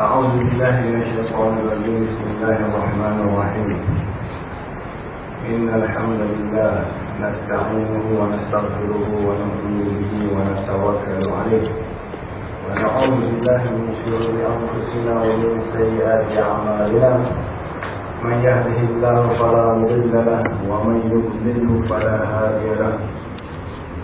أعوذ بالله من الشيطان الرجيم. بسم الله الرحمن الرحيم. إن الحمد لله نستعينه ونستغفره ونؤمن به ونتوكل عليه. ونعوذ بالله من شرور أنفسنا ومن سيئات أعمالنا. من يهده الله فلا مضل له ومن يضلله فلا هادي له.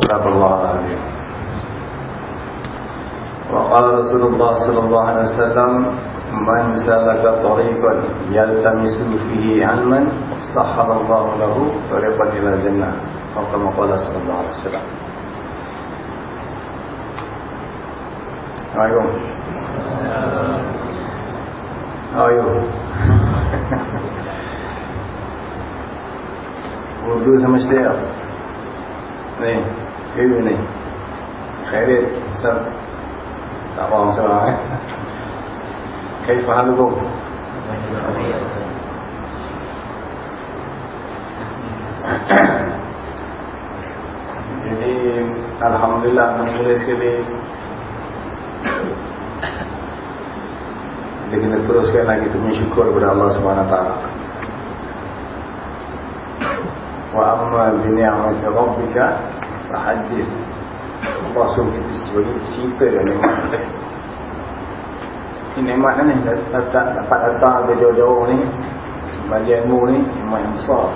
صدق الله العظيم وقال رسول الله صلى الله عليه وسلم من سلك طريقا يلتمس فيه علما سهل الله له طريقا الى الجنه او كما قال صلى الله عليه وسلم Assalamualaikum. How are you? Urdu sama saya. Ni, ini ni. Khairat, sab. Tak faham salah eh. Kaifa halukum? Jadi Alhamdulillah menulis sekali Jadi kita teruskan lagi untuk mensyukur kepada Allah SWT Wa amma bini'amati rabbika Allah suruh kita sebagai cerita dan nikmat Ini nikmat ni. Dapat datang dari jauh-jauh ni. Bagi ilmu ni nikmat yang besar.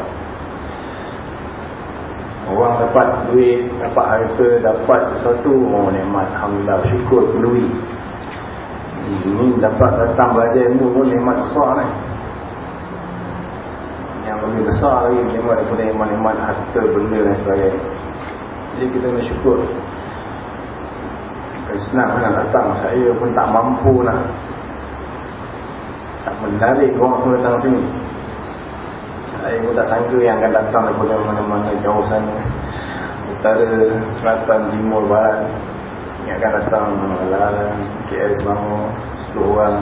Orang dapat duit, dapat harta, dapat sesuatu Oh nikmat, Alhamdulillah, syukur, pelui Ini dapat datang belajar ilmu pun nikmat besar ni. Yang lebih besar lagi nikmat daripada nikmat-nikmat harta, benda dan sebagainya Jadi kita nak syukur. Senang nak datang. Saya pun tak mampu nak Tak menarik orang semua datang sini. Saya pun tak sangka yang akan datang Daripada mana-mana jauh sana. Utara, selatan, timur, barat. Yang akan datang Malang, KL, Selangor 10 orang.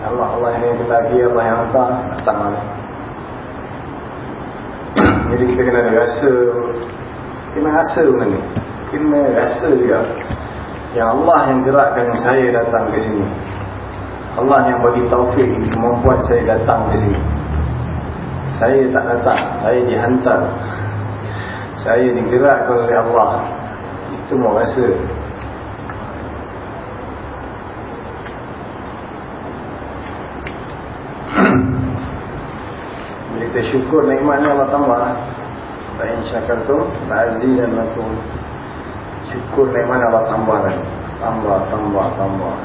Allah Allah yang lagi Allah yang hantar Datang mana Jadi kita kena rasa Kena rasa benda ni. Kena rasa juga. Yang Allah yang gerakkan saya datang ke sini. Allah yang bagi taufik membuat saya datang ke sini. Saya tak datang. Saya dihantar. Saya digerakkan oleh Allah. Itu mau rasa. Bila kita syukur nikmatnya Allah tambah Fa'in syakartum Ba'azidan lakum syukur memang Allah tambah lagi tambah tambah tambah.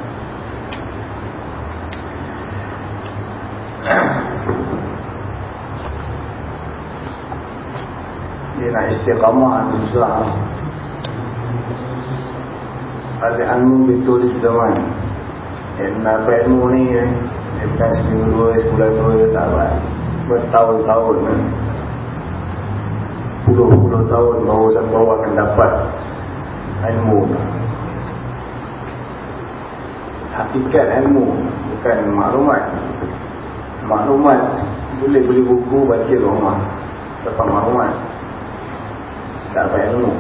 Dia nak istiqamah susah. Ada ilmu betul di zaman. Apa ilmu ni bukan seminggu dua sebulan dua tak apa bertahun-tahun puluh-puluh tahun baru sampai akan dapat ilmu. Hakikat ilmu bukan maklumat. Maklumat boleh beli buku baca rumah. Dapat maklumat tak dapat ilmu.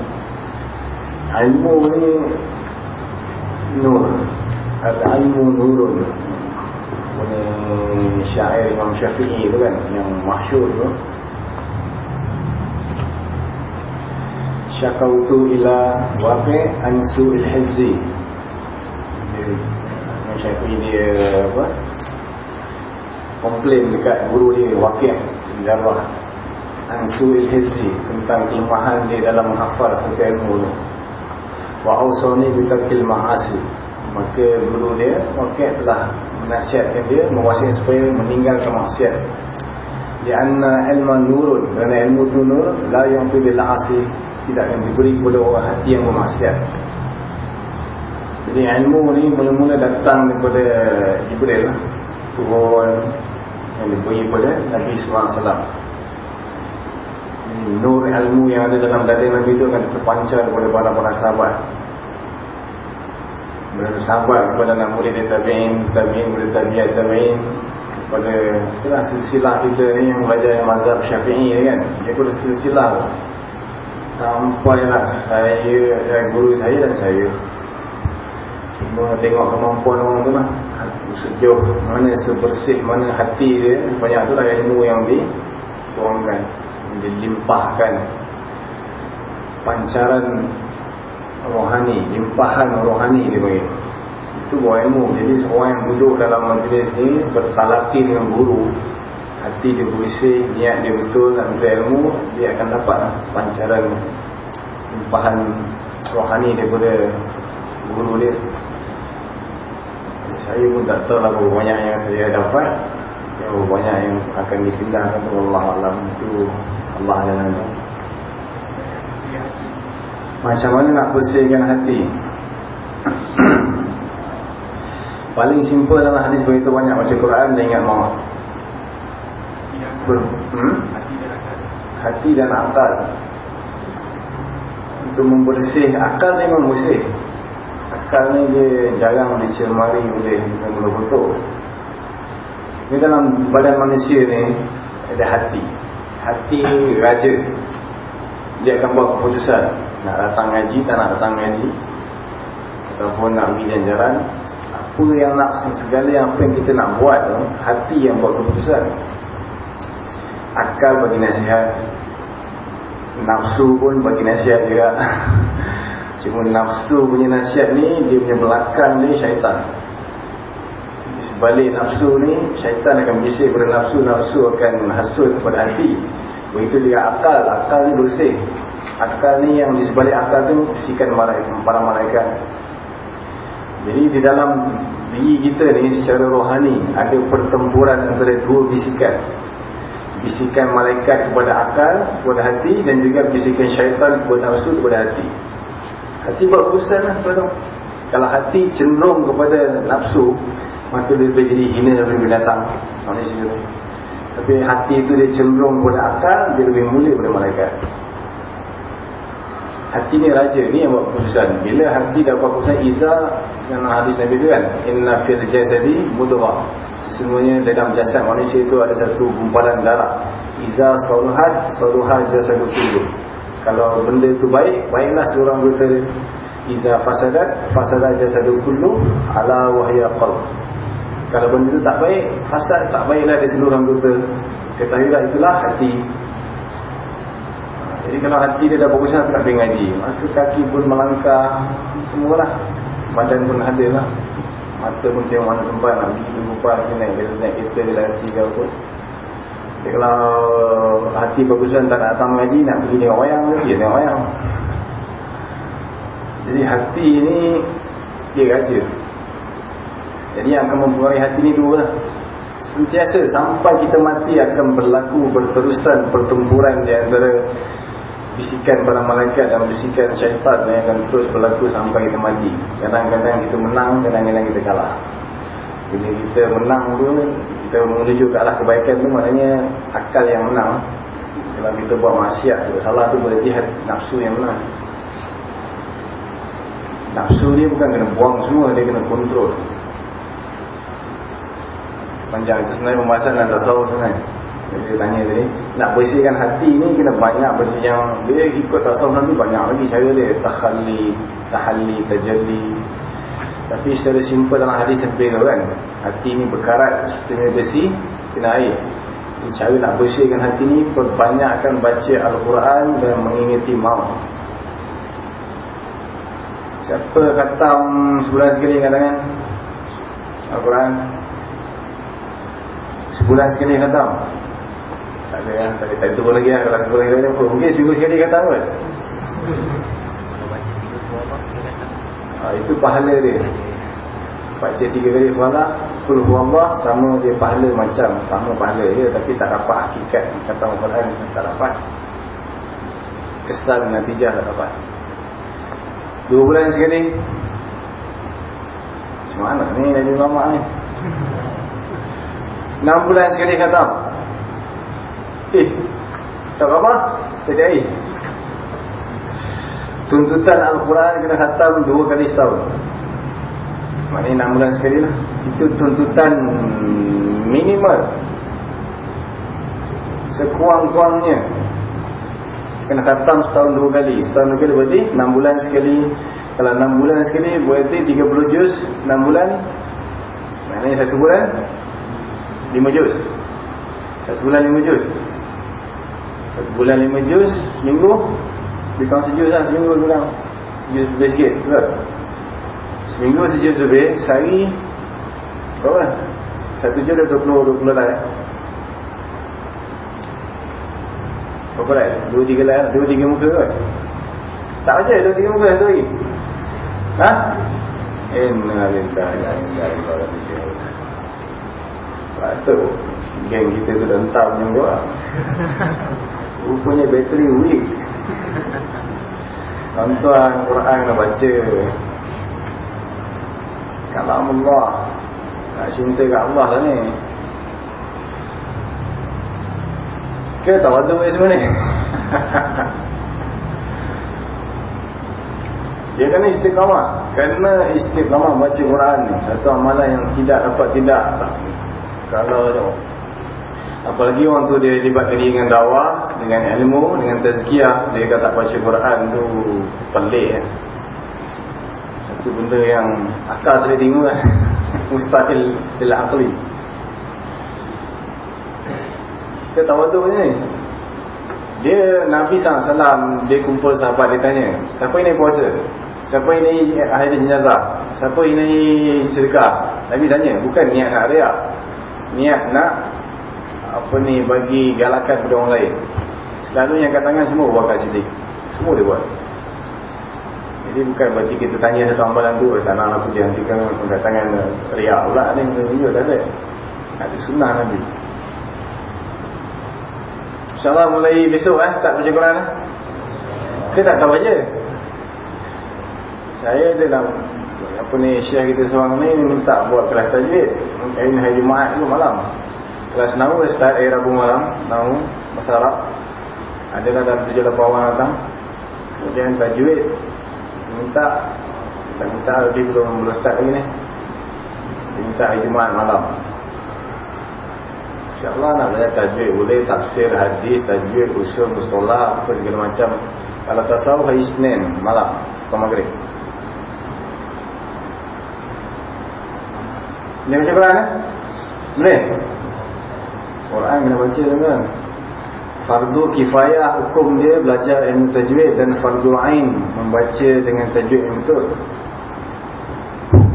Ilmu ni nur. Ada ilmu nurun. Ini syair Imam Syafi'i tu kan yang masyur tu syakautu ila waqi an su'il hizzi Syafi'i dia apa? Komplain dekat guru dia waqi jarrah an su'il hizzi tentang kelemahan dia dalam menghafal satu ilmu tu. Wa ausani bi tarkil ma'asi. Maka guru dia waqi telah menasihatkan dia mewasiatkan supaya meninggalkan maksiat. Di anna ilmu nurun kerana ilmu tu nur la yang tu bil tidak akan diberi kepada orang hati yang bermaksiat. Jadi ilmu ni mula-mula datang daripada Jibril lah. Turun yang diberi kepada Nabi SAW nur ilmu yang ada dalam dada Nabi itu akan terpancar kepada para-para sahabat. Kepada sahabat kepada anak murid tabi'in tabi'in kepada tabi'at tabi'in kepada silsilah kita ni yang belajar mazhab syafi'i kan. Dia pun silsilah sampailah saya dan guru saya dan saya semua tengok kemampuan orang tu lah sejauh mana sebersih mana hati dia banyak tu lah ilmu yang dituangkan dilimpahkan pancaran rohani, limpahan rohani dia bagi. Itu buah ilmu. Jadi seorang yang duduk dalam majlis ini bertalaki dengan guru, hati dia bersih, niat dia betul dan betul ilmu, dia akan dapat pancaran limpahan rohani daripada guru dia. Saya pun tak tahu lah berapa banyak yang saya dapat. Berapa banyak yang akan dipindahkan ke Allah Alam. Itu Allah yang tahu. Macam mana nak bersihkan hati Paling simple dalam hadis begitu banyak Baca Quran dan ingat hmm? Hati dan akal. Untuk membersih Akal ni memang bersih Akal ni dia jarang dicemari oleh kotor. Ini dalam badan manusia ni Ada hati. Hati raja. Dia akan buat keputusan. Nak datang ngaji tak nak datang ngaji ataupun nak pergi jalan-jalan. Apa yang nak segala yang apa yang kita nak buat hati yang buat keputusan akal bagi nasihat. Nafsu pun bagi nasihat juga. Cuma nafsu punya nasihat ni dia punya belakang ni syaitan. Sebalik nafsu ni syaitan akan bisik kepada nafsu nafsu akan hasut kepada hati. Begitu juga akal. Akal ni bersih. Akal ni yang di sebalik akal tu bisikan para malaikat. Jadi di dalam diri kita ni secara rohani ada pertempuran antara dua bisikan. Bisikan malaikat kepada akal, kepada hati dan juga bisikan syaitan kepada nafsu kepada hati. Hati buat keputusan lah. Kalau hati cenderung kepada nafsu, maka dia boleh jadi hina daripada binatang manusia. Tapi hati itu dia cenderung kepada akal, dia lebih mulia daripada malaikat hati ni raja ni yang buat keputusan bila hati dah buat keputusan iza yang hadis Nabi tu kan inna fil jasadi mudghah sesungguhnya dalam jasad manusia itu ada satu gumpalan darah iza saluhat saluhat jasadu kullu kalau benda itu baik baiklah seorang anggota iza fasadat fasadat jasadu kullu ala wahya qalb kalau benda itu tak baik fasad tak baiklah di seluruh anggota ketahuilah itulah hati jadi kalau hati dia dah bagus tak boleh ngaji. Maka kaki pun melangkah. Semualah. Badan pun ada lah. Mata pun tengok mana tempat nak pergi lupa lagi naik. Dia naik kereta dia lah hati kau pun. Jadi kalau hati bagusan tak nak datang ngaji nak pergi tengok wayang lagi. Tengok wayang. Jadi hati ni dia raja. Jadi yang akan mempengaruhi hati ni dua lah. Sentiasa sampai kita mati akan berlaku berterusan pertempuran di antara bisikan para malaikat dan bisikan syaitan yang akan terus berlaku sampai kita mati. Kadang-kadang kita menang, kadang-kadang kita kalah. Bila kita menang tu, kita menuju ke arah kebaikan tu maknanya akal yang menang. Kalau kita buat maksiat, salah tu boleh lihat nafsu yang menang. Nafsu dia bukan kena buang semua, dia kena kontrol. Panjang itu sebenarnya pembahasan dan tasawuf sebenarnya. Dia tanya tadi Nak bersihkan hati ni Kena banyak bersih. Yang Dia ikut tasawuf nanti Banyak lagi cara dia. Takhalli Tahalli Tajalli. Tapi secara simple dalam hadis yang tu kan. Hati ni berkarat Setelah bersih Kena air. Cara nak bersihkan hati ni Perbanyakkan baca Al-Quran Dan mengingati maut. Siapa khatam sebulan sekali kadang-kadang Al-Quran. Sebulan sekali khatam tak ada ya, tak ada turun lagi lah kalau sebulan lagi apa. Mungkin seminggu sekali kata apa? Ha, itu pahala dia. Baca tiga kali pahala, kul Allah sama dia pahala macam sama pahala dia tapi tak dapat hakikat kata Al-Quran tak dapat. Kesan natijah tak dapat Dua bulan sekali Macam mana ni Nabi Muhammad ni Enam bulan sekali kata Eh Tak apa Jadi air Tuntutan Al-Quran kena khatam dua kali setahun. Maknanya enam bulan sekali lah. Itu tuntutan minimal. Sekurang-kurangnya. Kena khatam setahun dua kali. Setahun dua kali berarti enam bulan sekali. Kalau enam bulan sekali berarti 30 juz enam bulan. Maknanya satu bulan lima juz. Satu bulan lima juz bulan lima juz Seminggu Lebih kurang sejuz lah Seminggu lebih kurang Sejuz lebih sikit Betul Seminggu sejuz lebih Sehari Berapa Satu juz dah 20 20 lah Berapa lah? Dua tiga lah, dua tiga muka kot. Tak macam dua tiga muka satu lagi. Ha? Inna lillahi wa inna ilaihi raji'un. Patut geng kita tu dah entah punya buat. Rupanya bateri weak. Tuan-tuan Quran nak baca. Kalam Allah. Nak cinta kat Allah lah ni. Ke tawadu sebenarnya Dia kena istiqamah Kerana istiqamah baca Quran ni Satu amalan yang tidak dapat tidak Kalau Apalagi orang tu dia libatkan diri dengan dakwah Dengan ilmu, dengan tazkiyah. Dia kata baca Quran tu pelik ya. Satu benda yang akal tak tengok kan Mustahil Bila akli. Ke tawadu ni. Dia Nabi SAW dia kumpul sahabat dia tanya siapa ini puasa? Siapa ini ahli jenazah? Siapa ini sedekah? Nabi tanya bukan niat nak riak. Niat nak apa ni bagi galakan kepada orang lain selalu yang kat tangan semua buat kat sidik semua dia buat jadi bukan berarti kita tanya satu amalan tu tak nak aku dihentikan kat tangan riak pula ni tunjuk tak ada ada sunnah Nabi InsyaAllah mulai besok eh, start baca Quran eh. Kita tak tahu aja. Saya dia nak apa ni syekh kita seorang ni minta buat kelas tajwid. Ini hari Jumaat tu malam. Kelas nau start hari Rabu malam, nau masyarakat. Ada lah dalam tujuh lapan orang datang. Kemudian tajwid minta tak minta lebih belum belum start lagi ni. Dia minta hari Jumaat malam. InsyaAllah nak belajar tajwid Boleh tafsir hadis, tajwid, usul, mustolah Apa segala macam Kalau tasawuf hari Isnin malam Atau maghrib Ini Quran eh? Boleh? Quran kena baca kan Fardu kifayah hukum dia belajar ilmu tajwid Dan fardu ain membaca dengan tajwid yang betul.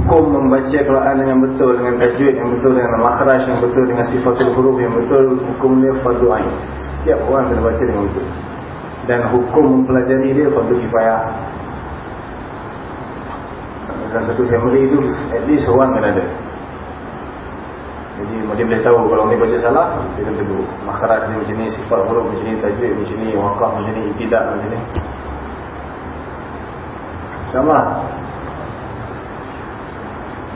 Hukum membaca Quran dengan betul dengan tajwid yang betul dengan makhraj yang betul dengan sifatul huruf yang betul hukum dia fardu ain. Setiap orang kena baca dengan betul. Dan hukum mempelajari dia fardu kifayah. Dalam satu family itu at least orang kena ada jadi dia boleh tahu kalau dia baca salah dia kena tegur. Makhraj dia macam ni sifat huruf macam ni tajwid macam ni wakaf macam ni itidak macam ni. Sama.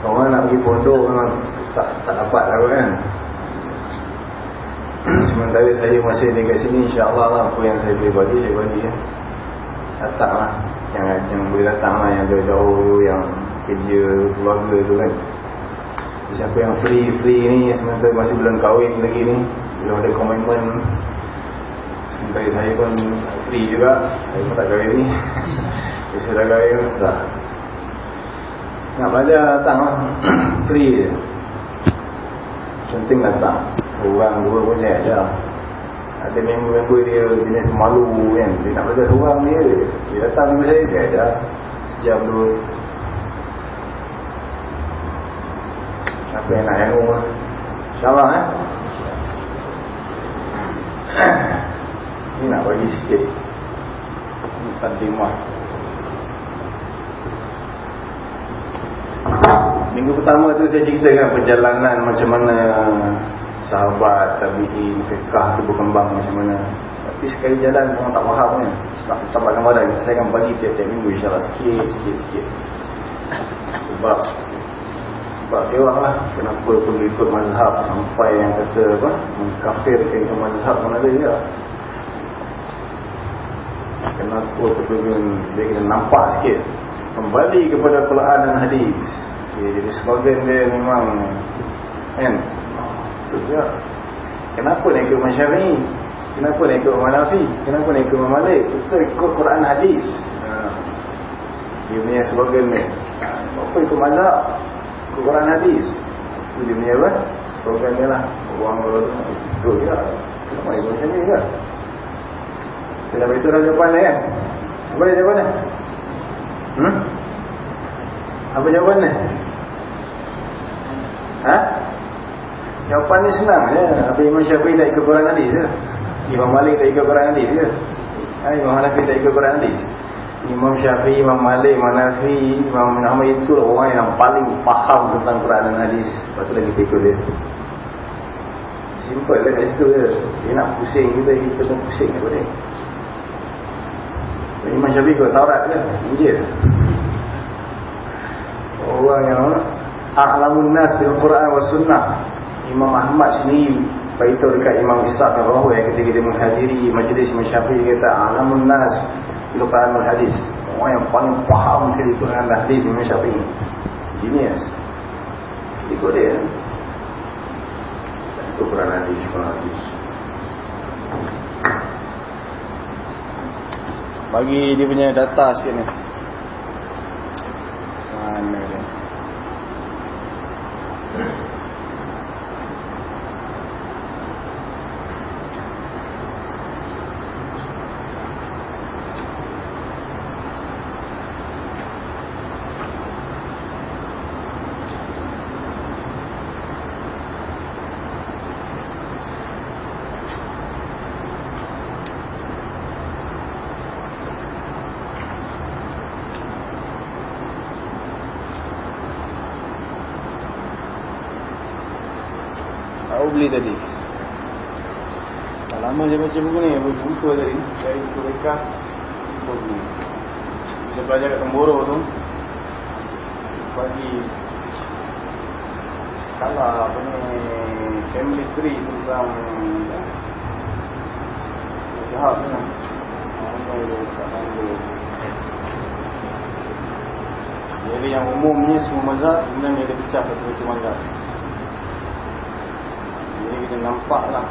Orang nak pergi pondok memang tak, tak dapat lah kan. Sementara saya masih dekat sini InsyaAllah lah apa yang saya boleh bagi Saya bagi ya. Datang lah. Yang, yang boleh datang lah Yang jauh-jauh Yang kerja keluarga tu kan Siapa yang free-free ni Sementara masih belum kahwin lagi ni Belum ada komitmen. Sementara saya pun free juga Saya pun tak kahwin ni. Saya dah kahwin Sudah. Nak belajar datang lah Free je. Penting datang Seorang dua pun saya ajar Ada member-member dia Jenis malu kan. Dia nak belajar seorang dia Dia datang dengan saya Saya ajar. Sejam dua Apa yang nak rumah. InsyaAllah eh? Ini nak bagi sikit. Ini tadimah Minggu pertama tu saya ceritakan perjalanan macam mana sahabat tabi'in fiqah tu berkembang macam mana. Tapi sekali jalan orang tak faham kan. Sebab kita tak gambar Saya akan bagi tiap-tiap minggu insyaAllah sikit sikit sikit. Sebab Sebab dia orang lah Kenapa perlu ikut mazhab Sampai yang kata apa Mengkafirkan ke mazhab pun ada juga Kenapa perlu Dia kena nampak sikit Kembali kepada Quran dan hadis okay, Jadi sebagian dia memang Kan juga Kenapa nak ikut masyarakat Kenapa nak ikut Manafi? Kenapa nak ikut Malik? Itu ikut Quran hadis. Ha. Dia punya slogan ni. Apa ikut mazhab? Quran hadis. Itu dia punya apa? Slogan dia lah. Orang kalau itu ya. Kenapa ikut macam ni ke? Saya dah beritahu jawapan dia kan? Apa dia jawapan dia? Hmm? Apa jawapan dia? Ha? Jawapan ni senang je. Apa Imam Syafi'i tak ikut Quran hadis je. Imam Malik tak ikut Quran hadis ke? Ha, Imam Hanafi tak ikut Quran hadis. Imam Syafi'i, Imam Malik, Imam Hanafi, Imam Muhammad itu orang yang paling faham tentang Quran dan hadis. Lepas tu lagi ikut dia. Simple lah kat situ je. Dia nak pusing kita, kita pun pusing apa dia. Imam Syafi'i ikut Taurat ke? Injil. Orang yang A'lamun nas bil Quran wa sunnah. Imam Ahmad sendiri Beritahu dekat Imam Ishaq dan Rahu yang ketika dia menghadiri majlis Imam Syafi'i kata Alamun Nas Bila Quran hadis Orang yang paling Quran dan hadis Imam Syafi'i. Genius. Ikut dia. Ikut Quran hadis Quran hadis Bagi dia punya data sikit ni. Mana dia beli tadi. Dah lama saya baca buku ni Buku buku tadi. Dari buku mereka. Buku Saya belajar kat Temboro tu. Bagi Skala apa ni Family tree tentang Jahat ni Jadi yang umumnya semua mazhab Kemudian dia pecah satu-satu mazhab kita nampak lah.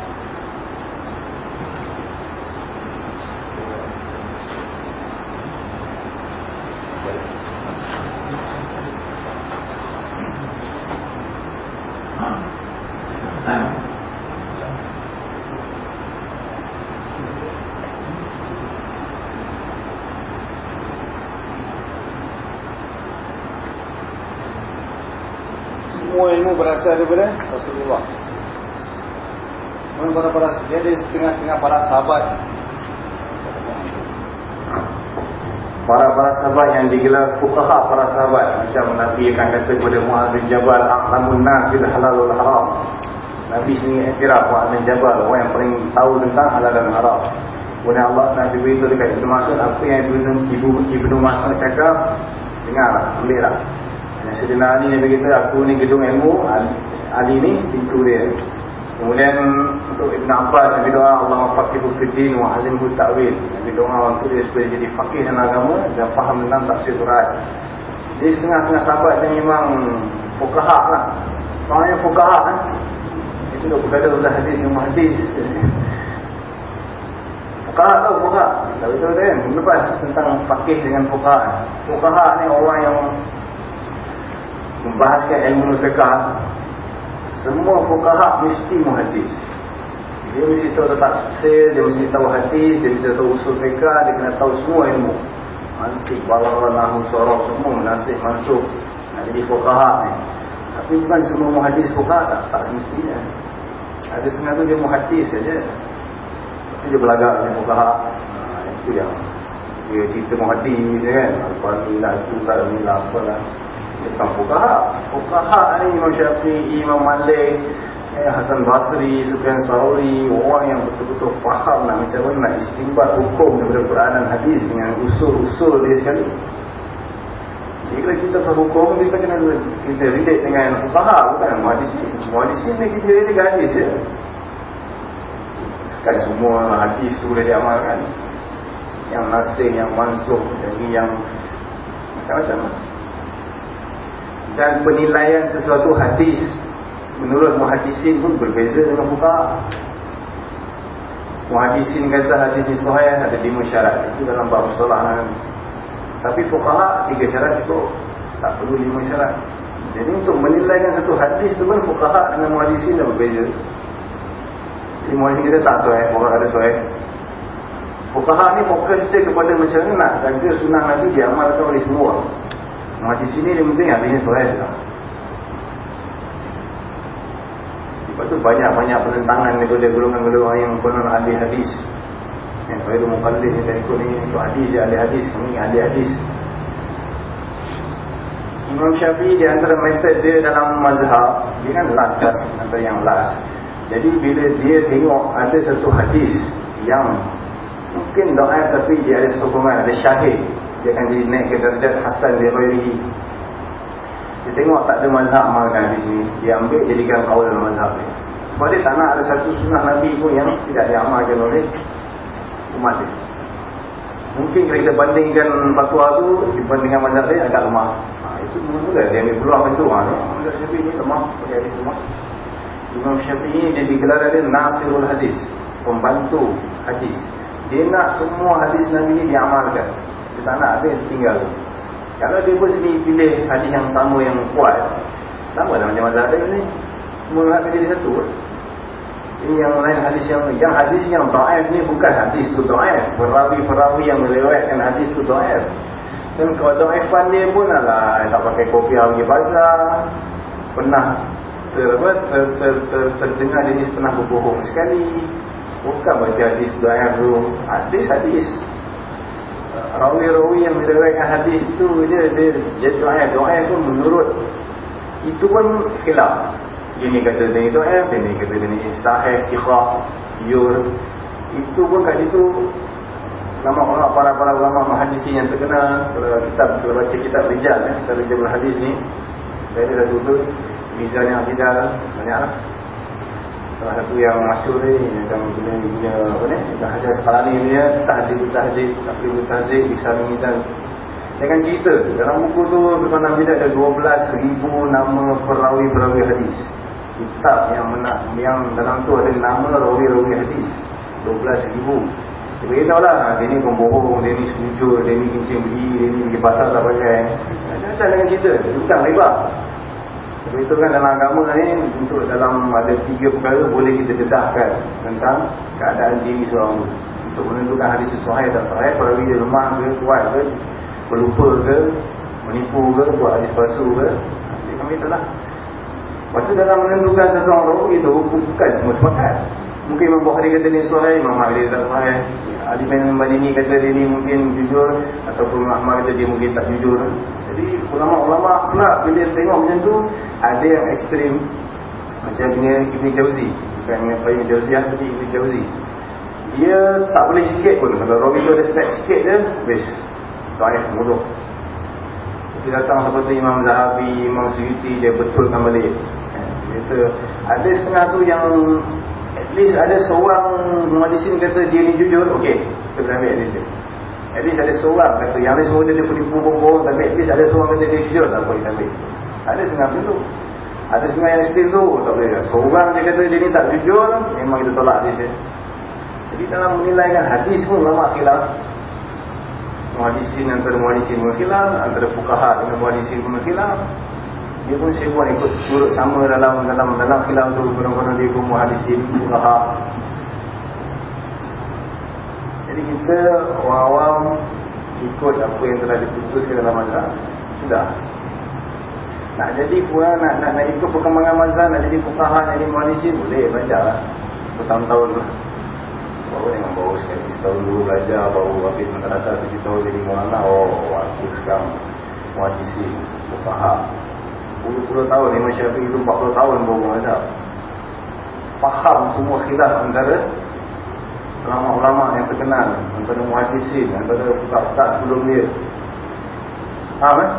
Semua ilmu berasal daripada Rasulullah para para dia ada setengah-setengah para sahabat. Para para sahabat yang digelar fuqaha para sahabat. Macam Nabi akan kata kepada Muaz bin Jabal aqlamun nas bil halal wal haram. Nabi sini iktiraf Muaz bin Jabal orang yang paling tahu tentang halal dan haram. Kemudian Allah Nabi beritahu dekat Ibn Masud apa yang Ibn, Ibu, Ibn Masud cakap dengar, ambil lah. Yang Ali Nabi kata aku ni gedung ilmu Ali, Ali ni pintu dia Kemudian untuk Ibn Abbas Nabi doa Allah faqihu fiddin wa alimhu ta'wil Nabi doa untuk dia supaya jadi faqih dalam agama dan faham tentang tafsir surat. Jadi setengah-setengah sahabat yang memang fuqaha lah. Orang yang fuqaha kan. Itu dah berkata dalam hadis yang hadis. Fuqaha tau fuqaha. Tapi tu kan lepas tentang faqih dengan fuqaha. Fuqaha ni orang yang membahaskan ilmu fiqh semua fukaha mesti muhadis. Dia mesti tahu tentang tafsir, dia mesti tahu hadis, dia mesti tahu usul fiqh, dia kena tahu semua ilmu. Mantik, balagha, nahwu, sharaf semua nasib masuk. Nah, jadi fukaha ni. Tapi bukan semua muhadis fukaha tak, tak semestinya. Ada setengah tu dia muhadis saja. Tapi dia belagak dengan fukaha. Nah, itu yang dia cerita muhadis kan. Al-Fatihah, itu tak ada apa lah tentang fukaha fukaha ni Imam Syafi'i, Imam Malik eh, Hasan Basri, Sufyan Sauri orang yang betul-betul faham nak macam mana nak istimbat hukum daripada Quran dan hadis dengan usul-usul dia sekali. Jadi kalau kita faham hukum kita kena kita relate dengan faham bukan? Muhadis ni muhadis ni kita relate dengan hadis je kan semua hadis tu boleh diamalkan. Yang nasih, yang mansuh yang macam-macam dan penilaian sesuatu hadis menurut muhadisin pun berbeza dengan buka muhadisin kata hadis ni sahih ada lima syarat. Itu dalam bab salat tapi fuqaha tiga syarat itu tak perlu lima syarat. Jadi untuk menilaikan satu hadis tu pun fuqaha dengan muhadisin dah berbeza. Jadi muhadisin kita tak sahih orang ada sahih. Fuqaha ni fokus dia kepada macam mana nak jaga sunnah Nabi diamalkan oleh semua muhadisin ni dia penting hadisnya sahih lah Lepas tu banyak-banyak penentangan daripada golongan-golongan yang konon ahli hadis. Yang Faidu Muqallid yang tadi ikut ni untuk hadis dia ahli hadis, kami ahli hadis. Imam Syafi'i di antara metod dia dalam mazhab, dia kan last last antara yang last. Jadi bila dia tengok ada satu hadis yang mungkin doa tapi dia ada sokongan, ada syahid, dia akan jadi naik ke darjat Hasan dia beri dia tengok tak ada mazhab makan di sini. Dia ambil jadikan kawal dalam mazhab ni Sebab dia tak nak ada satu sunnah Nabi pun yang tidak diamalkan oleh umat dia. Mungkin kalau kita bandingkan fatwa tu Dibandingkan mazhab dia agak lemah. Ha, Itu mula dia ambil peluang itu ha, Mazhab Syafi'i ni lemah Pakai hadis lemah. Imam Syafi'i ni dia digelar ada Nasirul Hadis Pembantu hadis. Dia nak semua hadis Nabi ni diamalkan. Dia tak nak yang tinggal. Kalau dia pun sendiri pilih hadis yang sama yang kuat Sama lah macam mazhab ni. Semua nak pilih satu Ini yang lain hadis yang Yang hadis yang da'if ni bukan hadis tu da'if. Perawi-perawi yang melewatkan hadis tu da'if. Dan kalau da'ifan dia pun adalah Tak pakai kopi pergi bazar. Pernah ter, ter, ter, ter, ter, terdengar jenis pernah berbohong sekali. Bukan baca hadis da'if tu. Hadis-hadis rawi-rawi yang meriwayatkan hadis tu dia dia doa doa pun menurut itu pun khilaf. Ini kata dia doa ini kata dia sahih sikhah yur itu pun kat situ nama ulama para para ulama muhaddisin yang terkenal. Kalau kita kalau baca kitab rijal ya, kita rijal hadis ni saya dah tulis mizan yang tidak banyaklah salah satu yang masyur ni macam punya punya apa ni? Ada sekarang ni dia tahzib tahzib tahzib tahzib bisa mengidang dia kan cerita dalam buku tu depan Nabi ada 12,000 nama perawi-perawi hadis. Kitab yang menak, yang dalam tu ada nama rawi-rawi hadis. 12,000 dia beritahu lah dia ni pembohong dia ni sujud dia ni kincing beli dia ni pergi pasar tak pakai. Macam-macam dengan cerita bukan lebar itu kan dalam agama ni untuk dalam ada tiga perkara boleh kita dedahkan tentang keadaan diri seorang untuk menentukan hadis sesuai tak sesuai perawi dia lemah ke kuat ke pelupa ke menipu ke buat hadis palsu ke jadi kami itulah lepas tu dalam menentukan seseorang itu bukan semua sepakat. Mungkin Imam Bukhari kata ni sesuai Imam Ahli tak sesuai Ali bin Madini kata dia ni mungkin jujur ataupun Ahmad kata dia mungkin tak jujur jadi ulama-ulama pula bila tengok macam tu. Ada yang ekstrim. Macam punya Ibn Jauzi. Bukan dengan Ibn Jauzi lah tapi Ibn Jauzi. Dia tak boleh sikit pun. Kalau Rawi tu ada snap sikit je habis taif mudah dia datang seperti Imam Zahabi Imam Suyuti dia betulkan balik. Dia kata ada setengah tu yang at least ada seorang muhadisin kata dia ni jujur okey. Kita ambil dia At least ada seorang kata Yang ni semua dia, penipu bohong Tapi at least ada seorang kata dia jujur Tak boleh ambil. Ada setengah tu. Ada setengah yang still tu Tak boleh. Seorang dia kata dia ni tak jujur Memang kita tolak dia Jadi dalam menilaikan hadis pun lama silap Muhadisin antara muhadisin menghilal Antara fukaha dengan muhadisin menghilal dia pun sibuk ikut turut sama dalam dalam dalam khilaf tu. Kadang-kadang dia pun muhadisin, fukaha jadi kita orang awam ikut apa yang telah diputuskan dalam mazhab sudah. Nak jadi pula nak nak, nak ikut perkembangan mazhab, nak jadi nak jadi mualisi boleh belajarlah. Bertahun-tahun lah. Baru dengan baru sekali setahun dulu belajar baru habis madrasah tujuh tahun jadi mualana oh aku sekarang mualisi fuqaha. Puluh-puluh tahun Imam Syafi'i itu 40 tahun baru mazhab. faham semua khilaf antara ulama-ulama yang terkenal antara muhadisin antara fuqaha sebelum dia. Faham eh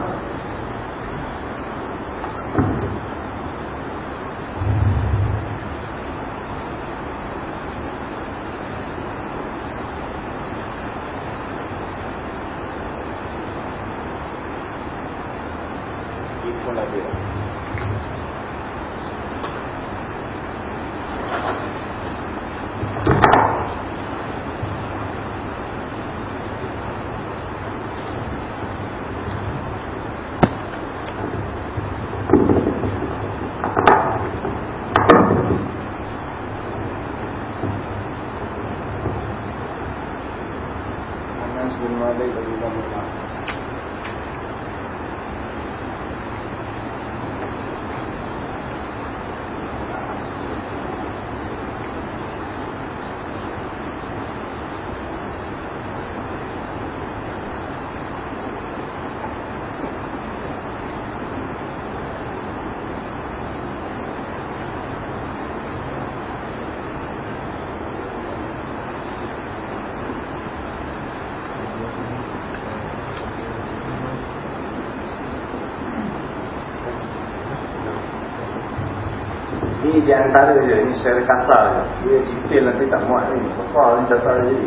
di antara je ini secara kasar je. Dia detail nanti tak muat ni. Besar ni dasar je ni.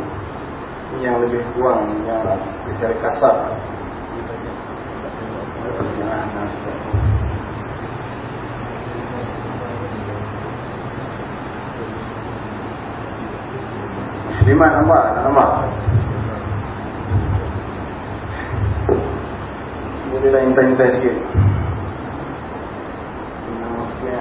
Ini yang lebih kurang yang secara kasar. Muslimat nampak? Tak? Nampak? Bolehlah intai-intai sikit. Lebih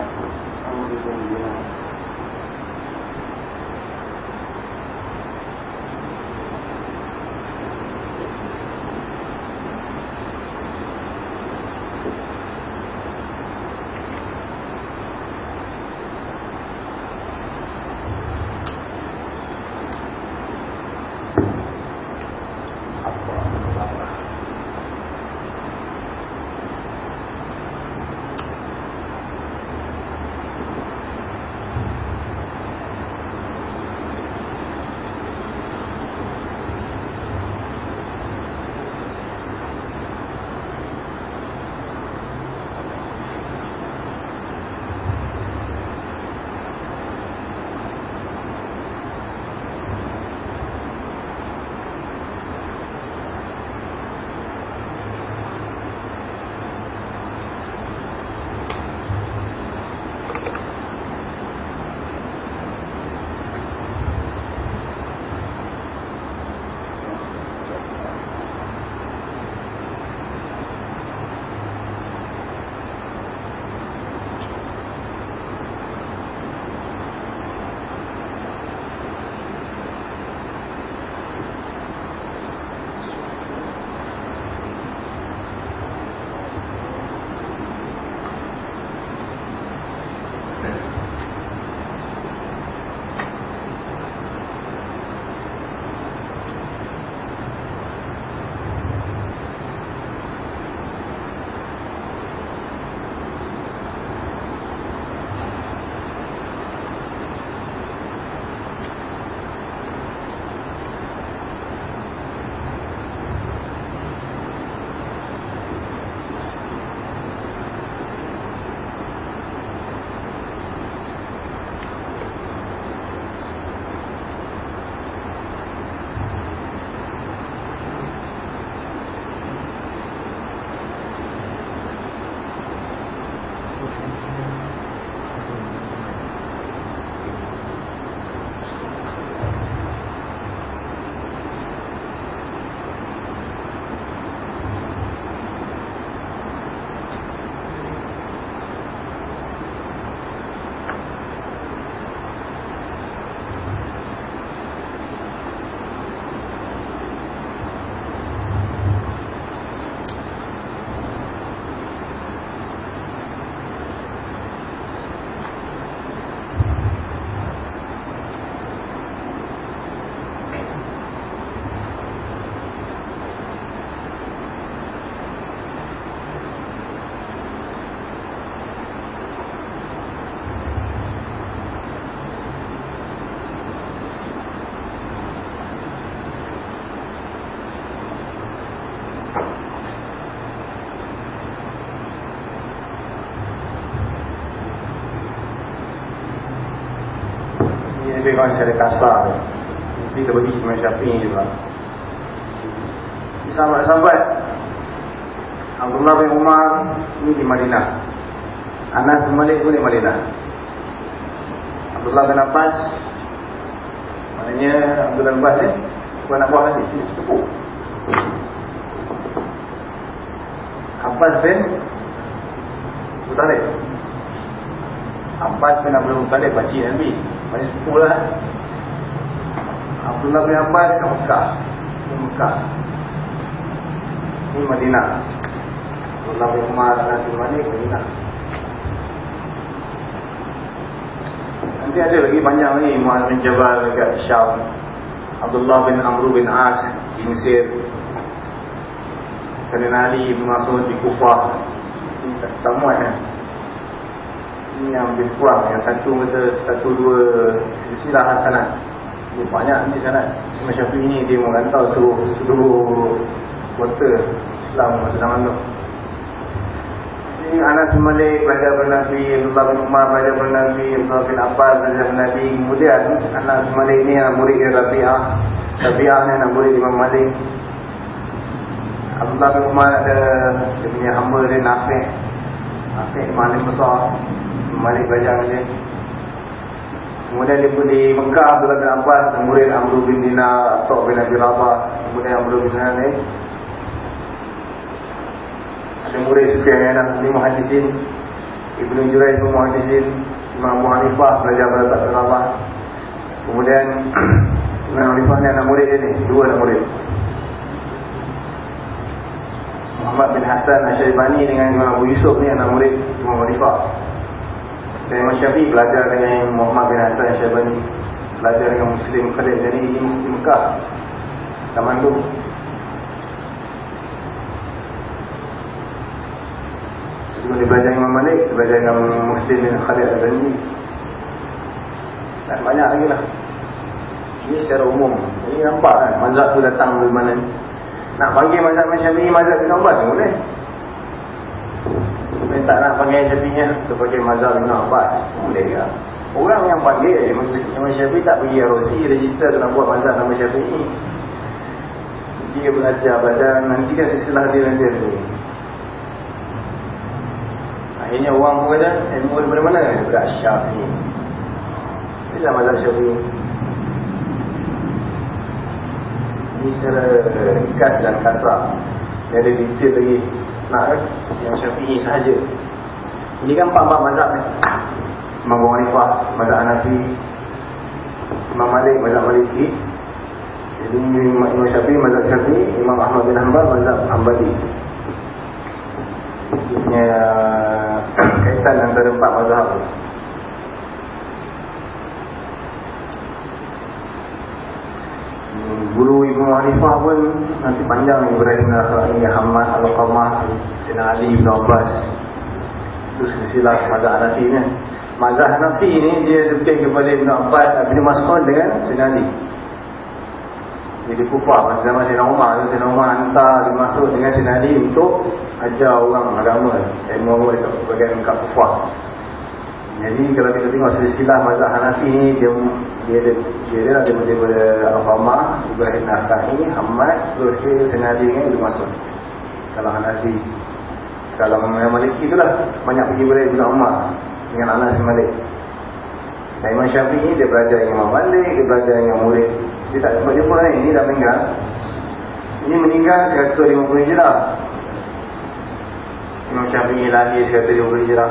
kurang secara kasar. Kita bagi Imam Syafi'i juga Sahabat-sahabat Abdullah bin Umar Ini di Madinah. Anas bin Malik pun di Madinah. Abdullah bin Abbas. Maknanya Abdullah bin Abbas ni Bukan nak buah lagi Ini sepupu Abbas bin Mutalib Abbas bin Abdul Mutalib Pakcik Nabi Sepupu lah. Abdullah bin Abbas ke Mekah. Ke Mekah. Ini Madinah. Abdullah bin Umar Nabi Malik Madinah. Nanti ada lagi banyak ni. Muhammad bin Jabal dekat Syam. Abdullah bin Amru bin As di Mesir Kerana Ali Masud di Kufah. Ini tak tamat kan Ini yang lebih kurang Yang satu kata satu dua Silsilah Hasanat Ini banyak ni sanat Semua Syafiq ni dia merantau seluruh Seluruh kota Islam masa zaman tu Anas bin Malik belajar pada Nabi Abdullah bin Umar belajar pada Nabi Abdullah bin Abbas belajar pada Nabi. Kemudian Anas bin Malik ni anak murid dia Rabi'ah. Rabi'ah ni anak murid Imam Malik. Abdullah bin Umar ada Dia punya hamba dia Nafiq Nafiq Malik besar. Malik belajar dia Kemudian dia di Mekah Abdullah bin Abbas Murid Amru bin Dinar Atau bin Abi Rabah. Kemudian Amru bin Dinar ni. Ada murid Sufyan yang nak lima hadisin Ibnu Jurai pun muhadisin Imam Abu Hanifah belajar pada tak Allah Kemudian Imam Hanifah ni anak murid dia ni Dua anak murid Muhammad bin Hassan Asyaibani dengan Imam Abu Yusuf ni anak murid Imam Hanifah Dan Imam Syafi'i belajar dengan Muhammad bin Hassan Asyaibani Belajar dengan Muslim Khalid Jadi di Mekah tu Cuma dia belajar Imam Malik, dia belajar dengan Muslim bin Khalid Al-Zanji. Dan banyak lagi lah. Ini secara umum. Ini nampak kan, mazhab tu datang dari mana. Nak panggil mazhab ni, mazhab bin Abbas boleh. Dia tak nak panggil Syafi'nya, tu panggil mazhab bin Abbas. Boleh ke? Orang yang panggil, Imam Syafi'i tak pergi ROC, register kena buat mazhab nama Syafi'i. Dia belajar, belajar, nanti kan sisilah dia nanti tu. Akhirnya orang pun kata ilmu daripada mana? Daripada Syafi'i. Inilah mazhab Syafi'i. Ini secara ringkas dan kasar. Dia ada detail lagi. Nak kan? Yang Syafi'i sahaja. Ini kan empat-empat mazhab ni. Imam Abu Hanifah, mazhab Hanafi. Imam Malik, mazhab Maliki. Jadi Imam Syafi'i, mazhab Syafi'i. Imam Ahmad bin Hanbal, mazhab Hanbali punya kaitan antara empat mazhab tu. Guru Ibu Hanifah pun nanti panjang Ibrahim Nasrani, Hamad Al-Qamah, Sina Ali Ibn Abbas. Itu silsilah mazhab Hanafi ni. Mazhab Hanafi ni dia lebih kepada Ibn Abbas, Ibn Mas'ud dengan Sina Ali. Jadi kufar masa zaman Sina Umar Sina Umar hantar dia masuk dengan Sina Ali untuk ajar orang agama agama dekat bagian kat kufar jadi kalau kita tengok silsilah mazhab Hanafi ni dia dia dia dia, ada daripada Al-Fama Ibrahim Nasai Hamad Zuhir Sina Ali dengan dia masuk kalau Hanafi kalau Imam Maliki itulah banyak pergi pada Ibn Umar dengan Anas Malik dan Imam Syafi'i dia belajar dengan Imam Malik dia belajar dengan murid dia tak sempat jumpa ni. Ini dah meninggal. Ini meninggal 150 hijrah. Imam Syafi'i lahir 150 hijrah.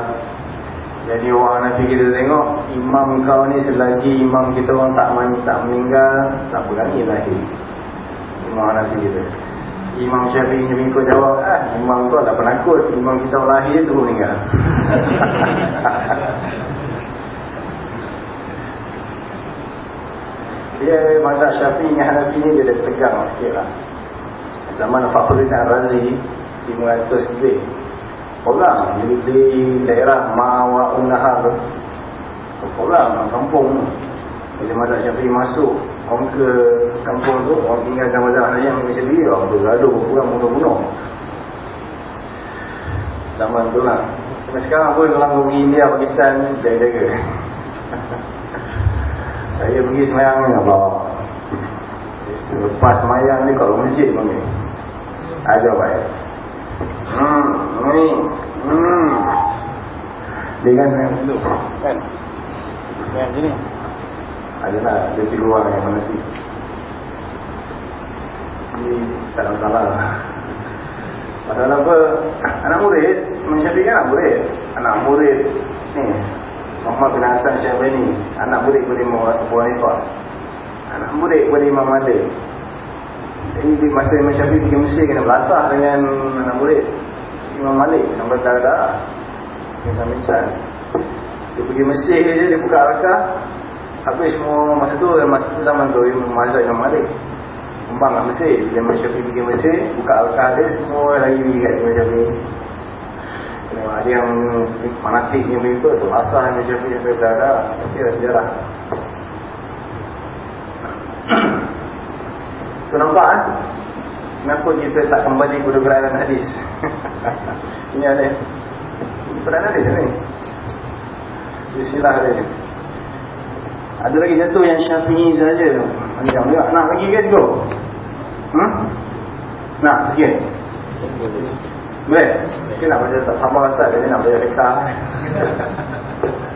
Jadi orang nanti kita tengok imam kau ni selagi imam kita orang tak mani, tak meninggal, tak berani lahir. Imam nanti kita. Imam Syafi'i ni ikut jawab, ah, imam kau tak penakut, imam kita lahir tu meninggal. dia mazhab syafi'i dengan Hanafi ni dia tegang sikit lah zaman Fakhruddin Ar-Razi 500 lebih orang di, di daerah Mawa Unahar orang kampung. Bila mazhab syafi'i masuk orang ke kampung tu orang tinggalkan mazhab Hanafi yang macam dia orang tu gaduh kurang bunuh-bunuh. Zaman tu lah. Sampai sekarang pun kalau pergi India Pakistan jaga-jaga. Saya pergi semayang ni Allah. Lepas semayang ni kalau masjid pun ni. Ada baik Hmm Ni Hmm Dia kan dulu Kan? Semayang sini Adalah Dia di luar yang mana sih? Ini Tak ada masalah Pasal apa? Anak murid Mencapai kan anak murid? Anak murid Ni Muhammad bin Hassan Syahbani anak murid kepada Abu Hanifah anak murid Imam Malik jadi di masa Imam Syafi'i pergi Mesir kena belasah dengan anak murid. Imam Malik nombor darah Imam Misal dia pergi Mesir je dia buka rakah habis semua masa tu masa tu zaman tu masa Imam Malik. Kembang kat Mesir. Dia Imam Syafi'i pergi Mesir buka rakah dia semua lagi kat Imam Syafi'i ada yang fanatik yang begitu tu asal yang macam ni kita ada kira sejarah so nampak kan kenapa kita tak kembali kepada gerakan hadis? Ini ada. Pernah ada ni? Silsilah dia. Ada lagi satu yang syafi'i saja. Panjang juga. Nak lagi ke cikgu hmm? nak sikit? Boleh? Mungkin nak baca tak sama rasa Jadi nak baca rekah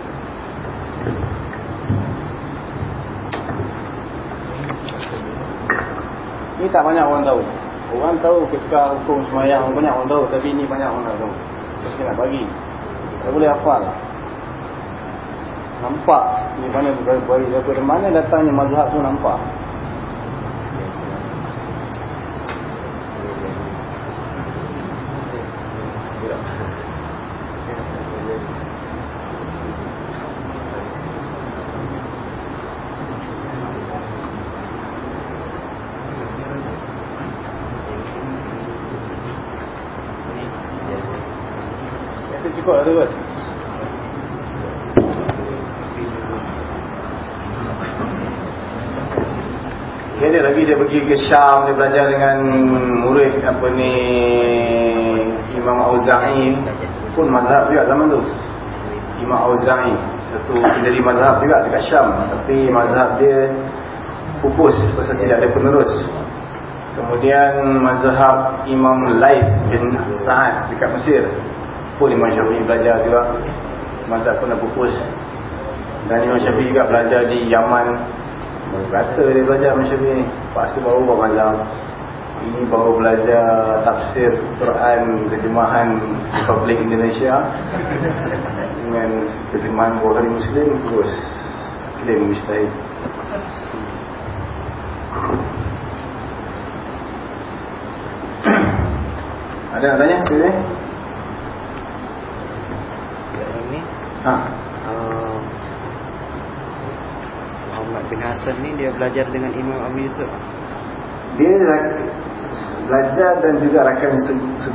Ini tak banyak orang tahu. Orang tahu ketika hukum semayang Banyak orang tahu. Tapi ini banyak orang tahu. Mesti nak bagi. Tak boleh hafal. Nampak Ini mana Daripada mana datangnya mazhab tu nampak cukup ada Dia ada lagi dia pergi ke Syam Dia belajar dengan murid Apa ni Imam Auza'i. Pun mazhab juga zaman tu. Imam Auza'i Satu dari mazhab juga dekat Syam. Tapi mazhab dia Pupus Pasal tidak ada penerus. Kemudian mazhab Imam Laif bin Sa'ad dekat Mesir pun Imam Syafi'i belajar juga. Mazhab pun pupus. Dan Imam Syafi'i juga belajar di Yaman. Berkata dia belajar Imam Syafi'i ni Lepas tu baru buat mazhab Ini baru belajar tafsir Quran Terjemahan Republik Indonesia. Dengan terjemahan Bukhari Muslim Terus Klaim mustahil. Ada tanya? Tanya? Ha. Uh, Muhammad bin Hassan ni dia belajar dengan Imam Abu Yusuf. Dia belajar dan juga rakan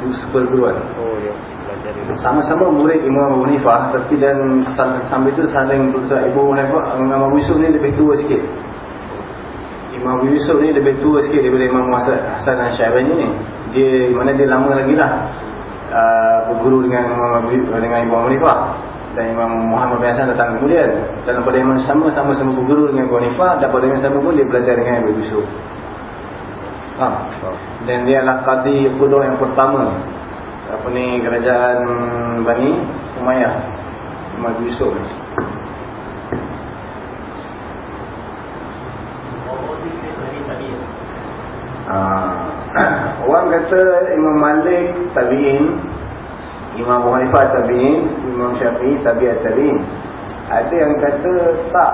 seperguruan. Oh, dia belajar dengan sama-sama murid Imam Abu Hanifah tapi dan sambil itu saling berusaha Ibu Hanifah Imam Abu Yusuf ni lebih tua sikit. Imam Abu Yusuf ni lebih tua sikit daripada Imam Hasan dan Syahbani ni. Dia mana dia lama lagi lah uh, berguru dengan Imam Abu dengan Imam Abu Hanifah dan Imam Muhammad bin Hassan datang kemudian dan pada yang sama sama-sama berguru dengan Abu Hanifah dan pada yang sama pun dia belajar dengan Abu Yusuf ha. dan dia adalah qadi Qudah yang pertama apa ni kerajaan Bani Umayyah Imam Yusuf ha. orang kata Imam Malik Tabi'in Imam Abu Hanifah tabi'in, Imam Syafi'i tabi'at tabi'in. Ada yang kata tak,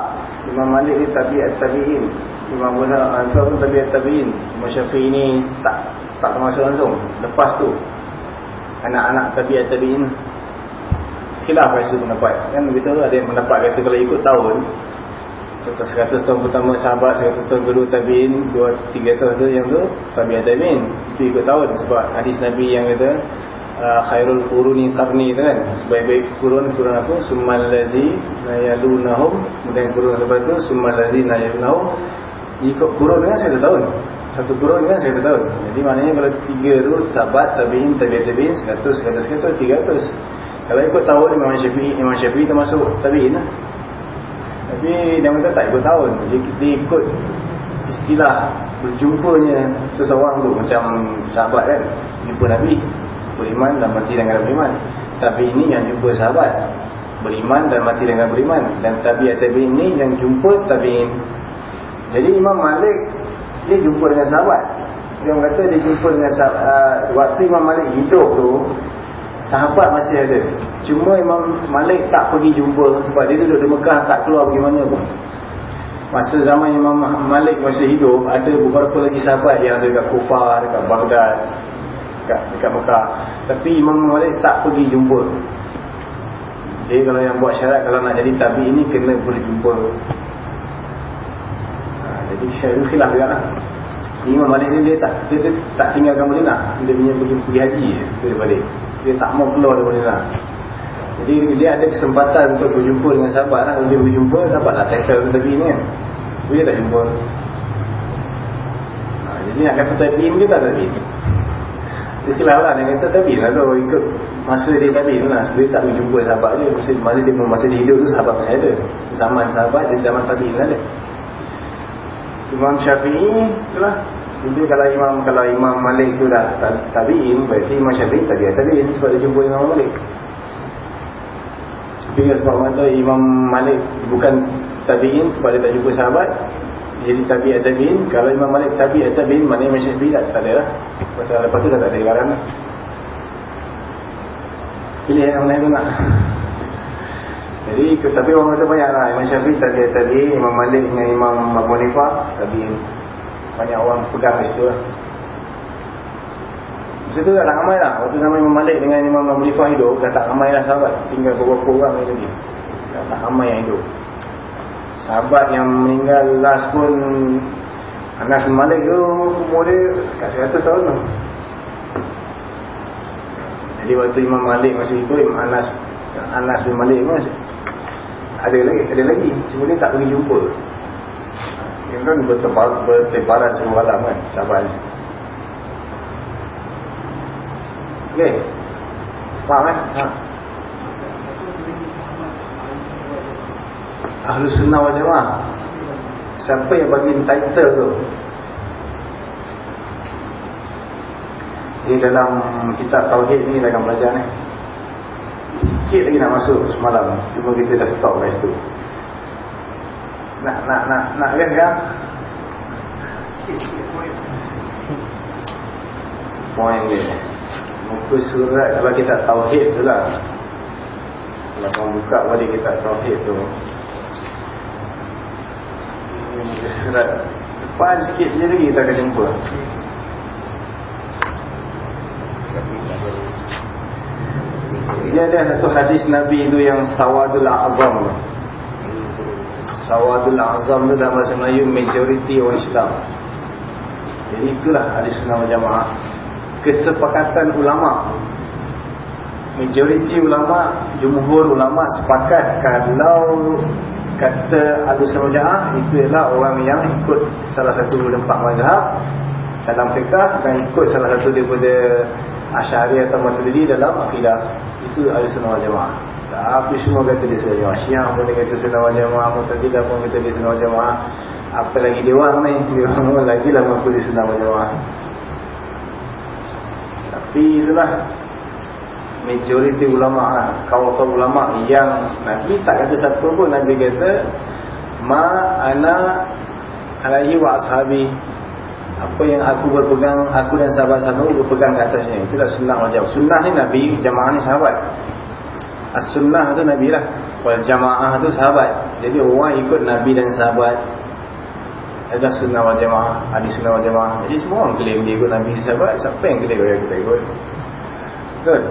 Imam Malik ni tabi'at tabi'in. Imam Abu Hanifah pun tabi'at tabi'in. Imam Syafi'i ni tak tak termasuk langsung. Lepas tu anak-anak tabi'at tabi'in khilaf rasa pendapat. Kan begitu ada yang pendapat kata kalau ikut tahun Seratus tahun pertama sahabat, seratus tahun kedua tabi'in, dua, tiga tahun tu yang tu tabi'at tabi'in. Itu ikut tahun sebab hadis Nabi yang kata uh, khairul quruni qarni tu kan sebaik-baik kurun kurun aku summal ladzi nayalunahum kemudian kurun lepas tu summal ladzi nayalunahum ikut kurun kan satu tahun satu kurun kan satu tahun jadi maknanya kalau tiga tu sahabat tabi'in tabi'at tabi'in 100 100 100 300 kalau ikut tahun Imam Syafi'i Imam Syafi'i termasuk tabi'in lah Tapi dia kata tak ikut tahun. Dia, dia ikut istilah berjumpanya seseorang tu. Macam sahabat kan. Jumpa Nabi. Beriman dan mati dengan beriman. Tapi ini yang jumpa sahabat. Beriman dan mati dengan beriman. Dan tabiat tabi'in ini yang jumpa tabi'in. Jadi Imam Malik dia jumpa dengan sahabat. Dia kata dia jumpa dengan sahabat. Uh, waktu Imam Malik hidup tu sahabat masih ada. Cuma Imam Malik tak pergi jumpa sebab dia duduk di Mekah tak keluar pergi mana pun. Masa zaman Imam Malik masih hidup, ada beberapa lagi sahabat yang ada dekat Kufah, dekat Baghdad, dekat, dekat Mekah. Tapi Imam Malik tak pergi jumpa. Jadi kalau yang buat syarat, kalau nak jadi tabi ini, kena boleh jumpa. Ha, jadi syarat khilaf juga lah. Imam Malik ni dia tak, dia, dia tak tinggalkan Madinah. Dia punya pergi, pergi haji dia balik dia tak mau keluar daripada sana jadi dia ada kesempatan untuk berjumpa dengan sahabat lah. dia berjumpa dapatlah title tadi ni kan dia tak jumpa ha, jadi nak kata tadi dia tak tadi dia silap lah dia kata tadi lah tu ikut masa dia tu lah. Dia tak berjumpa sahabat dia. Masa, masa dia masa dia hidup tu sahabat masih ada. Zaman sahabat dia zaman tadi lah dia Imam Syafi'i itulah jadi kalau Imam kalau Imam Malik tu dah tabi'in berarti Imam Syafi'i tadi tabi'in sebab dia jumpa Imam Malik. Tapi sebab kata Imam Malik bukan tabi'in sebab dia tak jumpa sahabat jadi tabi'at tabi'in kalau Imam Malik tabi'at tabi'in mana Imam Syafi'i tak, ada lah pasal lepas tu dah tak ada garam pilih yang mana tu nak jadi tapi orang kata banyak lah Imam Syafi'i tadi tadi Imam Malik dengan Imam Abu Nifah tabi'in banyak orang pegang di situ lah. Masa tu tak ramai lah. Waktu zaman Imam Malik dengan Imam Abu Nifah hidup, dah tak ramai lah sahabat. Tinggal beberapa orang lagi. Dah tak ramai yang hidup. Sahabat yang meninggal last pun Anas Malik tu umur dia sekat 100 tahun tu. Jadi waktu Imam Malik masih hidup, Imam Anas Anas bin Malik pun ada lagi, ada lagi. Cuma dia tak pergi jumpa. Yang kan bertebaran semua alam kan Sahabat ni Okay Faham kan ha. Ahlu sunnah wal jamaah. Siapa yang bagi title tu? Ini dalam kitab Tauhid ni Dalam belajar ni. Sikit lagi nak masuk semalam. Cuma kita dah stop kat situ. Nak nak nak nak kan kan? Poin dia. Muka surat kalau kita tauhid tu lah. Kalau kau buka balik kita tauhid tu depan sikit je lagi kita akan jumpa dia ada satu hadis Nabi itu yang Sawadul Azam Sawadul Azam itu dalam bahasa Melayu majority orang Islam. Jadi itulah hadis sunnah jamaah. Kesepakatan ulama. Majority ulama, jumhur ulama sepakat kalau kata ahli sunnah itu ialah orang yang ikut salah satu empat mazhab dalam fiqah dan ikut salah satu daripada Asy'ari atau Maturidi dalam akidah. Itu ahli sunnah jamaah. Apa semua kata dia sunnah jamaah. Syiah pun dia kata sunnah jamaah Mu'tazilah pun kata dia sunnah jamaah. Apa lagi dia orang ni? Dia orang lagi lah mengaku dia sunnah jamaah. Tapi itulah Majoriti ulama lah Kawan-kawan ulama yang Nabi tak kata siapa pun. Nabi kata Ma ana alaihi wa ashabi. Apa yang aku berpegang aku dan sahabat-sahabat berpegang ke atasnya. Itulah sunnah wajib sunnah ni Nabi jamaah ni sahabat. As-sunnah tu Nabi lah. Wal jamaah tu sahabat. Jadi orang ikut Nabi dan sahabat. Ada sunnah wal jamaah Ada sunnah wal jamaah. Jadi semua orang klaim dia ikut Nabi dan sahabat. Siapa yang klaim dia ikut? Betul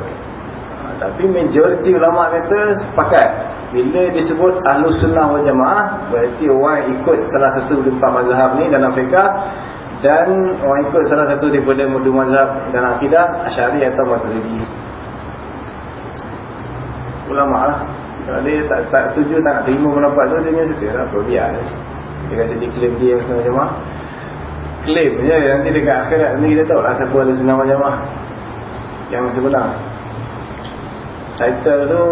Tapi majoriti ulama kata sepakat. Bila disebut ahlu sunnah wal jamaah Berarti orang ikut salah satu empat mazhab ni dalam fiqah Dan orang ikut salah satu daripada mudu mazhab dan akidah Asyari atau Maturidi ulama lah. Kalau dia tak, tak setuju tak nak terima pendapat tu dia suka lah. Biar dia. Kata dia claim dia yang senang jemaah claim je. Nanti dekat akhirat nanti kita tahu lah siapa ada senang jemaah yang sebenar title tu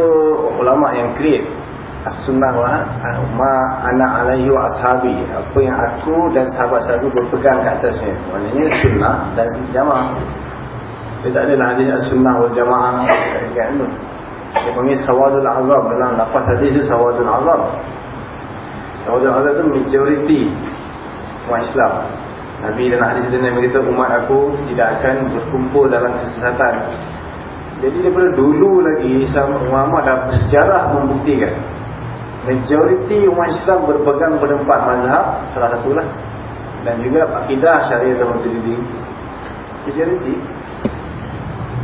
ulama yang create As-sunnah wa ma ana alaihi wa ashabi. Apa yang aku dan sahabat-sahabat berpegang ke atasnya. Maknanya sunnah dan jamaah. Dia tak adalah hadis as-sunnah wal jamaah. Kan tu. Dia panggil sawadul azab dalam lapas hadis itu sawadul azab. Sawadul azab itu majoriti umat Islam. Nabi dan hadis Nabi beritahu umat aku tidak akan berkumpul dalam kesesatan. Jadi daripada dulu lagi Muhammad dah bersejarah membuktikan majoriti umat Islam berpegang pada empat mazhab salah satulah. Dan juga akidah syariah dan maturidi majoriti.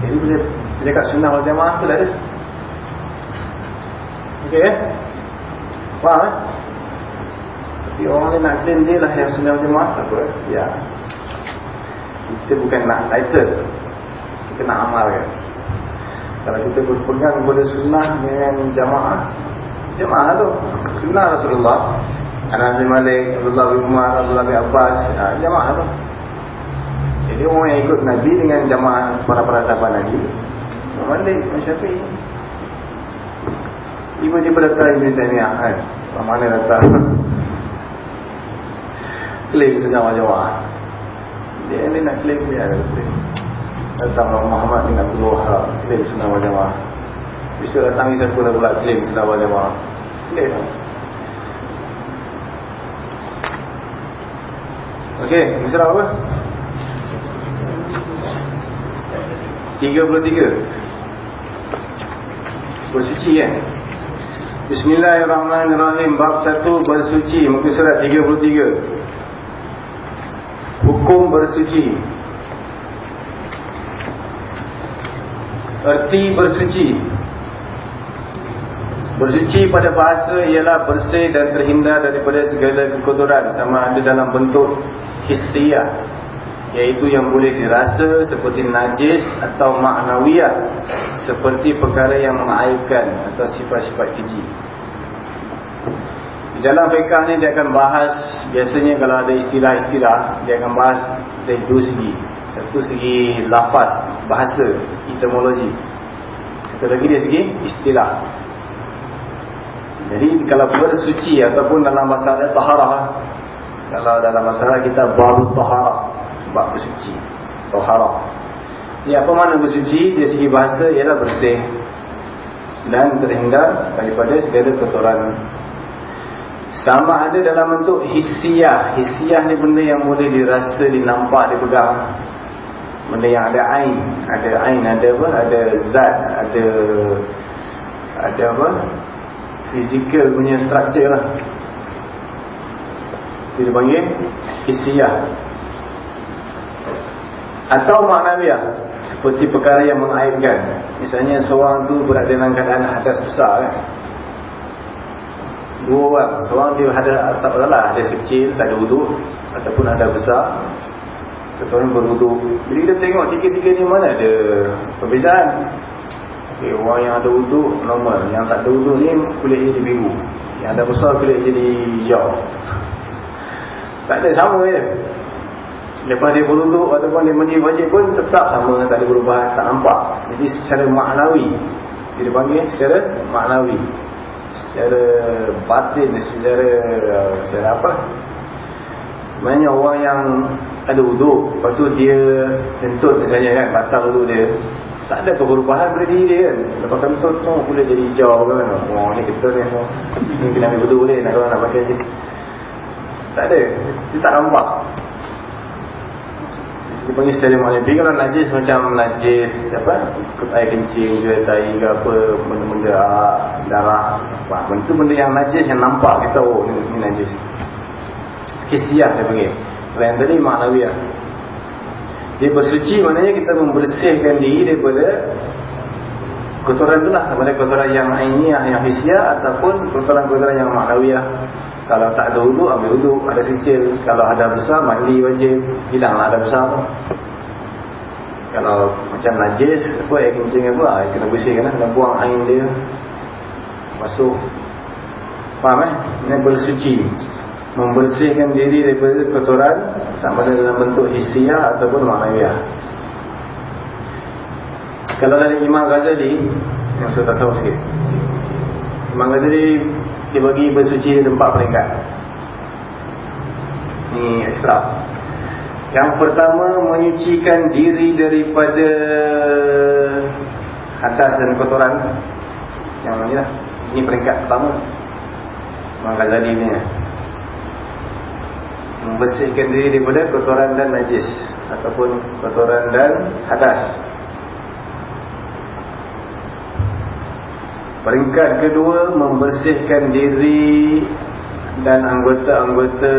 Jadi bila bila kat sunnah wal jamaah tu dah ada. Ok eh? Faham eh? Tapi orang lain nak claim dia lah yang sunnah wal jamaah tak apa ya. Kita bukan nak title. Kita nak amalkan kalau kita berpegang kepada sunnah dengan jamaah Jemaah tu. Sunnah Rasulullah Anas bin Malik Abdullah bin Umar Abdullah bin Abbas ha, Jemaah tu. Jadi orang yang ikut Nabi Dengan jemaah para-para sahabat Nabi Malik Syafi'i. Tiba-tiba datang Ibn Taymiyah kan? Mana datang Klaim senyama jemaah Dia ni nak klaim dia Datang Muhammad bin Abdul Wahab Klaim senyama jemaah bisa datang ni nak pula claim senawal jemaah Claim Okey, misalnya apa? 33 Bersuci kan? Bismillahirrahmanirrahim. Bab 1 bersuci Muka surat 33 Hukum bersuci Erti bersuci Bersuci pada bahasa ialah bersih dan terhindar daripada segala kekotoran sama ada dalam bentuk hissiyah iaitu yang boleh dirasa seperti najis atau maknawiyah seperti perkara yang mengaibkan atau sifat-sifat keji. Di dalam fiqah ni dia akan bahas biasanya kalau ada istilah-istilah dia akan bahas dari dua segi. Satu segi lafaz, bahasa, etimologi. Satu lagi dari segi istilah. Jadi kalau bersuci ataupun dalam masalah taharah Kalau dalam masalah kita baru taharah Sebab bersuci Taharah. Ya apa mana bersuci? Dari segi bahasa ialah bersih Dan terhindar daripada segala kotoran. Sama ada dalam bentuk hissiyah. Hissiyah ni benda yang boleh dirasa, dinampak, dipegang Benda yang ada ain. Ada ain, ada apa? Ada zat, ada Ada apa? fizikal punya structure lah. Dia panggil isiyah atau maknawiah seperti perkara yang mengaibkan misalnya seorang tu berada dalam keadaan hadas besar kan. Dua orang. Seorang dia ada tak lah hadas kecil ada wuduk ataupun ada besar satu orang berwuduk. Jadi kita tengok tiga-tiga ni mana ada perbezaan. Okay, orang yang ada wuduk normal. Yang tak ada wuduk ni kulit jadi biru. Yang ada besar kulit jadi hijau. Tak ada sama je. Lepas dia berwuduk ataupun dia mandi wajib pun Tetap sama tak ada berubah Tak nampak. Jadi secara maknawi Dia panggil secara maknawi. Secara batin Secara Secara apa? Maksudnya orang yang ada wuduk. Lepas tu dia Tentut misalnya kan Batal wuduk dia. Tak ada perubahan pada diri dia kan. Lepas kentut tu boleh jadi hijau kan. Oh ni kita ni. Ni kena ambil betul boleh nak nak pakai je tak ada. Dia tak nampak. Dia panggil secara makna kalau najis macam najis apa? Air kencing ke tai ke apa benda-benda ah, darah. Apa itu benda yang najis yang nampak kita oh ni, ni najis. Kisiah dia panggil yang tadi maknawiah dia bersuci maknanya kita membersihkan diri daripada kotoran itulah sama ada kotoran yang ainiyah yang hisiah ataupun kotoran-kotoran yang maknawiyah. Kalau tak ada wuduk ambil wuduk ada kecil kalau ada besar mandi wajib. Hilanglah ada besar tu kalau macam najis apa air kencing apa ah, kena bersihkan lah. Kena buang air dia. Masuk. Faham eh? Ini bersuci membersihkan diri daripada kotoran sama ada dalam bentuk hisiah ataupun maknawiyah. Kalau dari Imam Ghazali yang saya tak tahu sikit. Imam Ghazali dia bagi bersuci di tempat peringkat. Ni ekstra. Yang pertama menyucikan diri daripada atas dan kotoran yang ni lah. Ini peringkat pertama. Imam Ghazali ni membersihkan diri daripada kotoran dan najis ataupun kotoran dan hadas peringkat kedua membersihkan diri dan anggota-anggota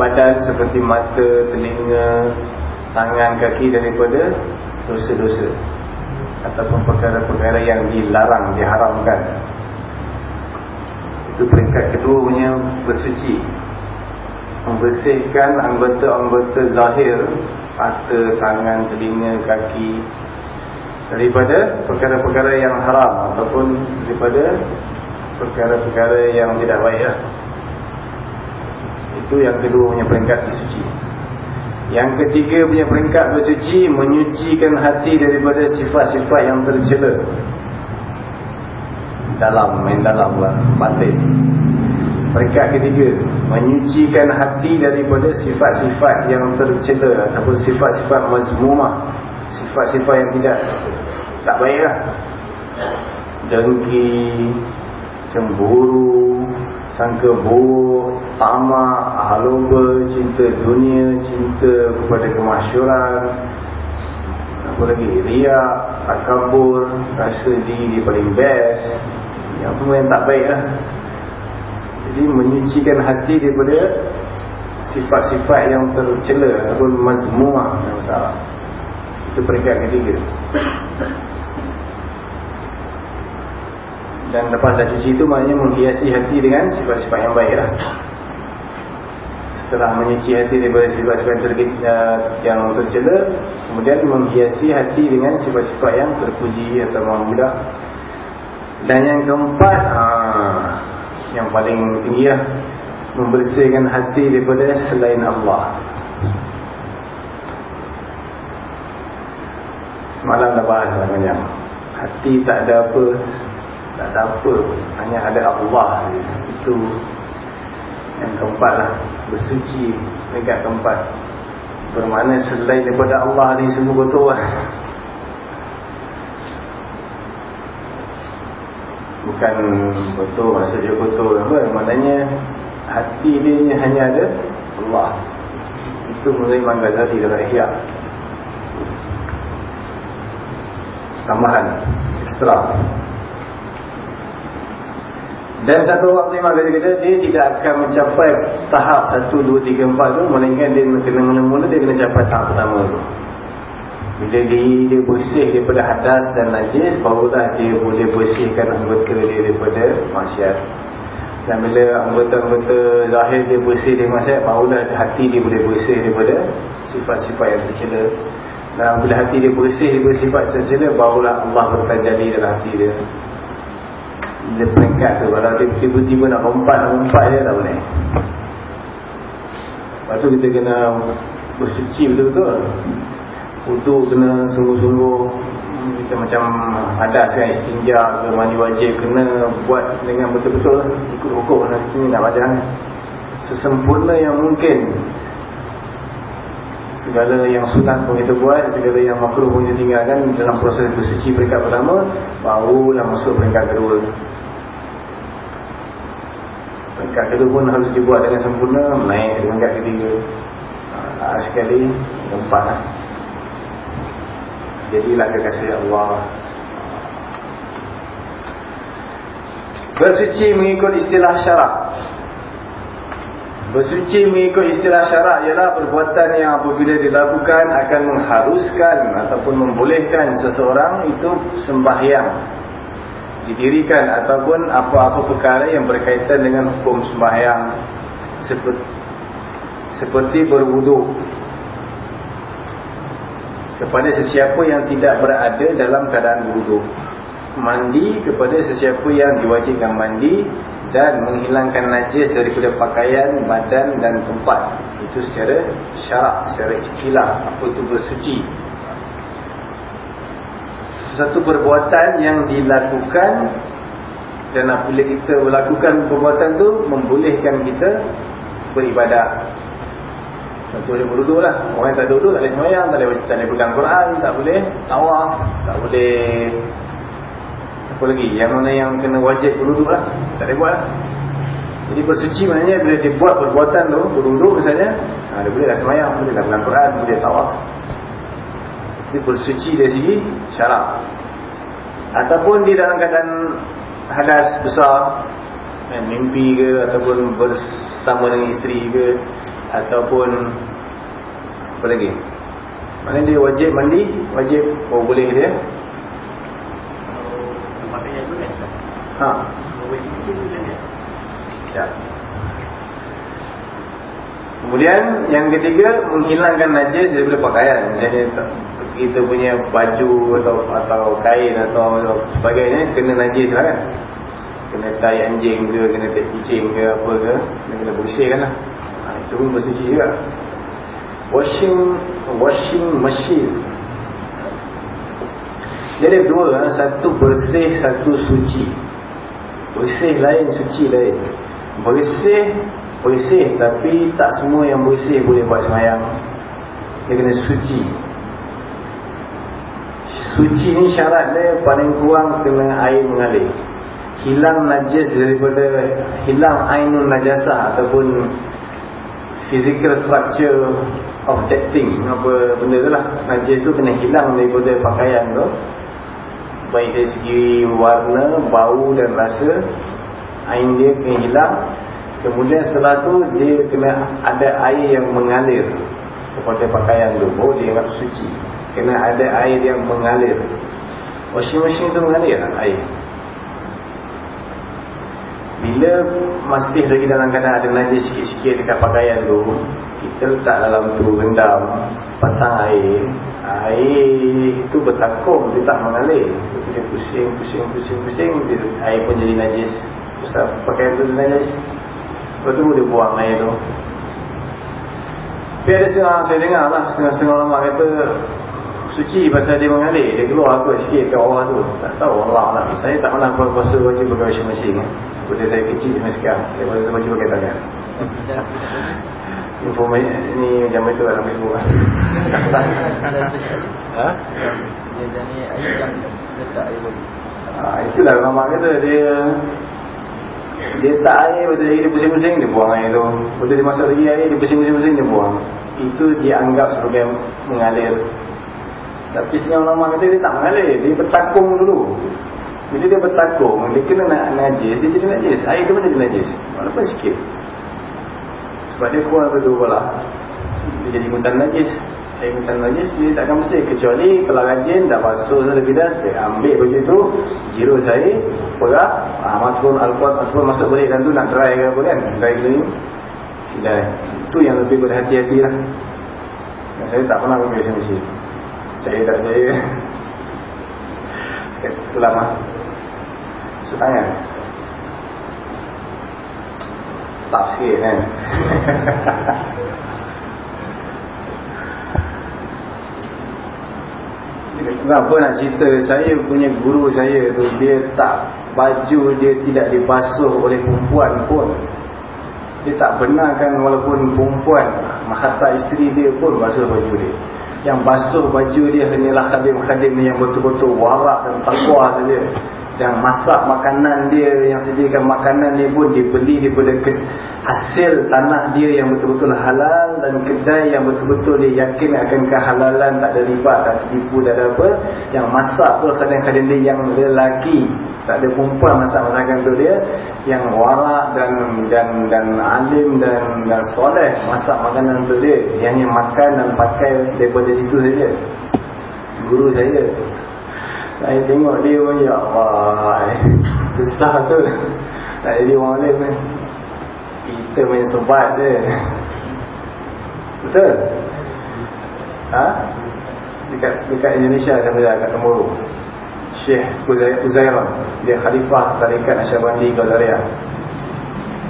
badan seperti mata, telinga, tangan, kaki daripada dosa-dosa ataupun perkara-perkara yang dilarang, diharamkan. Itu peringkat kedua punya bersuci. Membersihkan anggota-anggota zahir, mata, tangan, telinga, kaki daripada perkara-perkara yang haram ataupun daripada perkara-perkara yang tidak baik. Lah. Itu yang kedua punya peringkat bersuci. Yang ketiga punya peringkat bersuci menyucikan hati daripada sifat-sifat yang tercela. Dalam, main dalam lah, batin. Peringkat ketiga, menyucikan hati daripada sifat-sifat yang tercela ataupun sifat-sifat mazmumah. Sifat-sifat yang tidak tak baik lah. Dengki, cemburu, sangka buruk, tamak, haluba, cinta dunia, cinta kepada kemasyuran, apa lagi, riak, takabur, rasa diri paling best, yang semua yang tak baik lah. Jadi menyucikan hati daripada sifat-sifat yang tercela ataupun mazmumah yang salah. Itu peringkat ketiga. Dan lepas dah cuci itu maknanya menghiasi hati dengan sifat-sifat yang baik lah. Setelah menyuci hati daripada sifat-sifat yang tercela Kemudian menghiasi hati dengan sifat-sifat yang terpuji atau mudah Dan yang keempat aa, Yang paling tinggi lah Membersihkan hati daripada selain Allah. Semalam dah bahas banyak Hati tak ada apa tak ada apa hanya ada Allah itu yang keempat lah. Bersuci dekat tempat. Bermakna selain daripada Allah ni semua kotor lah bukan kotor maksud dia kotor apa. Maknanya hati dia hanya ada Allah. Itu menurut Imam Ghazali dalam Ihya. Tambahan ekstra. Dan satu waktu Imam Ghazali kata dia tidak akan mencapai tahap 1, 2, 3, 4 tu Melainkan dia kena mula-mula dia kena capai tahap pertama tu Bila dia, dia bersih daripada hadas dan najis Barulah dia boleh bersihkan anggota dia daripada masyarakat Dan bila anggota-anggota zahir dia bersih dari masyarakat Barulah hati dia boleh bersih daripada sifat-sifat yang tercela. Dan bila hati dia bersih daripada sifat tercela Barulah Allah bertajali dalam hati dia. Dia peringkat tu. Kalau dia tiba-tiba nak lompat je tak boleh. Lepas tu kita kena Bersuci betul-betul Untuk kena sungguh-sungguh. Kita macam Ada sekarang istinja ke Mandi wajib Kena buat dengan betul-betul Ikut hukum nak sini nak baca Sesempurna yang mungkin. Segala yang sunat pun kita buat Segala yang makruh pun kita tinggalkan Dalam proses bersuci peringkat pertama Barulah masuk peringkat kedua. Peringkat kedua pun harus dibuat dengan sempurna Naik peringkat ketiga. Ha, Sekali Empat lah Jadilah kekasih Allah. Bersuci mengikut istilah syarak. Bersuci mengikut istilah syarak ialah perbuatan yang apabila dilakukan akan mengharuskan ataupun membolehkan seseorang itu sembahyang. Didirikan ataupun apa-apa perkara yang berkaitan dengan hukum sembahyang. Seperti, seperti berwuduk kepada sesiapa yang tidak berada dalam keadaan berwuduk mandi kepada sesiapa yang diwajibkan mandi dan menghilangkan najis daripada pakaian, badan dan tempat. Itu secara syarak, secara istilah apa itu bersuci. Sesuatu perbuatan yang dilakukan dan apabila kita melakukan perbuatan tu membolehkan kita beribadat Tentu boleh berduduk lah. Orang yang tak duduk tak boleh semayang Tak boleh, tak boleh pegang Quran Tak boleh tawaf Tak boleh Apa lagi? Yang mana yang kena wajib berduduk lah. Tak boleh buat lah. Jadi bersuci maknanya Bila dia buat perbuatan tu Berduduk misalnya ha, Dia boleh lah semayang Boleh lah pegang Quran Boleh tawaf. Jadi bersuci dari segi syarak. Ataupun di dalam keadaan Hadas besar eh, Mimpi ke Ataupun bersama dengan isteri ke ataupun apa lagi? Mana dia wajib mandi wajib oh boleh dia ha. Ya. Kemudian yang ketiga menghilangkan najis daripada pakaian. Jadi kita punya baju atau atau kain atau sebagainya kena najis lah kan? Kena tai anjing ke kena tai kucing ke apa ke kena bersihkan lah itu pun bersuci juga. Washing washing machine. Jadi dua ha? satu bersih satu suci. Bersih lain suci lain. Bersih bersih tapi tak semua yang bersih boleh buat semayang. Dia kena suci. Suci ni syarat dia paling kurang kena air mengalir. Hilang najis daripada hilang ainun najasah ataupun physical structure of that thing apa benda tu lah. Najis tu kena hilang daripada pakaian tu. Baik dari segi warna, bau dan rasa air dia kena hilang. Kemudian setelah tu dia kena ada air yang mengalir kepada pakaian tu baru dia ingat suci. Kena ada air yang mengalir. Washing machine tu mengalir lah air bila masih lagi dalam keadaan ada najis sikit-sikit dekat pakaian tu Kita letak dalam tu rendam Pasang air. Air tu bertakung Dia tak mengalir. Dia pusing, pusing, pusing, pusing Air pun jadi najis. Pasal pakaian tu najis. Lepas tu dia buang air tu. Tapi ada setengah saya dengar lah Setengah-setengah lama kata suci pasal dia mengalir. Dia keluar apa sikit ke bawah tu. Tak tahu Allah lah saya tak pernah puasa wajib pakai washing machine. Eh. bila saya kecil sampai sekarang. Saya puasa wajib pakai tangan. Informasi ni jam itu dalam Facebook ha? Ha, itulah lama kata dia dia tak air betul dia pusing-pusing dia buang air tu. Betul dia masuk lagi air dia pusing-pusing dia buang. Itu dia anggap sebagai mengalir tapi setengah ulama kata dia tak mengalir. Dia bertakung dulu. Bila dia bertakung. Dia kena nak najis. Dia jadi najis. Air tu pun jadi najis. Walaupun sikit. Sebab dia kurang berdua lah Dia jadi mutan najis. Air mutan najis Dia tak akan bersih. Kecuali kalau rajin Dah basuh lebih dah. Dia ambil baju tu Jiru saya Perah ah, Masukkan Al-Quran masuk balik Dan tu nak dry ke apa kan? Dry cleaning Sila Itu yang lebih berhati-hati lah. Saya tak pernah ambil mesin-mesin saya tak tulang lah Setangan Tak sikit kan? Kenapa nak cerita? Saya punya guru saya tu Dia tak Baju dia tidak dibasuh oleh perempuan pun. Dia tak benarkan Walaupun perempuan Mahata isteri dia pun Basuh baju dia yang basuh baju dia hanyalah khadim-khadim yang betul-betul warak dan takwa saja yang masak makanan dia yang sediakan makanan dia pun dibeli daripada hasil tanah dia yang betul-betul halal dan kedai yang betul-betul dia yakin akan kehalalan tak ada riba tak tipu tak ada apa. Yang masak pun kadang-kadang dia yang lelaki tak ada perempuan masak masakan tu dia. Yang warak dan dan dan alim dan dan soleh masak makanan tu dia. Yang hanya makan dan pakai daripada situ saja. Guru saya saya tengok dia pun ya Allah. Susah tu. Tak jadi orang lain pun Kita main sobat je Betul? Ha? Dekat, dekat Indonesia saya berada kat Temuru Syekh Uzairan Dia khalifah tarikat Asyabandi Gazaria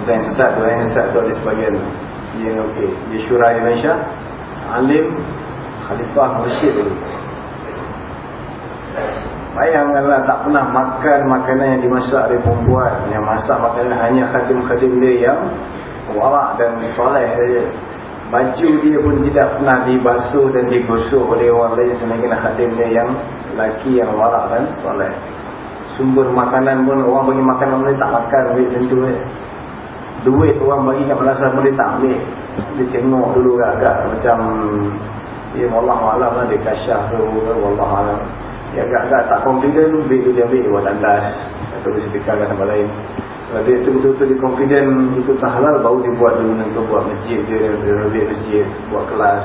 Bukan yang sesat Bukan yang sesat tu ada sebagian Dia okey. Dia syurah Indonesia Alim Khalifah Mursyid dulu Bayangkanlah tak pernah makan makanan yang dimasak oleh perempuan. Yang masak makanan hanya khadim-khadim dia yang Warak dan soleh saja. Baju dia pun tidak pernah dibasuh dan digosok oleh orang lain Selain khadim dia yang lelaki yang warak dan soleh. Sumber makanan pun orang bagi makanan boleh tak makan duit tentu eh. Duit orang bagi kat madrasah boleh tak ambil? Dia tengok dulu agak-agak macam Ya Allah Allah lah dia kasyah tu Allah Allah Ya agak-agak tak confident Duit dia ambil buat tandas. Atau sedekarkan tempat lain. Kalau dia betul-betul dia confident Itu tak halal baru dia buat dulu Nanti buat masjid dia ambil masjid Buat kelas.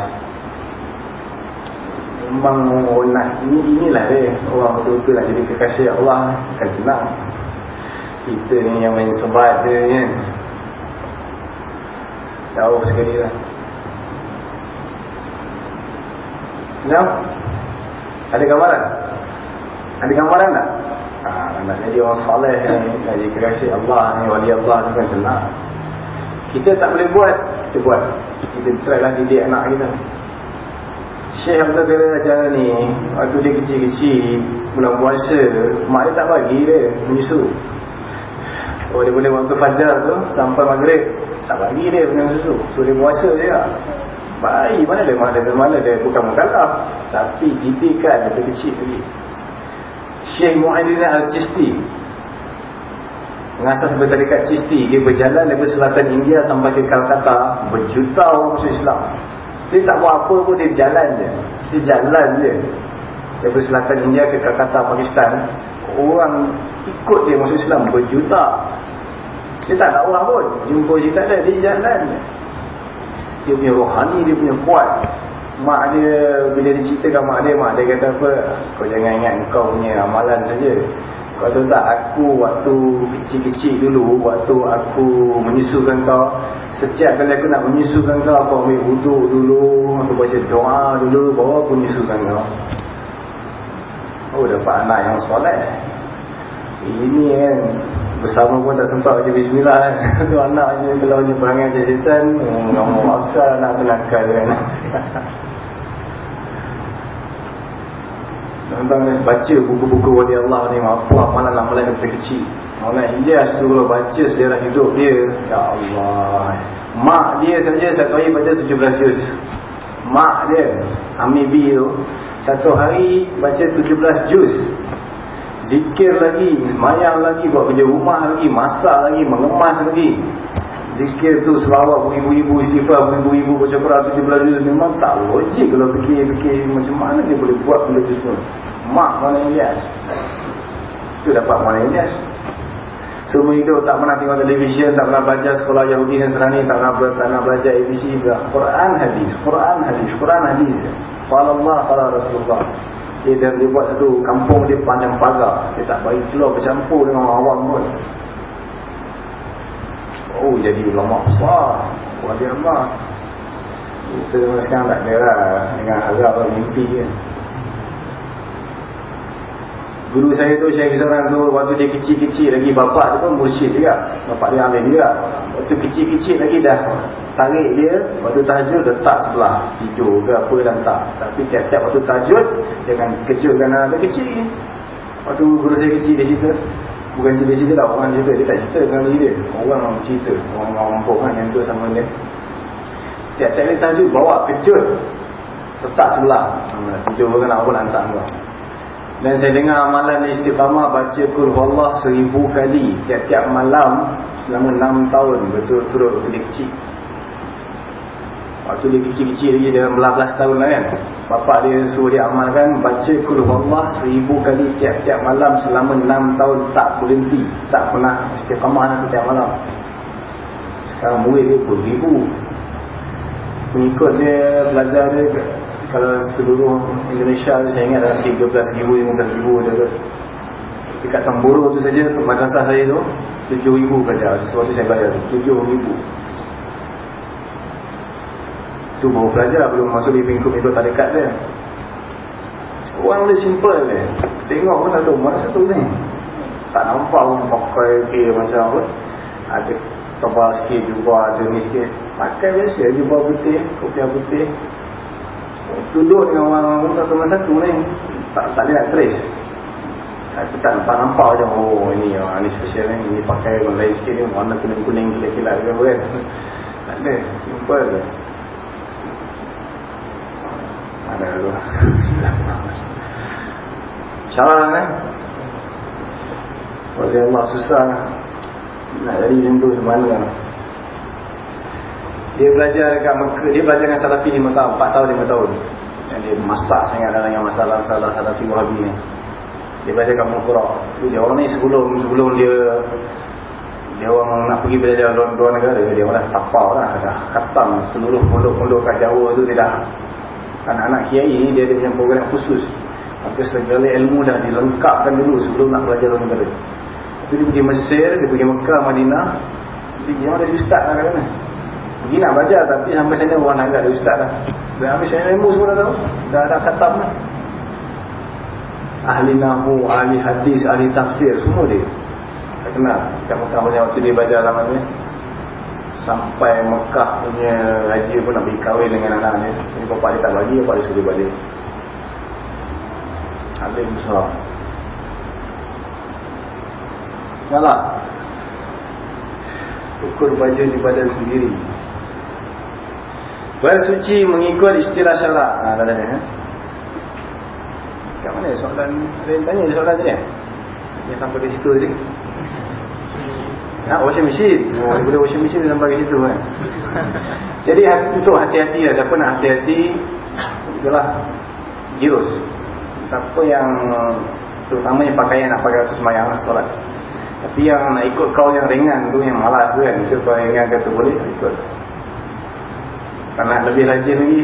Memang nak ini, Inilah dia. Orang betul-betul nak jadi kekasih Allah Kan senang Kita ni yang main sebat dia kan. Jauh sekali lah. Kenapa? Ada gambaran? Ada gambaran tak? Ha, nak jadi orang soleh ni, nak jadi kekasih Allah ni, wali Allah ni kan senang. Kita tak boleh buat, kita buat. Kita try lah didik anak kita. Syekh Abdul Qadir acara ni, waktu dia kecil-kecil, bulan puasa, mak dia tak bagi dia menyusu. Oh dia boleh waktu fajar tu, sampai maghrib, tak bagi dia punya menyusu. So dia puasa je lah. Baik, mana dia mana dia mana dia bukan mengkalaf. Tapi didikan dia kecil lagi. Syekh Mu'ayyidin Al-Chisti. Mengasas bertarikat Chisti Dia berjalan dari selatan India sampai ke Calcutta Berjuta orang masuk Islam. Dia tak buat apa pun dia jalan je. Dia jalan je. Dari selatan India ke Calcutta Pakistan Orang ikut dia masuk Islam berjuta. Dia tak dakwah pun. Jumpa dia tak ada, dia jalan je. Dia punya rohani, dia punya kuat mak dia bila diceritakan mak dia mak dia kata apa kau jangan ingat kau punya amalan saja. Kau tahu tak aku waktu kecil-kecil dulu waktu aku menyusukan kau setiap kali aku nak menyusukan kau aku ambil wuduk dulu aku baca doa dulu baru aku menyusukan kau. Oh dapat anak yang soleh. Ini kan bersama pun tak sempat baca bismillah kan. Tu anaknya kalau dia perangai macam ngomong oh, asal nak kenakal kan Tentang baca buku-buku wali Allah ni Apa amalan-amalan yang kecil. Maulana Ilyas tu kalau baca sejarah hidup dia Ya Allah. Mak dia saja satu hari baca 17 juz. Mak dia Ami B tu Satu hari baca 17 juz. Zikir lagi Semayang lagi Buat kerja rumah lagi Masak lagi Mengemas lagi Zikir tu selawat ibu-ibu istighfar ibu-ibu baca Quran 17 juz memang tak logik kalau fikir-fikir macam mana dia boleh buat benda tu semua. Mak mana Ilyas. Itu dapat mana Ilyas. Semua hidup tak pernah tengok televisyen, tak pernah belajar sekolah Yahudi dan Serani, tak pernah, tak pernah belajar ABC juga. Quran hadis, Quran hadis, Quran hadis. Qala Allah, qala Rasulullah. Dia, dia, dia buat satu kampung dia panjang pagar. Dia tak bagi keluar bercampur dengan orang awam pun. Oh jadi ulama besar. Wali Allah Kita sekarang tak ada lah. Dengan harap mimpi kan Guru saya tu Syekh seorang tu Waktu dia kecil-kecil lagi Bapak tu pun mursyid juga. Bapak dia ambil juga. Waktu kecil-kecil lagi dah Tarik dia Waktu tahajud letak sebelah. Tidur ke apa dan tak Tapi tiap-tiap waktu tahajud Jangan kejutkan anak kecil. Waktu guru saya kecil dia cerita Bukan cerita-cerita lah Orang cerita. Dia tak cerita dengan diri dia. Orang orang cerita. Orang-orang mampuk kan Yang tu sama dia. Dia tajuk Bawa kejut Letak sebelah. Tidur kan nak pun hantar kau Dan saya dengar amalan istiqamah Baca Qur'an seribu kali Tiap-tiap malam Selama enam tahun. Betul turut Dia kecil Waktu dia kecil-kecil lagi Dalam belas tahun lah kan. Bapak dia suruh dia amalkan Baca Allah seribu kali Tiap-tiap malam Selama enam tahun Tak berhenti Tak pernah istiqamah nanti tiap malam. Sekarang murid dia pun ribu. Pengikut dia Belajar dia Kalau seluruh Indonesia Saya ingat dalam 13 ribu 15 ribu dia tu Dekat Tamburu tu saja Madrasah saya tu 7 ribu belajar. Sebab tu saya belajar tu 7 ribu Tu baru pelajar belum masuk di pingkup itu tak dekat dia. Orang boleh simple ni. Tengok pun tahu mana satu ni. Tak nampak pun pakai okay, macam apa. Ada tebal sikit jubah ada ni sikit. Pakai biasa jubah putih, kopiah putih. Duduk dengan orang-orang pun tahu satu ni. Tak, boleh nak trace. Aku tak nampak-nampak macam Oh ini ya, ini spesial ni Ini pakai lain sikit ni Warna kuning-kuning kilat-kilat ke apa kan Tak ada Simple je Mana tu Salah kan Wajah Allah susah Nak jadi macam tu Semana Dia belajar dekat Mekah Dia belajar dengan Salafi 5 tahun 4 tahun 5 tahun. Dan dia masak sangat dalam yang masalah-masalah Salafi Wahabi ni. Dia belajar kat Mukhrak dia orang ni sebelum sebelum dia dia orang nak pergi belajar luar, luar negara dia orang dah tapau lah dah khatam seluruh pondok-pondok kat Jawa tu dia dah anak-anak kiai ni dia ada punya program khusus. Maka segala ilmu dah dilengkapkan dulu sebelum nak belajar luar negara tapi dia pergi Mesir dia pergi Mekah Madinah dia memang ada ustaz lah kan pergi nak belajar tapi sampai sana orang nak ada ustaz lah. Dah habis saya ilmu semua dah tahu. Dah ada khatam lah. Ahli nahu, ahli hadis, ahli tafsir semua dia. Tak kenal. Kat Mekah punya waktu dia belajar ni sampai Mekah punya haji pun nak pergi kahwin dengan anak dia jadi bapak dia tak bagi, bapak dia suruh balik. Alim besar. Salah ukur baju di badan sendiri. Bersuci mengikut istilah syarak. Ha, dah dah eh? Kat mana soalan? Ada yang tanya soalan tadi eh? Yang sampai ke situ tadi Ha, washing machine? Oh, Boleh washing machine sampai ke situ kan Jadi untuk hati-hati lah. Siapa nak hati-hati Itulah. Girus Siapa yang Terutamanya pakaian nak pakai atas semayang lah solat. Tapi yang nak ikut kau yang ringan tu Yang malas tu kan. Itu kau yang kata boleh ikut. Kalau nak lebih rajin lagi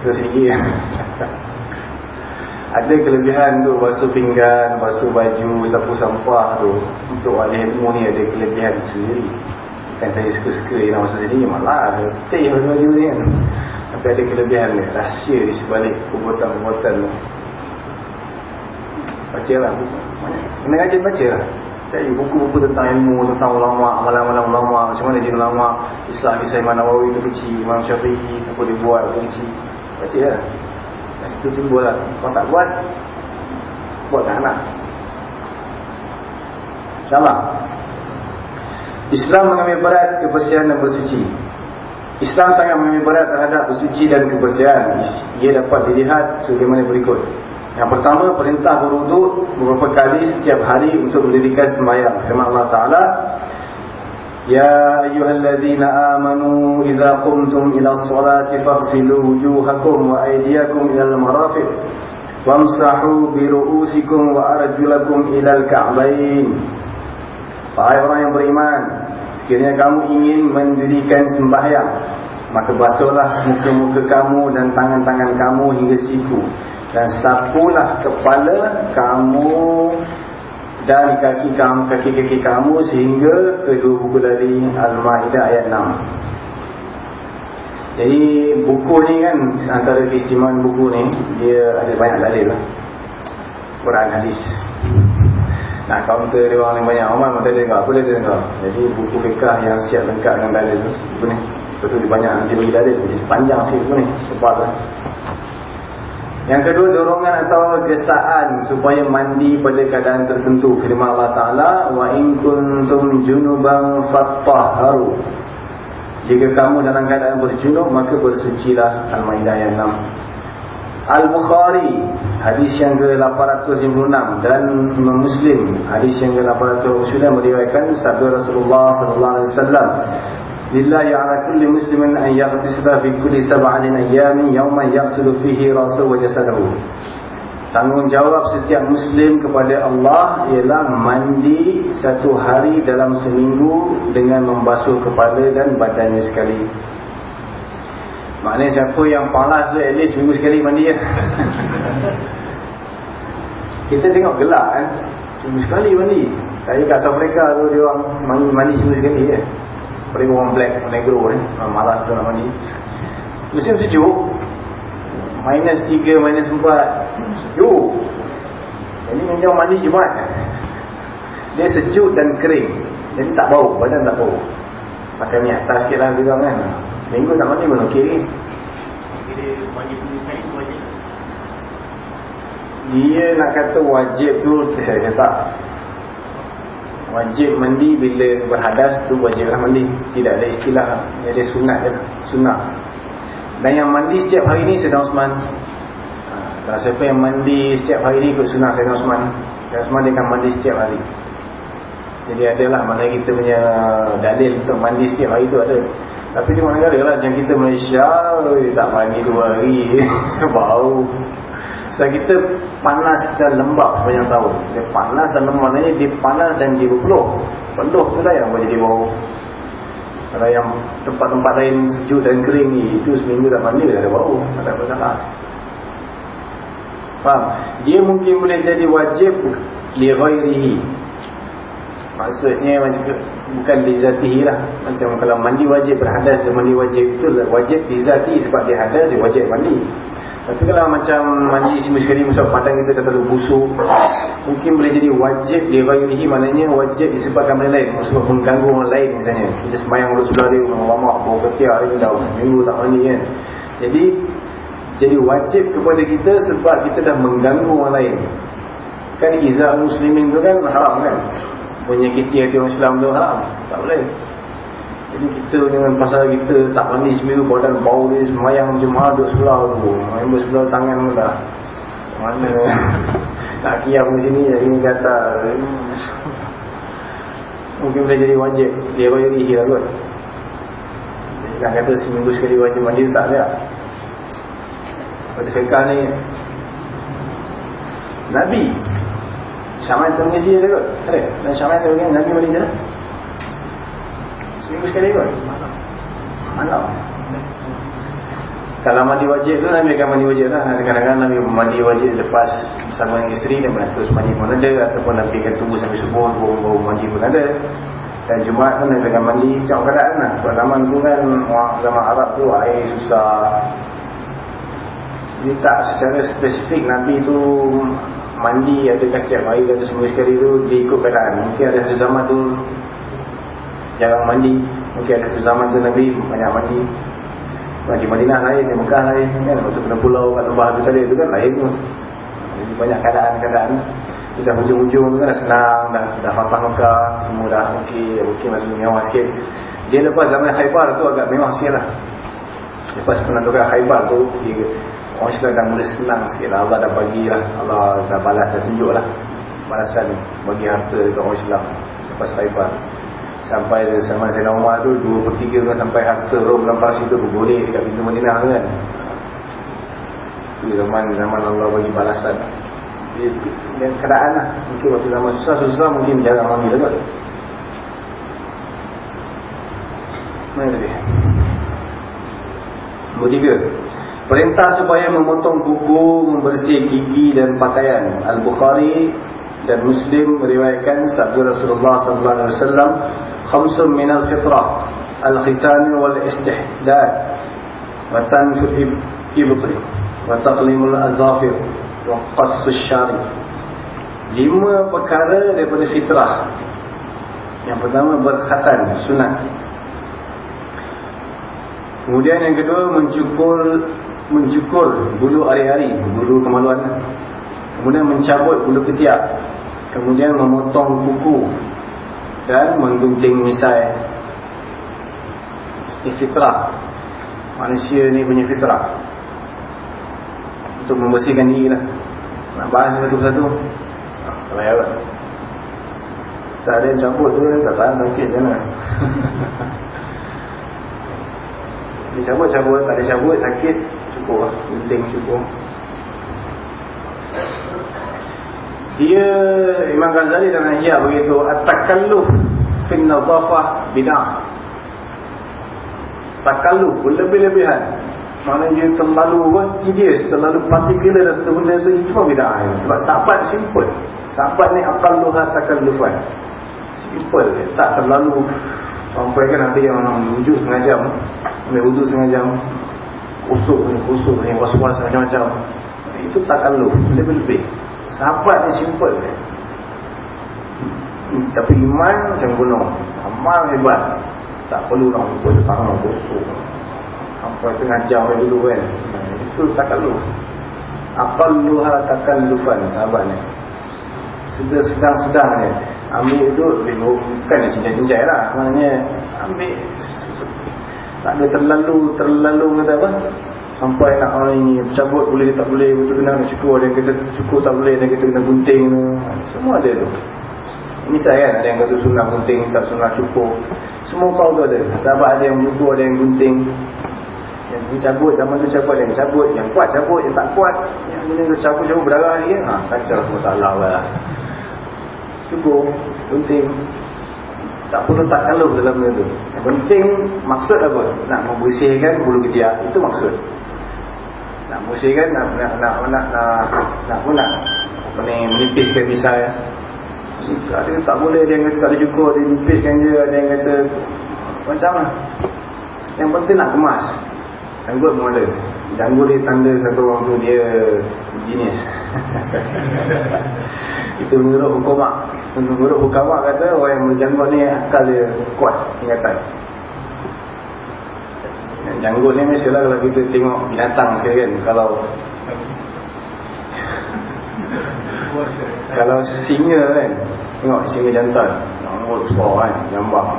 Terus lagi ada kelebihan tu basuh pinggan, basuh baju, sapu sampah tu. Untuk ahli ilmu ni ada kelebihan sendiri. Kan saya suka-suka yang masa sini malah letih baju baju ni kan. Tapi ada kelebihan ni rahsia di sebalik perbuatan-perbuatan tu. Baca lah kena rajin baca lah. Cari buku-buku tentang ilmu tentang ulama malam-malam ulama. Macam mana dia ulama? Islam kisah Imam Nawawi tu kecil Imam Syafi'i apa dia buat tu kecil. Baca lah itu timbul lah. Kalau tak buat Buat tak nak. InsyaAllah. Islam mengambil berat kebersihan dan bersuci. Islam sangat mengambil berat terhadap bersuci dan kebersihan. Ia dapat dilihat sebagaimana berikut. Yang pertama perintah beruduk beberapa kali setiap hari untuk mendirikan sembahyang Firman Allah Ta'ala يا أيها الذين آمنوا إذا قمتم إلى الصلاة فاغسلوا وجوهكم وأيديكم إلى المرافق وامسحوا برؤوسكم وأرجلكم إلى الكعبين Wahai orang yang beriman Sekiranya kamu ingin mendirikan sembahyang Maka basuhlah muka-muka kamu dan tangan-tangan kamu hingga siku Dan sapulah kepala kamu dan kaki kamu kaki-kaki kamu sehingga kedua buku dari Al-Maidah ayat 6. Jadi buku ni kan antara keistimewaan buku ni dia ada banyak dalil lah. Quran hadis. Nah, kaunter dia orang banyak Omar pun tak apa dia dengar. Jadi buku fikah yang siap lengkap dengan dalil tu buku ni. Betul dia banyak nanti bagi dalil jadi panjang sikit buku ni. Sebab lah. Yang kedua dorongan atau gesaan supaya mandi pada keadaan tertentu. Firman Allah Taala wa in kuntum junuban fatahharu. Jika kamu dalam keadaan berjunub maka bersucilah Al-Maidah ayat 6. Al-Bukhari hadis yang ke-856 dan Muslim hadis yang ke-829 meriwayatkan sabda Rasulullah sallallahu alaihi wasallam ala kulli muslimin an yaghtasila fi kulli sab'atin ayyamin yawman yaghsilu fihi ra'sahu wa jasadahu. Tanggungjawab setiap muslim kepada Allah ialah mandi satu hari dalam seminggu dengan membasuh kepala dan badannya sekali. Maknanya siapa yang palas tu at least seminggu sekali mandi ya. Kita tengok gelap kan? Seminggu sekali mandi. Saya kat South Africa tu dia orang mandi, mandi seminggu sekali ya Apalagi orang black, negro ni eh. Malas tu nak mandi Musim sejuk Minus 3, minus 4 Sejuk Jadi macam mandi jimat. Dia sejuk dan kering. Jadi tak bau, badan tak bau. Pakai minyak atas sikit lah kan. Seminggu tak mandi pun okey ni dia nak kata wajib tu saya kata wajib mandi bila berhadas tu wajiblah mandi. Tidak ada istilah ada sunat je sunat dan yang mandi setiap hari ni Sayyidina Osman. Ha, kalau siapa yang mandi setiap hari ni ikut sunat Sayyidina Osman. Sayyidina Osman dia akan mandi setiap hari. Jadi adalah mana kita punya dalil untuk mandi setiap hari tu ada. Tapi di mana negara lah macam kita Malaysia tak mandi dua hari. Bau sebab kita panas dan lembab sepanjang tahun. Dia panas dan lembab ni dia panas dan dia berpeluh. Peluh tu lah yang boleh jadi bau. Kalau yang tempat-tempat lain sejuk dan kering ni, itu seminggu tak mandi dah ada bau. Tak ada masalah. Faham? Dia mungkin boleh jadi wajib li ghairihi. Maksudnya macam bukan di zatihi lah. Macam kalau mandi wajib berhadas dan mandi wajib itu wajib di zati sebab dia hadas dia wajib mandi. Tapi kalau macam mandi semua sekali Sebab badan kita terlalu busuk Mungkin boleh jadi wajib Dia bagi ini maknanya wajib disebabkan benda lain. Sebab mengganggu orang lain misalnya. Kita semayang Rasulullah dia Mamak, bawa ketiak dia dah Minggu tak mandi kan. Jadi Jadi wajib kepada kita Sebab kita dah mengganggu orang lain. Kan izah muslimin tu kan haram kan? Menyakiti hati orang Islam tu haram. Tak boleh jadi kita dengan pasal kita tak mandi seminggu badan bau dia semayang jemaah duduk sebelah tu. Main sebelah tangan pun dah. Mana nak kiam di sini jadi ni kata. Mungkin boleh jadi wajib. Dia bayar diri lah kot. Jadi kan kata seminggu sekali wajib mandi tak ada. Pada fiqah ni Nabi Syamai mengisi dia kot Dan Syamai tu mengisi Nabi mandi je Seminggu sekali kot? Malam. Kalau mandi wajib tu Nabi akan mandi wajib lah. Kadang-kadang Nabi mandi wajib lepas Bersama dengan isteri Dan terus mandi pun ada Ataupun Nabi akan tunggu sampai subuh Baru-baru mandi pun ada. Dan Jumat pun Nabi akan mandi Macam keadaan lah. Sebab zaman tu kan Zaman Arab tu air susah. Jadi tak secara spesifik Nabi tu Mandi adakah setiap hari Dan semua sekali tu Dia ikut keadaan. Mungkin ada satu zaman tu jarang mandi. Mungkin ada sezaman tu Nabi banyak mandi. Di Madinah lain di Mekah lain kan? Waktu kena pulau kat lembah tu tadi tu kan lain tu. Jadi, banyak keadaan-keadaan. Dah hujung-hujung tu kan dah senang dah, dah fatah Mekah semua dah okey okey masih mewah sikit. Dia lepas zaman Khaybar tu agak mewah sikit lah. Lepas penentukan Khaybar tu dia, orang Islam dah mula senang sikit lah. Allah dah bagi lah. Allah dah balas dah tunjuk lah. Balasan bagi harta ke orang Islam lepas Khaybar sampai sama Sayyidina Umar tu dua per tiga kan sampai harta Rom dan Parsi tu boleh dekat pintu Madinah kan. Itu zaman zaman Allah bagi balasan. Dan keadaan lah. Mungkin waktu zaman susah-susah mungkin jarang ambil lah mana tadi nombor tiga. Perintah supaya memotong kuku membersih gigi dan pakaian. Al-Bukhari dan Muslim meriwayatkan sabda Rasulullah sallallahu alaihi wasallam خمس من الفطرة الختان والاستحداد وتنف الإبط وتقليم الأظافر وقص الشارب lima perkara daripada fitrah yang pertama berkhatan sunat kemudian yang kedua mencukur mencukur bulu hari-hari bulu kemaluan kemudian mencabut bulu ketiak kemudian memotong kuku dan menggunting misai. Ini fitrah. Manusia ni punya fitrah. Untuk membersihkan diri lah. Nak bahas satu-satu. Kalau ya lah. Tak ada yang campur tu tak tahan sakit je lah dia cabut-cabut tak ada cabut sakit cukup lah. Gunting cukup dia Imam Ghazali dan Ihya begitu at-takalluf fi nazafah bid'ah. Takalluf berlebih-lebihan. Maknanya terlalu tedious terlalu particular dan tu itu bid'ah sebab sahabat simple. Sahabat ni aqalluha takallufan. Simple tak terlalu sampai kan ada yang wujud setengah jam ambil wudhu setengah jam kusuk ni was-was macam-macam. Itu takalluf lebih-lebih Sahabat ni simple. Hmm, Tapi iman macam gunung. Amal hebat Tak perlu nak lupa depan orang bosok. Sampai setengah jam dari dulu kan. Hmm, Itu tak kalau aqalluha takallufan sahabat ni. Sedang-sedang ni. Ambil itu bukan cincai-cincai lah. Maknanya ambil. Tak ada terlalu terlalu kata apa sampai nak orang ini cabut boleh tak boleh betul kena cukur yang kata cukur tak boleh yang kata kena gunting semua ada tu. Saya kan ada yang kata sunnah gunting tak sunnah cukur. Semua kau tu ada. Sahabat ada yang cukur ada yang gunting. Yang cabut zaman tu cabut yang cabut. Yang kuat cabut yang tak kuat yang ini cabut-cabut berdarah ni ha, kacau semua salah lah cukur gunting. Tak perlu tak kalau dalam benda tu. Yang penting maksud apa? Nak membersihkan bulu ketiak itu maksud nak membersihkan nak nak nak nak nak nak nak apa ni menipiskan misal ada tak boleh dia kata tak ada cukup dia nipiskan je ada yang kata macam lah. Yang penting nak kemas. Janggut ada janggut dia tanda satu orang tu dia genius. Itu menurut hukum mak. Menurut hukum mak kata orang yang berjanggut ni akal dia kuat ingatan janggut ni mestilah kalau kita tengok binatang sekali kan kalau kalau singa kan tengok singa jantan janggut besar kan jambang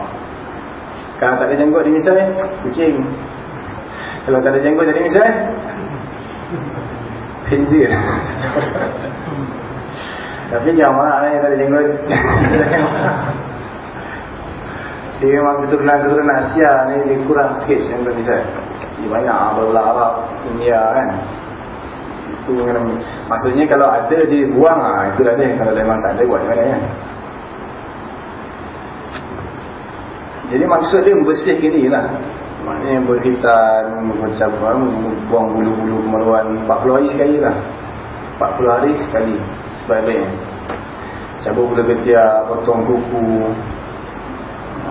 kalau tak ada janggut dia misal kucing. Kalau tak ada janggut jadi misal khinzir tapi jangan marah lah yang tak ada janggut dia memang keturunan-keturunan Asia ni dia kurang sikit janggut misal dia banyak berulah Arab India kan. Itu maksudnya kalau ada dia buang ah itulah dia. Kalau memang tak ada buat macam mana kan? Jadi maksud dia membersihkan diri lah maknanya berhitan macam buang bulu-bulu kemaluan. 40 hari sekali lah. 40 hari sekali sebaik-baiknya cabut bulu ketiak potong kuku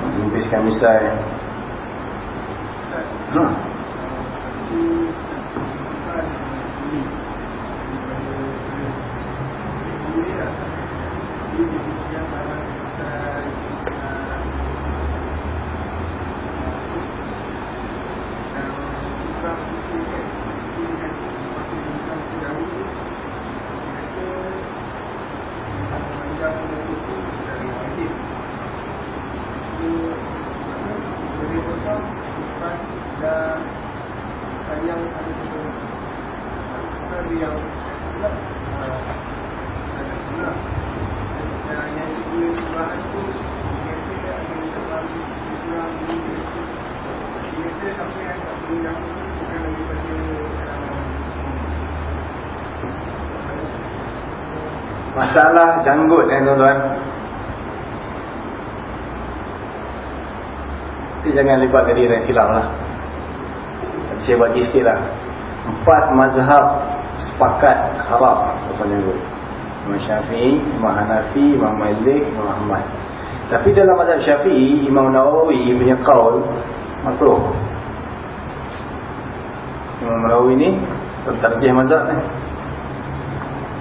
membersihkan misai ha Masalah tuan-tuan. Saya jangan libatkan diri dengan khilaf lah. Saya bagi sikit lah. Empat mazhab sepakat haram Tuan janggut Imam Syafi'i, Imam Hanafi, Imam Malik, Imam Ahmad. Tapi dalam mazhab Syafi'i Imam Nawawi punya kaul Masuk. Imam Nawawi ni Tertarjih mazhab ni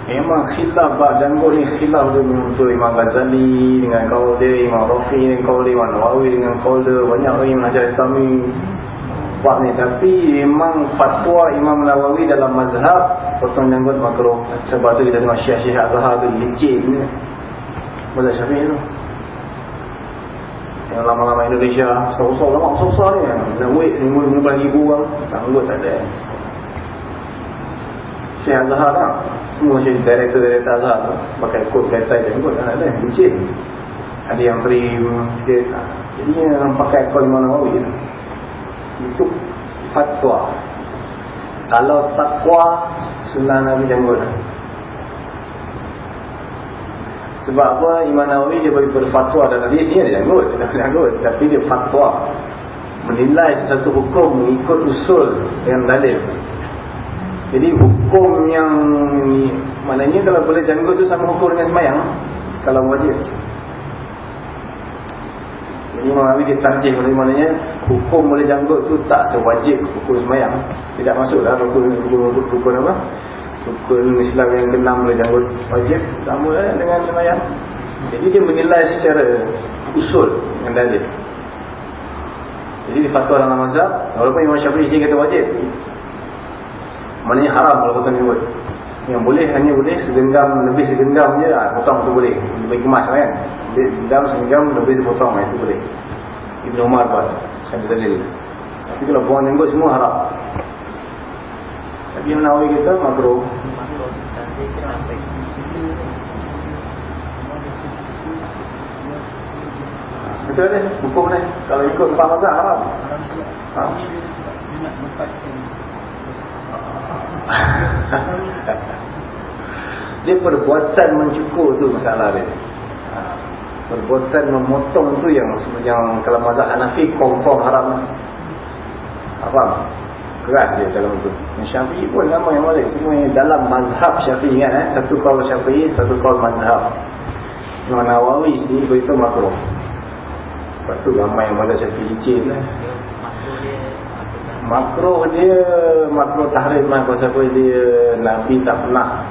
Memang khilaf bak janggut ni khilaf dia untuk Imam Ghazali dengan kaul dia, Imam Rafi dengan kaul dia, Imam Nawawi dengan kaul dia, banyak lagi Imam Hajar Islami buat ni. Tapi memang fatwa Imam Nawawi dalam mazhab potong janggut makro. Sebab tu kita tengok syekh-syekh Azhar tu licin ni. Mazhab Syafi'i tu. Yang lama-lama Indonesia, besar-besar lama, besar-besar ni. Nak wait, 15 ribu orang, janggut tak ada. Syekh Azhar tak? Semua Syekh director-director Azhar tu Pakai kod kereta janggut tak ada Bucin Ada yang free sikit. Jadi yang pakai kod Imam Nawawi Itu fatwa. Kalau takwa Sunnah Nabi janggut sebab apa Imam Nawawi dia bagi berfatwa dan hadis ni ada janggut, ada janggut. Tapi dia fatwa. Menilai sesuatu hukum mengikut usul yang dalil jadi hukum yang Maknanya kalau boleh janggut tu sama hukum dengan semayang Kalau wajib. Jadi Imam dia tarjih Maknanya hukum boleh janggut tu tak sewajib hukum semayang Tidak masuklah hukum, hukum, hukum, hukum apa? Hukum Islam yang kenam boleh janggut. Wajib Sama dengan semayang Jadi dia menilai secara usul yang dalil. Jadi di fatwa dalam mazhab Walaupun Imam Syafi'i kata wajib Maknanya haram kalau potong janggut Yang boleh hanya boleh segenggam lebih segenggam je lah. Potong tu boleh. Lebih kemas kan. Lebih segenggam segenggam lebih dipotong itu boleh. Ibn Umar buat. Saya dalil. Tapi kalau buang jenggot semua harap. Tapi yang Nawawi kita makro. Betul ni, hukum ni. Kalau ikut empat mazhab haram. Ha. dia perbuatan mencukur tu masalah dia. Ha. Perbuatan memotong tu yang yang kalau mazhab Hanafi confirm haram. Apa? Keras dia dalam tu. Syafi'i pun sama yang boleh. Semua yang dalam mazhab Syafi'i ingat eh. Satu kaul Syafi'i, satu kaul mazhab. Imam Nawawi sendiri beritahu makruh. Lepas tu ramai yang mazhab Syafi'i licin lah. Makruh dia makruh tahrim lah pasal apa dia Nabi tak pernah.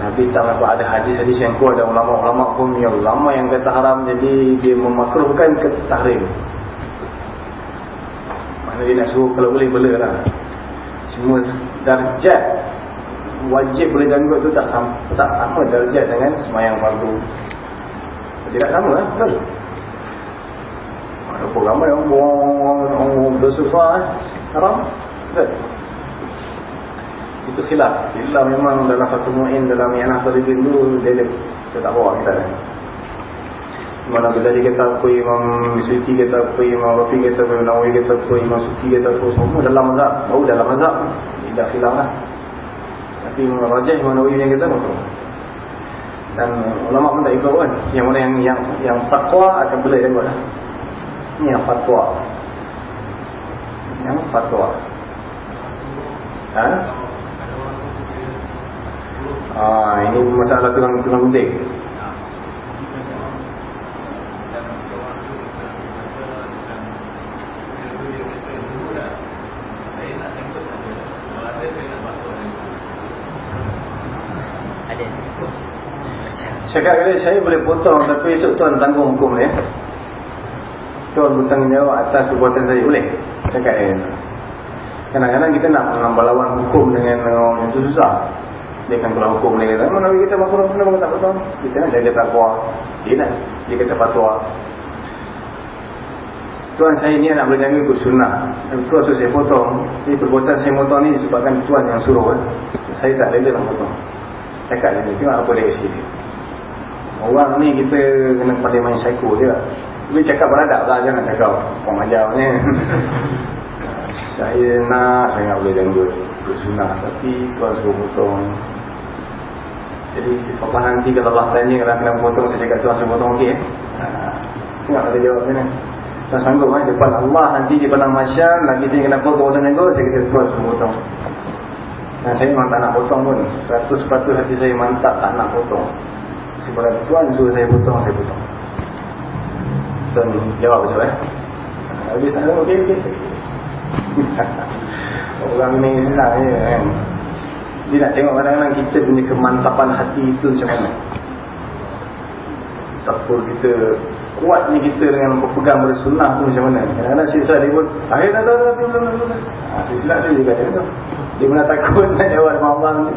Nabi tak pernah ada hadis-hadis yang kuat ada ulama-ulama pun yang ulama yang kata haram jadi dia memakruhkan ke tahrim. Mana dia nak suruh kalau boleh bela lah. Semua darjat wajib boleh janggut tu tak sama, tak sama darjat dengan semayang fardu. Tidak sama lah betul apa ramai yang buang bersusah eh? haram. Betul? Itu khilaf. Bila memang dalam satu mu'in dalam yanah talibin tu dia, dia. Saya tak bawa kita. Mana Ghazali kata apa Imam Suci kata apa Imam Rafi kata apa Nawawi kata apa Imam Suci kata apa semua dalam mazhab. Baru dalam mazhab. Tidak khilaf lah. Tapi Imam Rajah Imam Nawawi yang kata betul dan ulama pun tak ikut kan yang mana yang yang, yang takwa akan boleh dia buat lah ini yang fatwa. Yang fatwa. Ha? Ah, ini masalah tulang tulang penting. Cakap kata saya boleh potong tapi esok tuan tanggung hukum ni. Tuan bertanggung jawab atas perbuatan saya. Boleh? Cakap eh. Kadang-kadang kita nak melawan hukum dengan orang yang itu susah. Dia akan keluar hukum dia kata Mana kita makhluk mana tak betul Kita nak jaga takwa Dia nak Dia kata fatwa. Tuan saya ni nak berjaga ikut sunnah. Tuan so saya potong. Ini perbuatan saya potong ni disebabkan tuan yang suruh eh. Saya tak rela nak potong. Cakap dia ni Tengok apa dia isi dia. Orang ni kita kena pada main psycho je lah tapi cakap beradab lah Jangan cakap Pemajarnya Saya nak Saya nak boleh janggut Bersunah Tapi Tuan suruh potong. Jadi Papa nanti Kalau Allah tanya Kalau kena potong Saya cakap Tuan suruh potong Okey eh? Tengok ada jawab ni Tuan sanggup eh? Depan Allah Nanti di padang masyam Lagi dia kena potong janggut Saya kata Tuan suruh potong. Dan saya memang tak nak potong pun. Seratus sepatu hati saya mantap Tak nak potong. Sebab Tuan suruh saya potong Saya potong Tuan jawab macam eh? Habis sana okey okey. Orang ni senang je kan? Dia nak tengok kadang-kadang kita punya kemantapan hati itu macam mana? Takut kita Kuat ni kita dengan berpegang pada sunnah tu macam mana? Kadang-kadang sisa dia pun Akhir dah dah dah dah dah Sisa dia juga dia tu Dia pernah takut nak jawab dengan Allah ni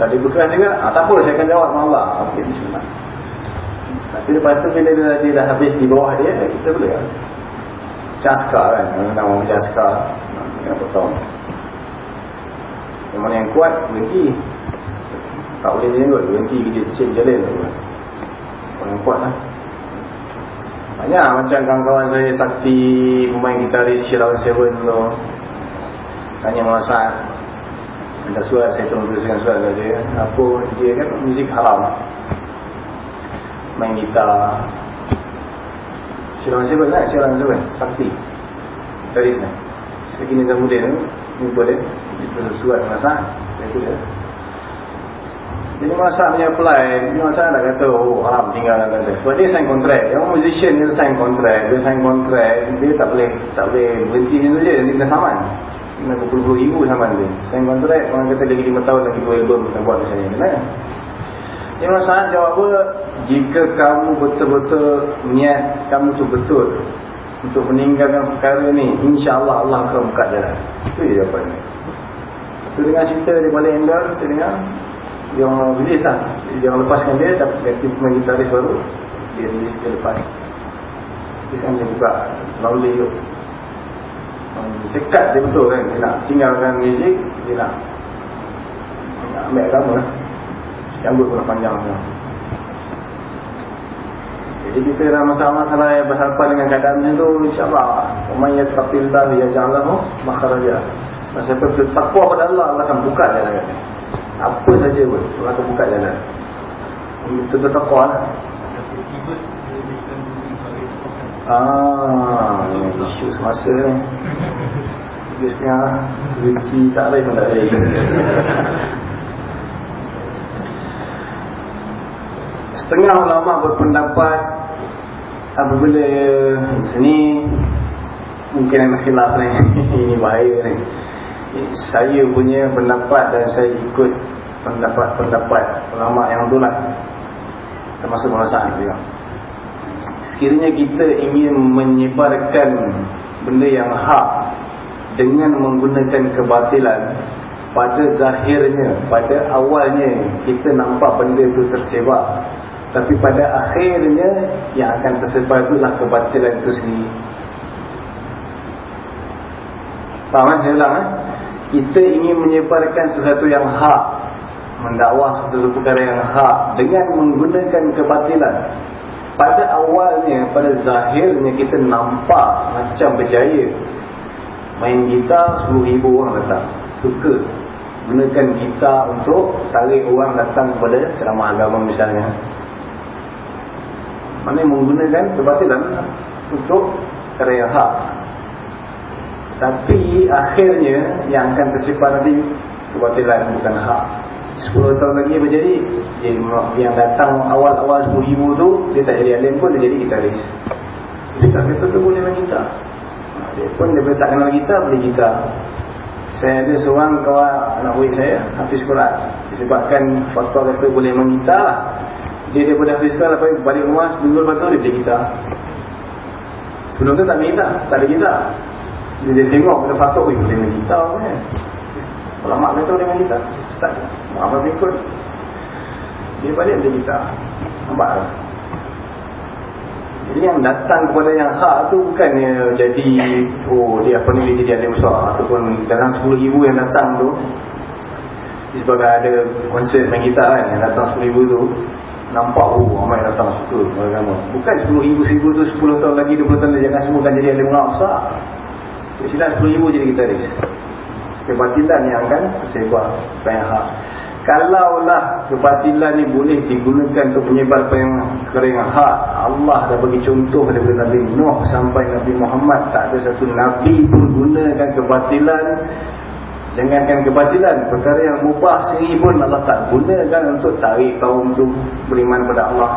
Tadi berkeras juga. Ah, Tak apa saya akan jawab dengan Allah Okey bismillah tapi lepas tu bila dia, dia dah habis di bawah dia, kita boleh kan. Jaskar kan, nama jaskar. Kena potong. Yang mana yang kuat, berhenti. Tak boleh dia kot, berhenti kerja cicit jalan tu. Orang yang kuat lah. Banyak macam kawan-kawan saya sakti pemain gitaris Shirawan Seven tu. Tanya masak. Ada surat, saya tunggu dengan surat dia. Apa dia kan, muzik haram main gitar Syirah siapa lah Syirah siapa Sakti Dari sana Sekini Nizam Udin Ini boleh Itu suat masak Saya dia jadi masa punya apply, dia masa nak kata, oh haram tinggal kata. Sebab dia sign kontrak. Yang musician dia sign kontrak. Dia sign kontrak, dia tak boleh tak boleh berhenti macam tu je. Dia kena saman. Kena berpuluh-puluh ribu saman dia. Sign kontrak, orang kata lagi 5 tahun lagi 2 album kita buat macam ni. Kenapa? Imam Sa'ad jawab? Jika kamu betul-betul niat kamu tu betul untuk meninggalkan perkara ni, insya-Allah Allah akan buka jalan. Itu dia jawapannya. Itu Tu dengan cerita dia balik Endor Saya dengar Dia orang release lah Dia orang lepaskan dia Dapat ganti pemain gitaris baru Dia release dia lepas Terus kan dia buka Lauli tu Dekat dia betul kan Dia nak tinggalkan muzik Dia nak Nak ambil agama lah Jambut pun panjang tu jadi kita dalam masalah-masalah yang berhadapan dengan keadaan itu insyaAllah Umay yattaqillah yaj'alahu makhraja. Masa siapa bertakwa pada Allah Allah akan buka jalan kan. Apa saja pun Allah akan buka jalan. Itu bertakwa lah. Ah, isu semasa ni. Biasanya suci tak lain pun tak lain. Setengah ulama berpendapat apabila sini mungkin ada khilaf ni ini bahaya ni. Saya punya pendapat dan saya ikut pendapat-pendapat ulama yang tu lah. Termasuk perasaan juga. Sekiranya kita ingin menyebarkan benda yang hak dengan menggunakan kebatilan pada zahirnya pada awalnya kita nampak benda itu tersebar tapi pada akhirnya yang akan tersebar itulah kebatilan itu sendiri. Faham kan saya ulang eh? Kita ingin menyebarkan sesuatu yang hak. Mendakwah sesuatu perkara yang hak. Dengan menggunakan kebatilan. Pada awalnya, pada zahirnya kita nampak macam berjaya. Main gitar, 10 ribu orang datang. Suka. Gunakan gitar untuk tarik orang datang kepada ceramah agama misalnya. Mana menggunakan kebatilan untuk hak. Tapi akhirnya yang akan tersimpan nanti kebatilan bukan hak. 10 tahun lagi apa jadi? Yang datang awal-awal 10 ribu tu, dia tak jadi alim pun, dia jadi gitaris. Dia tak kata tu boleh main gitar. Dia pun dia tak kenal gitar, boleh gitar. Saya ada seorang kawan anak murid saya, Hafiz Quran. Disebabkan faktor kata boleh main gitar lah. Dia daripada Hafiz apa balik rumah sebelum lepas tu dia beli gitar. Sebelum tu tak beli gitar, tak ada gitar. Dia, dia tengok pada fatuk dia boleh main gitar kan. Kalau mak kata boleh main gitar, start. Mak ikut. Dia balik beli gitar. Nampak tak? Jadi yang datang kepada yang hak tu bukannya jadi oh dia apa ni dia jadi besar ataupun dalam 10 ribu yang datang tu disebabkan ada konsert main gitar kan yang datang 10 ribu tu nampak oh ramai datang suka agama bukan 10 ribu seribu tu 10 tahun lagi 20 tahun jangan semua kan jadi alim ulama besar. Silat 10 ribu jadi gitaris kebatilan yang akan tersebar hak kalaulah kebatilan ni boleh digunakan untuk menyebar kering hak Allah dah bagi contoh daripada Nabi Nuh sampai Nabi Muhammad tak ada satu Nabi pun gunakan kebatilan Jangankan kebatilan, perkara yang mubah sendiri pun Allah tak gunakan untuk tarik kaum tu beriman pada Allah.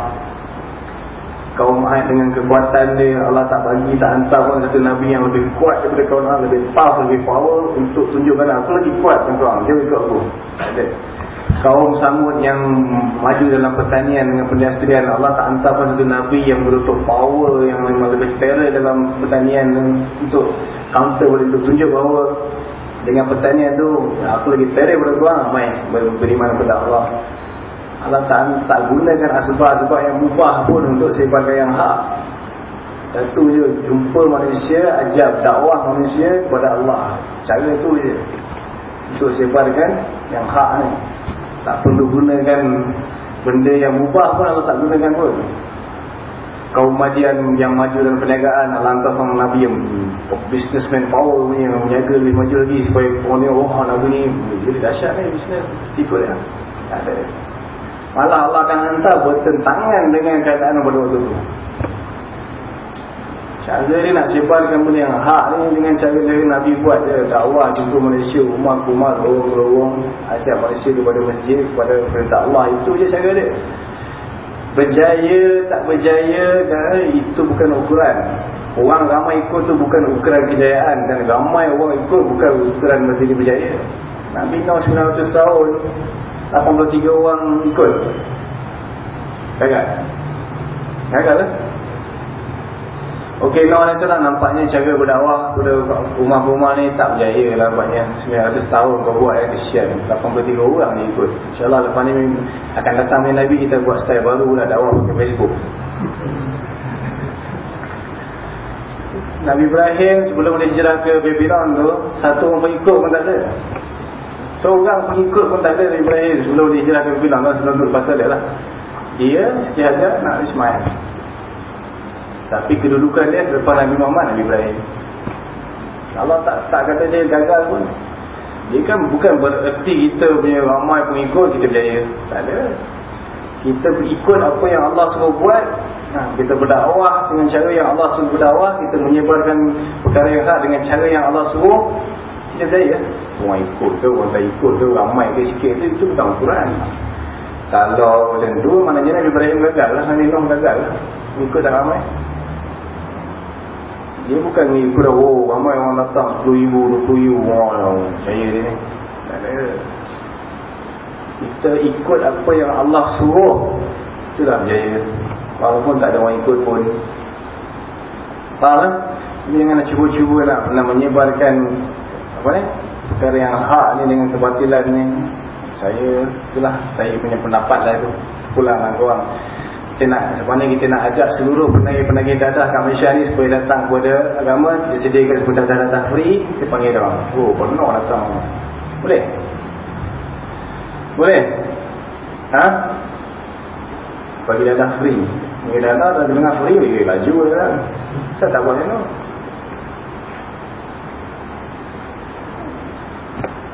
Kaum Ad dengan kekuatan dia, Allah tak bagi, tak hantar pun satu Nabi yang lebih kuat daripada kaum Ad, lebih power, lebih power untuk tunjukkan aku lagi kuat dengan kaum. Dia ikut aku. Ada. Kaum Samud yang maju dalam pertanian dengan pendistrian, Allah tak hantar pun satu Nabi yang berutuh power, yang memang lebih terror dalam pertanian untuk counter boleh tunjuk bahawa dengan pertanian tu aku lagi pada tuan mai beriman kepada Allah. Allah tak, tak gunakan asbab-asbab yang mubah pun untuk sebagai yang hak. Satu je jumpa manusia ajab dakwah manusia kepada Allah. Cara tu je. Untuk sebarkan yang hak ni. Tak perlu gunakan benda yang mubah pun Allah tak gunakan pun kaum Madian yang maju dalam perniagaan lantas orang Nabi yang businessman power punya menjaga lebih maju lagi supaya orang ni oh Nabi ni jadi dahsyat ni bisnes tipu dia. Ada. Malah Allah akan hantar bertentangan dengan keadaan pada waktu tu. Cara dia nak sebarkan benda yang hak ni dengan cara dia Nabi buat je dakwah jumpa Malaysia rumah rumah lorong-lorong ajak Malaysia kepada masjid kepada perintah Allah. Itu je cara dia Berjaya tak berjaya kan, Itu bukan ukuran. Orang ramai ikut tu bukan ukuran kejayaan Dan ramai orang ikut bukan ukuran Mesti dia berjaya. Nabi tahun 900 tahun 83 orang ikut. Gagal Gagal lah Okey, Nabi SAW nampaknya cara berdakwah pada rumah-rumah ni tak berjaya lah banyak 900 tahun kau buat ya, kesian. 83 orang ni ikut. InsyaAllah lepas ni akan datang ni Nabi kita buat style baru lah dakwah pakai Facebook. Nabi Ibrahim sebelum dia hijrah ke Babylon tu Satu orang pengikut pun tak ada. Seorang pengikut pun tak ada Nabi Ibrahim sebelum dia hijrah ke Babylon lah Sebelum duduk pasal dia lah. Dia saja nak Ismail Tapi kedudukan dia depan Nabi Muhammad Nabi Ibrahim Allah tak tak kata dia gagal pun Dia kan bukan bererti kita punya ramai pengikut kita berjaya Tak ada Kita ikut apa yang Allah suruh buat ha, kita berdakwah dengan cara yang Allah suruh berdakwah, kita menyebarkan perkara yang hak dengan cara yang Allah suruh, kita berjaya. Orang ikut ke, orang tak ikut ke, ramai ke sikit tu, itu bukan ukuran. Kalau macam tu, maknanya Nabi Ibrahim gagal lah, Nabi Nuh gagal lah. Ikut tak ramai. Dia bukan ikut oh ramai orang datang 10 ribu, 20 ribu, orang percaya dia ni. Kita ikut apa yang Allah suruh, itulah berjaya. Walaupun tak ada orang ikut pun Faham? Ini jangan nak cuba-cuba nak, nak menyebarkan Apa ni? Perkara yang hak ni dengan kebatilan ni Saya Itulah Saya punya pendapat lah tu Pulang lah korang kita nak sebenarnya kita nak ajak seluruh penagih-penagih dadah kat Malaysia ni supaya datang kepada agama disediakan sebuah dadah-dadah free kita panggil dia orang. Oh penuh datang. Boleh? Boleh? Ha? Bagi dadah free. Bagi dadah dan dengar free bagi baju lah saya tak buat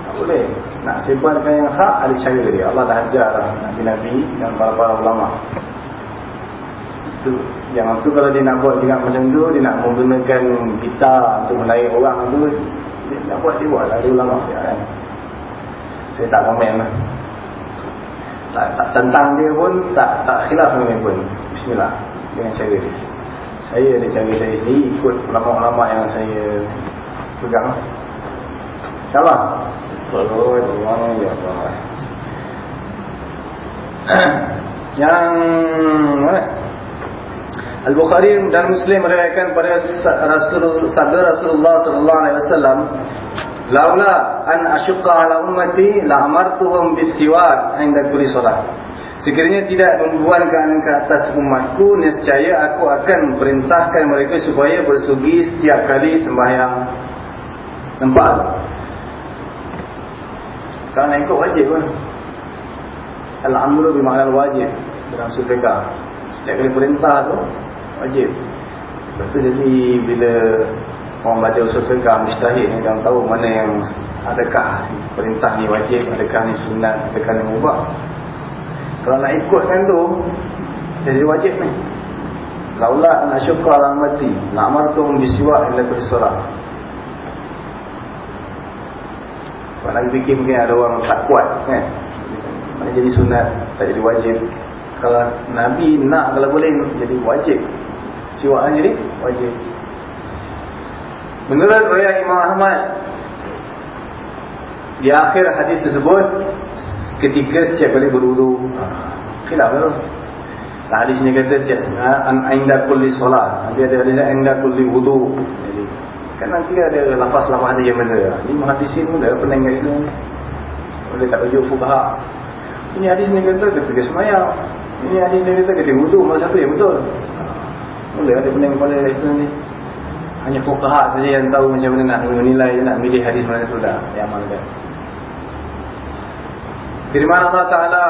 tak boleh. Nak sebarkan yang hak ada cara dia. Allah dah ajar Nabi-Nabi dan para-para ulama itu yang tu kalau dia nak buat juga macam tu dia nak menggunakan kita untuk menaik orang tu dia nak buat dia buat lah ada ulama dia kan saya tak komen lah. Tak, tak tentang dia pun tak tak khilaf dengan dia pun. Bismillah dengan cara dia. Saya ada cara saya sendiri ikut ulama-ulama yang saya pegang. Insyaallah. Ulama ya Allah. Yang mana Al-Bukhari dan Muslim meriwayatkan pada Rasul sabda Rasulullah sallallahu alaihi wasallam Laula an asyqa ala ummati la amartuhum bisiwak inda kulli solat. Sekiranya tidak membuankan ke atas umatku, nescaya aku akan perintahkan mereka supaya bersugi setiap kali sembahyang. Nampak? Kalau nak ikut wajib pun. Al-amru bimakna wajib dalam surga. Setiap kali perintah tu wajib. Lepas tu jadi bila orang baca usul fiqah mustahil ni dalam tahu mana yang adakah perintah ni wajib adakah ni sunat adakah ni mubah. Kalau nak ikutkan tu jadi wajib ni. Laula nak syukar ala mati nak martum bisiwa ila bersolat sebab nak fikir mungkin ada orang tak kuat kan? Mana jadi sunat tak jadi wajib. Kalau Nabi nak kalau boleh jadi wajib siwak jadi wajib Menurut riwayat Imam Ahmad di akhir hadis tersebut ketika setiap kali berwudu khilaf tu. Hadis ni kata setiap an inda kulli solat. Nanti ada hadis inda kulli wudu. Jadi kan nanti ada lafaz-lafaz yang benar. Ini hadisin pun dah pernah ingat itu. Boleh tak rujuk fuqaha. Ini hadis ni kata ketika semayang. Ini hadis ni kata ketika wudu. Mana satu yang betul? Boleh ada pening kepala Islam ni. Hanya fukaha saja yang tahu macam mana nak menilai nak milih hadis mana tu dah yang amalkan. Firman Allah Taala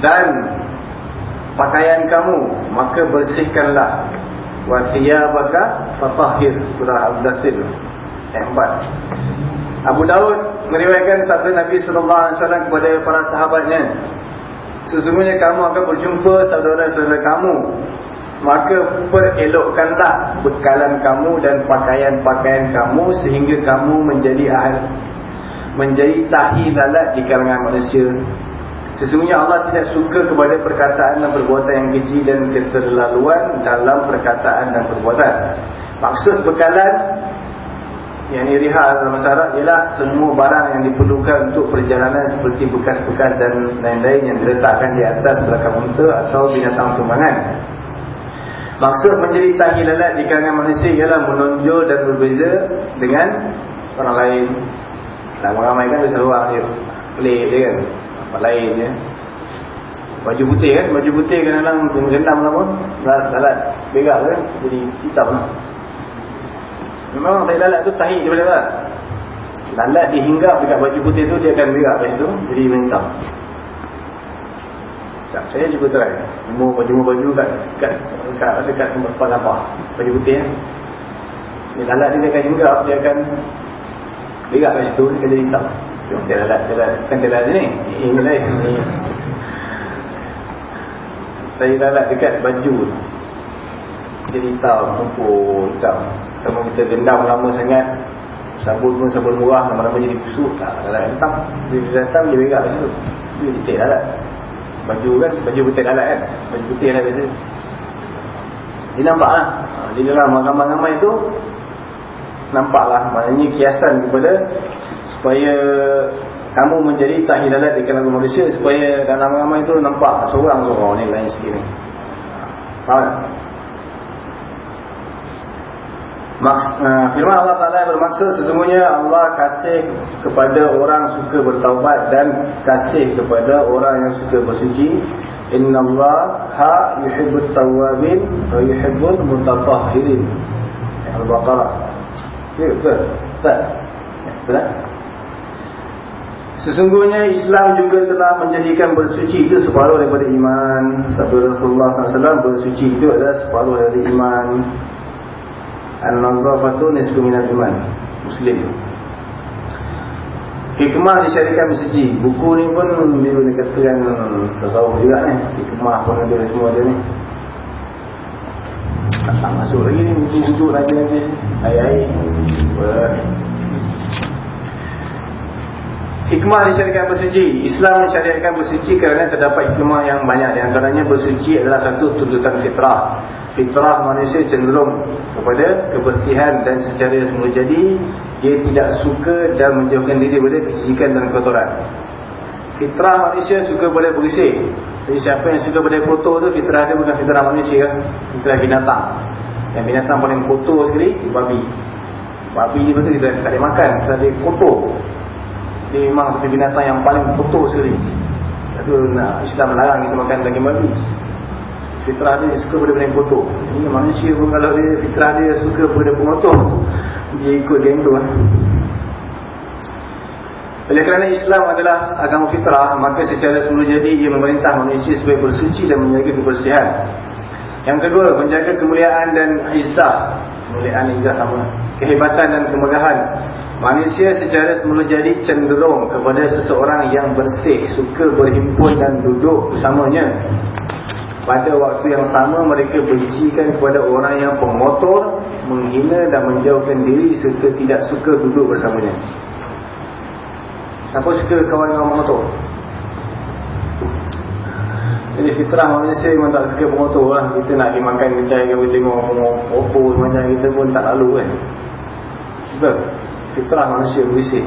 dan pakaian kamu maka bersihkanlah wa thiyabaka fatahhir surah ayat 4 Abu Daud meriwayatkan sabda Nabi sallallahu alaihi wasallam kepada para sahabatnya sesungguhnya kamu akan berjumpa saudara-saudara kamu maka perelokkanlah bekalan kamu dan pakaian-pakaian kamu sehingga kamu menjadi ahli menjadi tahi lalat di kalangan manusia. Sesungguhnya Allah tidak suka kepada perkataan dan perbuatan yang kecil dan keterlaluan dalam perkataan dan perbuatan. Maksud bekalan yang ini lihat dalam masyarakat ialah semua barang yang diperlukan untuk perjalanan seperti bekas-bekas dan lain-lain yang diletakkan di atas belakang unta atau binatang tumbangan Maksud menjadi tahi lalat di kalangan manusia ialah menonjol dan berbeza dengan orang lain. Ramai-ramai kan ada seorang dia pelik dia kan. Apa lain dia. Baju putih kan, baju putih kadang-kadang gendam lama. Lalat berak kan, jadi hitam lah. Memang tahi lalat tu tahi daripada lalat. Lalat dihinggap dekat baju putih tu dia akan berak kat situ, jadi. Sekejap, saya cuba try. Semua baju-baju kat kat dekat dekat tempat tempat apa? Baju putih. Ni lalat dia akan hinggap, dia akan berak kat situ, dia jadi hitam. Jom dia lalat, dia lalat. Kan dia lalat ni. Ini lain. Ni. Saya lalat dekat baju Jadi hitam, kumpul hitam. Sama kita gendam lama sangat, sabun pun sabun murah, lama-lama jadi busuk. Tak, lalat hitam. Dia datang, dia berak kat situ. Dia titik lalat baju kan baju putih lalat kan baju putih lah biasa dia nampak lah ha, di dalam gambar-gambar itu nampak lah maknanya kiasan kepada supaya kamu menjadi tahi lalat di kalangan manusia supaya dalam gambar itu nampak seorang seorang ni lain sikit ni. Faham Maks, uh, firman Allah Ta'ala bermaksud sesungguhnya Allah kasih kepada orang suka bertaubat dan kasih kepada orang yang suka bersuci Inna Allah ha yuhibbut tawabin wa yuhibbut mutatahirin Al-Baqarah. Ya betul. Tak ya, Betul Sesungguhnya Islam juga telah menjadikan bersuci itu separuh daripada iman. Sabda Rasulullah SAW bersuci itu adalah separuh daripada iman. An-nazafatu nisfu minal iman. Muslim Hikmah disyarikan bersuci Buku ni pun dia boleh katakan Tertahu juga ni. Hikmah pun ada semua dia ni. Tak masuk lagi ni Buku-buku lagi nanti Air-air Hikmah disyarikan bersuci Islam disyarikan bersuci kerana terdapat hikmah yang banyak. Di antaranya bersuci adalah satu tuntutan fitrah fitrah manusia cenderung kepada kebersihan dan secara semula jadi dia tidak suka dan menjauhkan diri daripada kesyirikan dan kotoran fitrah manusia suka boleh bersih. Jadi siapa yang suka boleh kotor tu fitrah dia bukan fitrah manusia fitrah binatang. Yang binatang paling kotor sekali babi. Babi ni betul kita tak boleh makan sebab dia kotor. Dia memang binatang yang paling kotor sekali. Itu nak Islam melarang kita makan daging babi fitrah dia suka pada benda yang kotor. Ini manusia pun kalau dia fitrah dia suka pada pengotor dia ikut dia itu eh. oleh kerana Islam adalah agama fitrah maka secara semula jadi ia memerintah manusia supaya bersuci dan menjaga kebersihan. Yang kedua menjaga kemuliaan dan izzah. Kemuliaan izzah sama. Kehebatan dan kemegahan. Manusia secara semula jadi cenderung kepada seseorang yang bersih suka berhimpun dan duduk bersamanya pada waktu yang sama mereka bencikan kepada orang yang pengotor, menghina dan menjauhkan diri serta tidak suka duduk bersamanya. Siapa suka kawan dengan pengotor? Jadi fitrah manusia memang tak suka pengotor lah. Kita nak pergi makan kedai ke kita tengok opo macam kita pun tak lalu kan. Sebab fitrah manusia berisik.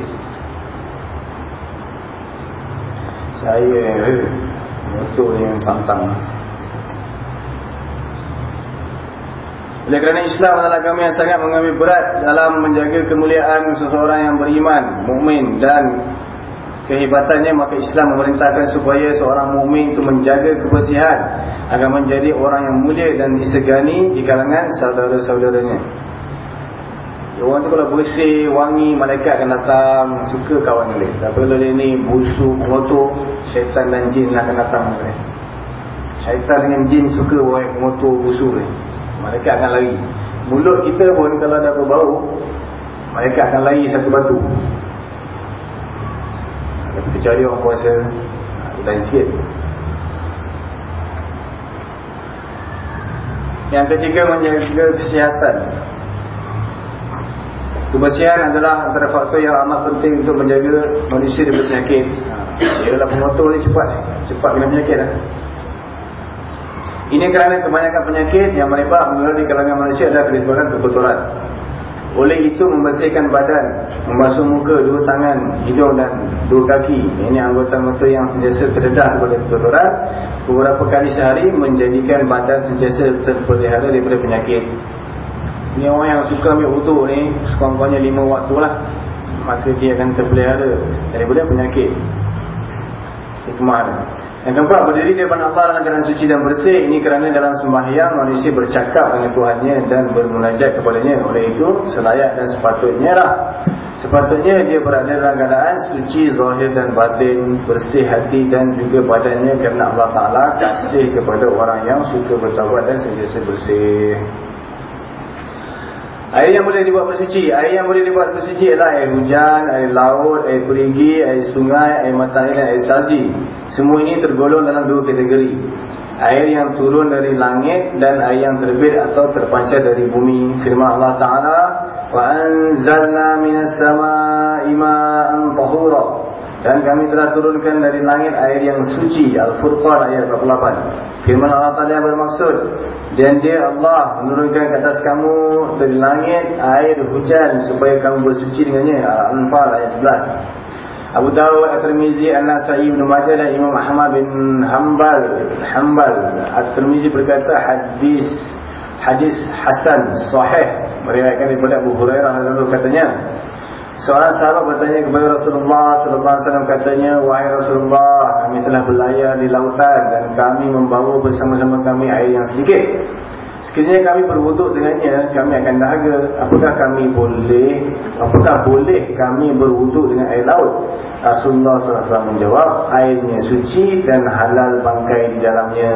Saya eh, motor ni yang pantang Oleh kerana Islam adalah agama yang sangat mengambil berat dalam menjaga kemuliaan seseorang yang beriman, mukmin dan kehebatannya maka Islam memerintahkan supaya seorang mukmin itu menjaga kebersihan agar menjadi orang yang mulia dan disegani di kalangan saudara-saudaranya. Orang tu kalau bersih, wangi, malaikat akan datang, suka kawan dia. Tapi kalau dia ni busuk, kotor, syaitan dan jin akan datang. Syaitan dengan jin suka orang kotor, busuk dia. Mereka akan lari Mulut kita pun kalau ada berbau Mereka akan lari satu batu Kecuali orang puasa Dan sikit Yang ketiga menjaga kesihatan Kebersihan adalah antara faktor yang amat penting untuk menjaga manusia daripada penyakit. Ia adalah pengotor ni cepat cepat kena penyakit lah. Ini kerana kebanyakan penyakit yang merebak menular di kalangan manusia adalah disebabkan kekotoran. oleh itu membersihkan badan Membasuh muka, dua tangan, hidung dan dua kaki. Ini anggota-anggota yang sentiasa terdedah kepada kotoran Beberapa kali sehari menjadikan badan sentiasa terpelihara daripada penyakit. Ini orang yang suka ambil wuduk ni Sekurang-kurangnya lima waktu lah. Maka dia akan terpelihara daripada penyakit. Hikmah yang keempat, berdiri di depan Allah dalam keadaan suci dan bersih. Ini kerana dalam sembahyang manusia bercakap dengan Tuhannya dan bermunajat kepadanya. Oleh itu, selayak dan sepatutnya lah. Sepatutnya dia berada dalam keadaan suci, zahir dan batin, bersih hati dan juga badannya kerana Allah Ta'ala kasih kepada orang yang suka bertawad dan sentiasa bersih. Air yang boleh dibuat bersuci Air yang boleh dibuat bersuci adalah air hujan, air laut, air perigi, air sungai, air matahari dan air salji Semua ini tergolong dalam dua kategori Air yang turun dari langit dan air yang terbit atau terpancar dari bumi Firman Allah Ta'ala وَأَنزَلْنَا مِنَ السَّمَاءِ مَاءً طَهُورًا dan kami telah turunkan dari langit air yang suci Al-Furqan ayat 48 Firman Allah Ta'ala yang bermaksud Dan dia Allah menurunkan ke atas kamu Dari langit air hujan Supaya kamu bersuci dengannya. Al-Anfal ayat 11 Abu Dawud At-Tirmizi An-Nasai Ibn Majah dan Imam Ahmad bin Hanbal Hanbal. At-Tirmizi berkata hadis Hadis Hasan Sahih. Meriwayatkan daripada Abu Hurairah. Lalu katanya Seorang sahabat bertanya kepada Rasulullah sallallahu alaihi wasallam katanya wahai Rasulullah kami telah berlayar di lautan dan kami membawa bersama-sama kami air yang sedikit. Sekiranya kami berwuduk dengannya kami akan dahaga. Apakah kami boleh apakah boleh kami berwuduk dengan air laut? Rasulullah sallallahu alaihi wasallam menjawab airnya suci dan halal bangkai di dalamnya.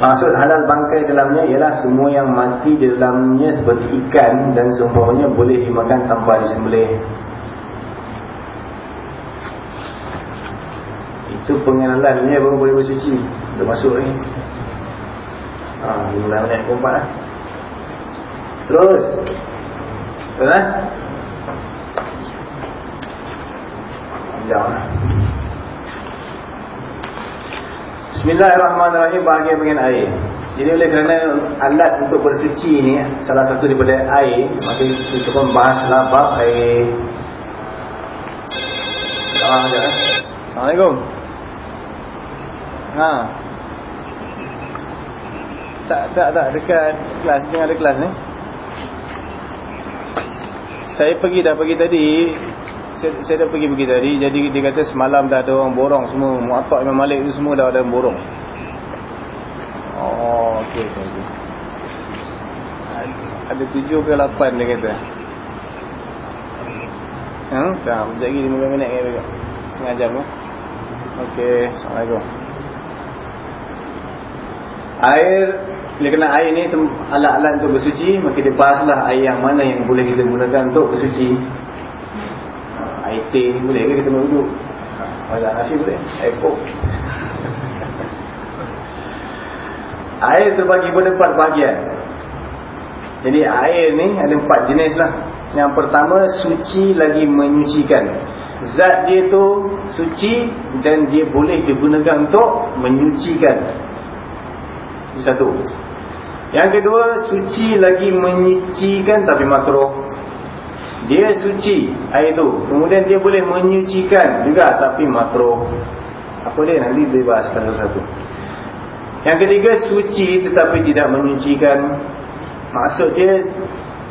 Maksud halal bangkai dalamnya ialah semua yang mati dalamnya seperti ikan dan seumpamanya boleh dimakan tanpa disembelih. Itu pengenalan ni baru boleh bersuci. Dah masuk ni. Ha, mulai menit keempat lah. Terus. Terus lah. Jangan lah. Bismillahirrahmanirrahim bahagian bagian air. Jadi oleh kerana alat untuk bersuci ni salah satu daripada air, maka kita pun bahaslah bab air. Eh? Assalamualaikum. Ha. Tak tak tak dekat kelas tengah ada kelas ni. Saya pergi dah pergi tadi saya, saya dah pergi pergi tadi jadi dia kata semalam dah ada orang borong semua. Muatak Imam Malik tu semua dah ada borong. Oh okey ada tujuh ke lapan dia kata. Hmm dah sekejap lagi 15 minit kata setengah jam ya okey assalamualaikum. Air bila kena air ni alat-alat untuk bersuci maka dia bahaslah air yang mana yang boleh kita gunakan untuk bersuci air teh boleh ke kita duduk masak nasi boleh? Air pop air terbagi pada empat bahagian. Jadi air ni ada empat jenis lah. Yang pertama suci lagi menyucikan. Zat dia tu suci dan dia boleh digunakan untuk menyucikan. Satu. Yang kedua suci lagi menyucikan tapi makruh dia suci air itu kemudian dia boleh menyucikan juga tapi makro apa dia? Nanti dia bahas satu-satu. Yang ketiga suci tetapi tidak menyucikan. Maksud dia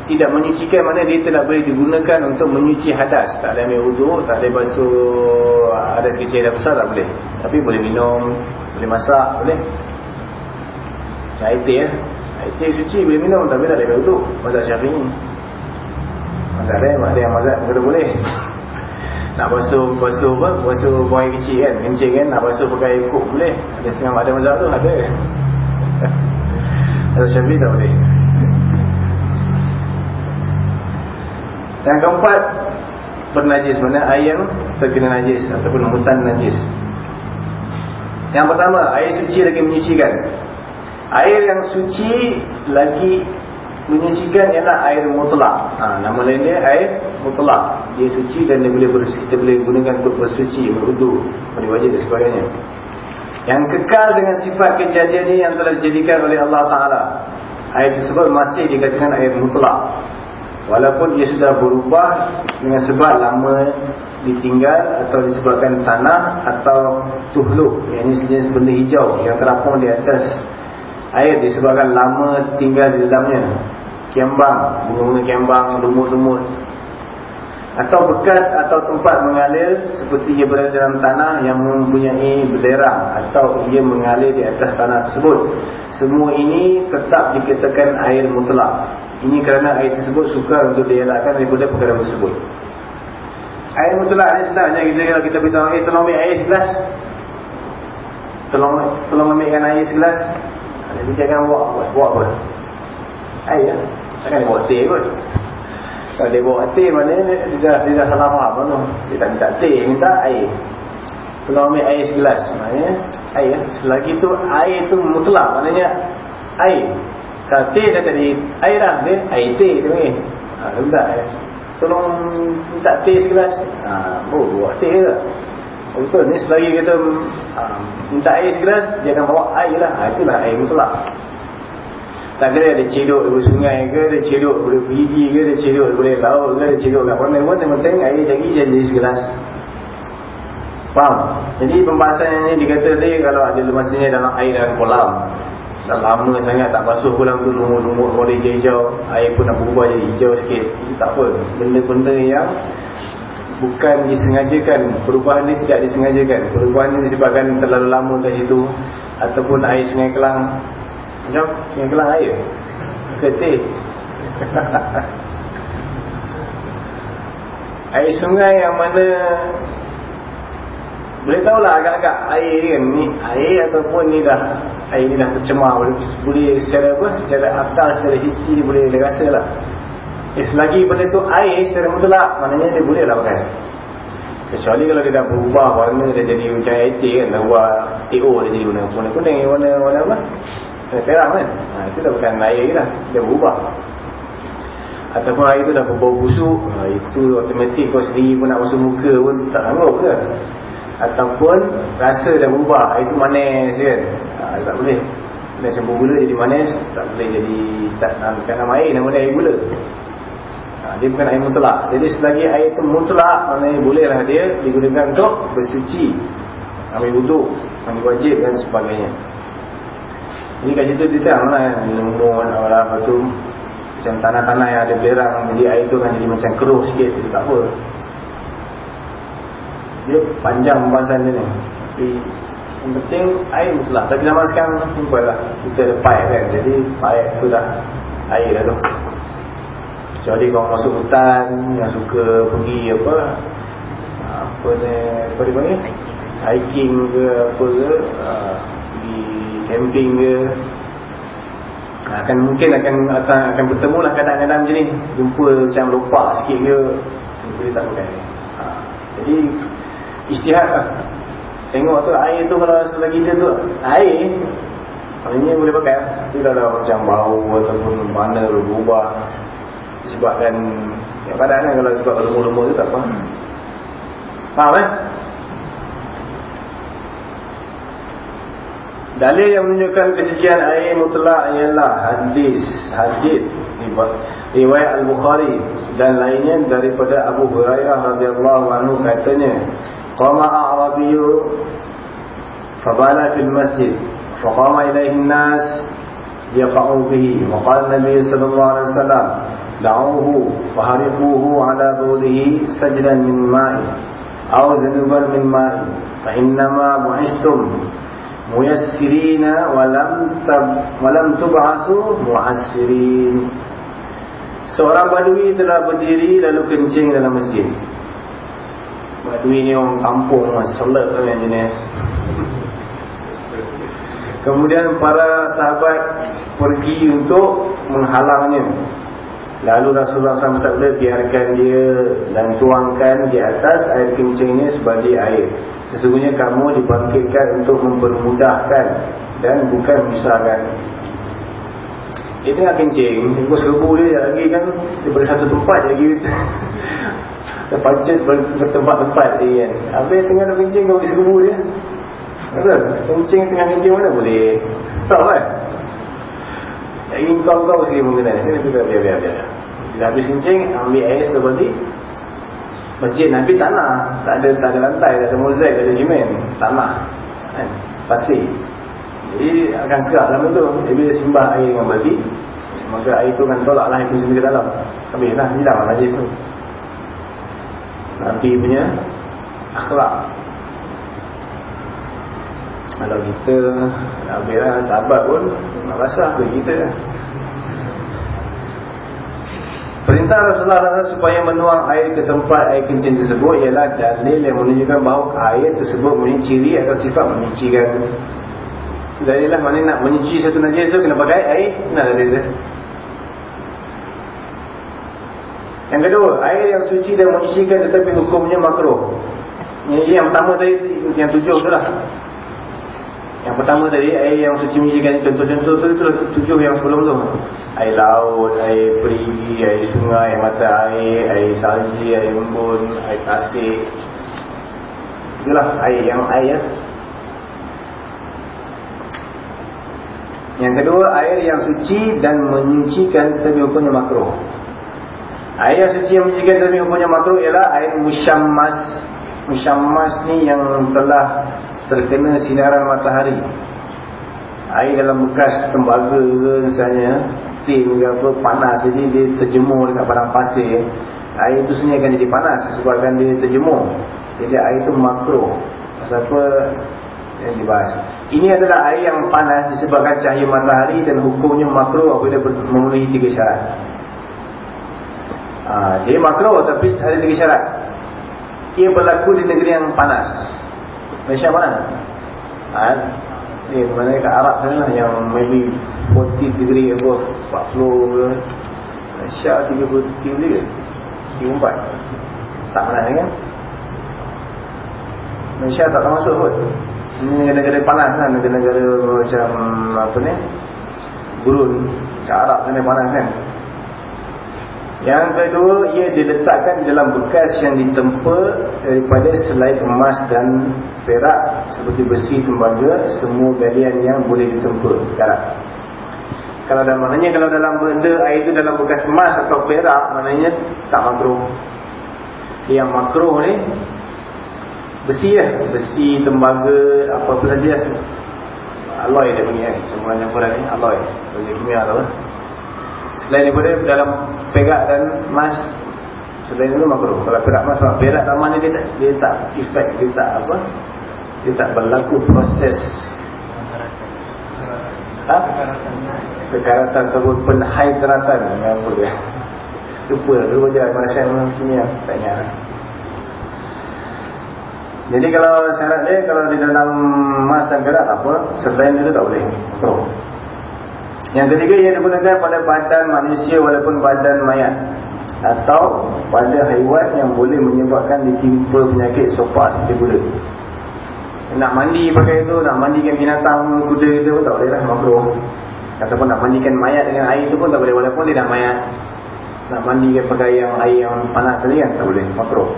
tidak menyucikan mana dia tidak boleh digunakan untuk menyuci hadas. Tak boleh ambil uduk tak boleh basuh hadas kecil dan besar tak boleh. Tapi boleh minum boleh masak boleh. Air teh ya. air teh suci boleh minum tapi tak boleh ambil uduk masak syafi'i Mazhab lain ada yang mazhab kata boleh. Nak basuh basuh apa? Basuh buang air kecil kan Kencing kan? Nak basuh pakai kuk boleh. Ada setengah ada mazhab tu ada. Ada syafiq tak boleh? Yang keempat Bernajis. Mana air terkena najis Ataupun hutan najis. Yang pertama Air suci lagi menyucikan. Air yang suci Lagi menyucikan ialah air mutlak. Ha, nama lain dia air mutlak. Dia suci dan dia boleh bersih, kita boleh gunakan untuk bersuci, mandi wajib dan sebagainya. Yang kekal dengan sifat kejadian ini yang telah dijadikan oleh Allah Taala. Air tersebut masih dikatakan air mutlak. Walaupun dia sudah berubah dengan sebab lama ditinggal atau disebabkan tanah atau tuhluk yang ini sejenis benda hijau yang terapung di atas air disebabkan lama tinggal di dalamnya kiambang, bunga-bunga kiambang, lumut-lumut. Atau bekas atau tempat mengalir seperti ia berada dalam tanah yang mempunyai belerang atau ia mengalir di atas tanah tersebut. Semua ini tetap dikatakan air mutlak. Ini kerana air tersebut sukar untuk dielakkan daripada perkara tersebut. Air mutlak ni sebenarnya kita kalau kita beritahu eh tolong ambil air segelas tolong tolong ambilkan air segelas dia jangan buat buat apa? Air ya takkan dia buat teh kot kalau dia bawa teh mana dia, dia, dia dah salah faham tu. Dia tak minta teh, minta air. Kalau ambil air segelas, maknanya air. Selagi tu air tu mutlak, maknanya air. Kalau teh dah tadi air lah, dia air teh tu ni. Ha, dia minta air. Tolong minta teh segelas. Ha, oh, buat teh ke? Oh, betul, ni selagi kita ha, minta air segelas, dia akan bawa air lah. Ha, itulah air mutlak. Tak kira ada cedok di sungai ke, ada cedok boleh pergi ke, ada cedok boleh laut ke, ada cedok kat mana pun, yang penting air jadi jadi segelas. Faham? Jadi pembahasan ini dikata tadi kalau ada lemasinya dalam air dalam kolam. Dah lama sangat tak basuh kolam tu lumut-lumut boleh hijau, air pun nak berubah jadi hijau sikit. Itu tak apa. Benda-benda yang bukan disengajakan, perubahan ini tidak disengajakan. Perubahan ini disebabkan terlalu lama kat situ ataupun air sungai Kelang macam yang gelang air. Ketih. Air sungai yang mana Boleh tahulah agak-agak air ni kan. Ni Air ataupun ni dah Air ni dah tercemar. Boleh, boleh secara apa? Secara akal, secara hisi boleh rasa lah. Eh, Selagi benda tu air secara mutlak Maknanya dia boleh lah pakai. Kecuali kalau dia dah berubah warna Dia jadi macam air kan. Dah buat TO dia jadi warna kuning-kuning Warna, warna apa Kena perak kan ha, Itu dah bukan air lah Dia berubah. Ataupun air tu dah berbau busuk ha, Itu otomatik kau sendiri pun nak basuh muka pun Tak sanggup ke? Ataupun rasa dah berubah Air tu manis kan? Ha, Tak boleh. Dia campur gula jadi manis Tak boleh jadi Tak bukan nama air dia air gula. Ha, Dia bukan air mutlak. Jadi selagi air tu mutlak Maknanya bolehlah dia Digunakan untuk bersuci Ambil wuduk Ambil wajib dan sebagainya ini kat situ terang lah Lumut lah Lepas tu. Macam tanah-tanah yang ada belerang Jadi air tu kan jadi macam keruh sikit Itu tak apa. Dia panjang pembahasan dia ni. Tapi Yang penting air mutlak Tapi zaman sekarang simple lah. Kita ada pipe kan Jadi pipe tu dah Air dah tu. Kecuali kalau masuk hutan Yang suka pergi apa Apa ni Apa dia panggil? Hiking ke apa ke uh, camping ke. Akan mungkin akan akan, akan bertemu lah kadang-kadang macam ni. Jumpa macam lopak sikit ke. Boleh tak pakai. Ha. jadi istihad lah. Tengok tu air tu kalau selagi dia tu air maknanya boleh pakai lah. Tapi kalau macam bau ataupun mana berubah sebabkan yang padan kan kalau sebab lemur-lemur tu tak apa. Hmm. faham eh Dalil yang menunjukkan kesucian air mutlak ialah hadis hadis riwayat Al-Bukhari dan lainnya daripada Abu Hurairah radhiyallahu anhu katanya qama a'rabiyyu fabala fil masjid faqama ilayhi an-nas yaqa'u bihi. Wa qala an-nabiy sallallahu alaihi wasallam da'uhu fahariquhu ala bawlihi sajdan min ma'i aw zanuban min ma'i fa innama bu'istum muyassirina walam tab walam tub'asu mu'assirin. Seorang badui telah berdiri lalu kencing dalam masjid. Badui ni orang kampung selet kan jenis. Kemudian para sahabat pergi untuk menghalangnya Lalu Rasulullah SAW bersabda biarkan dia dan tuangkan di atas air kencingnya sebagai air. Sesungguhnya kamu dibangkitkan untuk mempermudahkan dan bukan misalkan. Dia tengah kencing, dia serbu dia lagi kan, daripada satu tempat lagi. Dia pancet bertempat-tempat dia kan. Habis tengah nak kencing, pergi serbu dia. Betul? Kencing tengah kencing mana boleh? Stop kan? ingin kau-kau sekali mengenai Ini sudah biar-biar Bila habis kencing, ambil air balik. Masjid Nabi tanah. Tak ada tak ada lantai, tak ada mozaik, tak ada simen. Tanah. Kan? Pasir. Jadi akan serak dalam tu. Jadi bila simbah air dengan balik, maka air tu akan tolaklah itu sendiri ke dalam. Habislah, hilang lah tu. Nabi punya akhlak. Kalau kita nak ambil sahabat pun, nak rasa ke kita lah. Perintah Rasulullah SAW supaya menuang air ke tempat air kencing tersebut ialah dalil yang menunjukkan bahawa air tersebut mempunyai ciri atau sifat menyucikan. Dalilah mana nak menyuci satu najis tu kena pakai air, nak dalil. Yang kedua, air yang suci dan menyucikan tetapi hukumnya makruh. Yang, yang pertama tadi, yang tujuh tu lah. Yang pertama tadi air yang suci menjadikan contoh-contoh tu itu tujuh yang sebelum tu. Air laut, air perigi, air sungai, air mata air, air salji, air embun, air pasir. Itulah air yang air ya. Yang kedua air yang suci dan menyucikan tetapi hukumnya makruh. Air yang suci yang menyucikan tetapi hukumnya makruh ialah air musyammas. Musyammas ni yang telah terkena sinaran matahari. Air dalam bekas tembaga ke misalnya tin ke apa panas. Jadi dia terjemur dekat padang pasir. Air itu sebenarnya akan jadi panas sebabkan dia terjemur. Jadi air itu makro. Pasal apa? Yang dibahas. Ini adalah air yang panas disebabkan cahaya matahari dan hukumnya makro apabila memenuhi tiga syarat. Ha, dia makro tapi ada tiga syarat. Ia berlaku di negeri yang panas Malaysia mana? Ha? Ni mana kat Arab sana lah yang maybe 40 degree above 40 ke. Malaysia 30 degree ke? 34. Tak mana kan? Malaysia tak termasuk. Ini negara-negara panas kan, negara-negara macam apa ni? Gurun. Kat Arab sana panas kan? Yang kedua, ia diletakkan dalam bekas yang ditempa daripada selain emas dan perak seperti besi, tembaga, semua galian yang boleh ditempa. Sekarang. Kalau dalam maknanya kalau dalam benda air itu dalam bekas emas atau perak, maknanya tak makruh. Yang makruh ni besi lah, besi, tembaga, apa-apa saja. Alloy dia punya kan, semua yang ni alloy. Bagi kimia lah. Selain daripada dalam perak dan emas Selain itu makruh. Kalau perak emas sebab perak sama ni dia tak, dia tak efek Dia tak apa Dia tak berlaku proses. Ha? Kekaratan ataupun penhydratan Yang boleh Lupa dulu Malaysia memang kimia Tak ingat jadi kalau syarat dia Kalau di dalam emas dan perak apa Selain itu tak boleh. Makruh yang ketiga ia digunakan pada badan manusia walaupun badan mayat atau pada haiwan yang boleh menyebabkan ditimpa penyakit sopak seperti kuda. Nak mandi pakai itu, nak mandikan binatang kuda itu pun tak boleh lah makruh. Ataupun nak mandikan mayat dengan air itu pun tak boleh walaupun dia dah mayat. Nak mandikan pakai yang air yang panas tadi kan tak boleh makruh.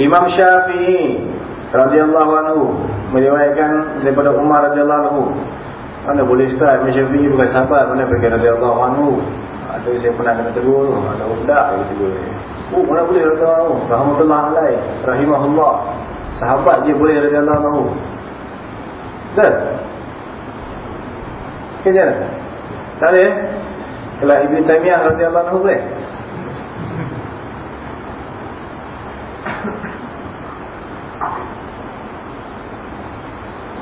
Imam Syafi'i radhiyallahu anhu meriwayatkan daripada Umar radhiyallahu anhu mana boleh start? Imam Syafi'i bukan sahabat Mana pergi radiyallahu anhu. Ada saya pernah kena tegur Ada budak yang tegur Oh mana boleh radiyallahu anhu? Rahmatullah alaih Rahimahullah. Sahabat je boleh radiyallahu anhu. Betul? Kerja Tak boleh Kalau Ibn Taymiyah radiyallahu anhu boleh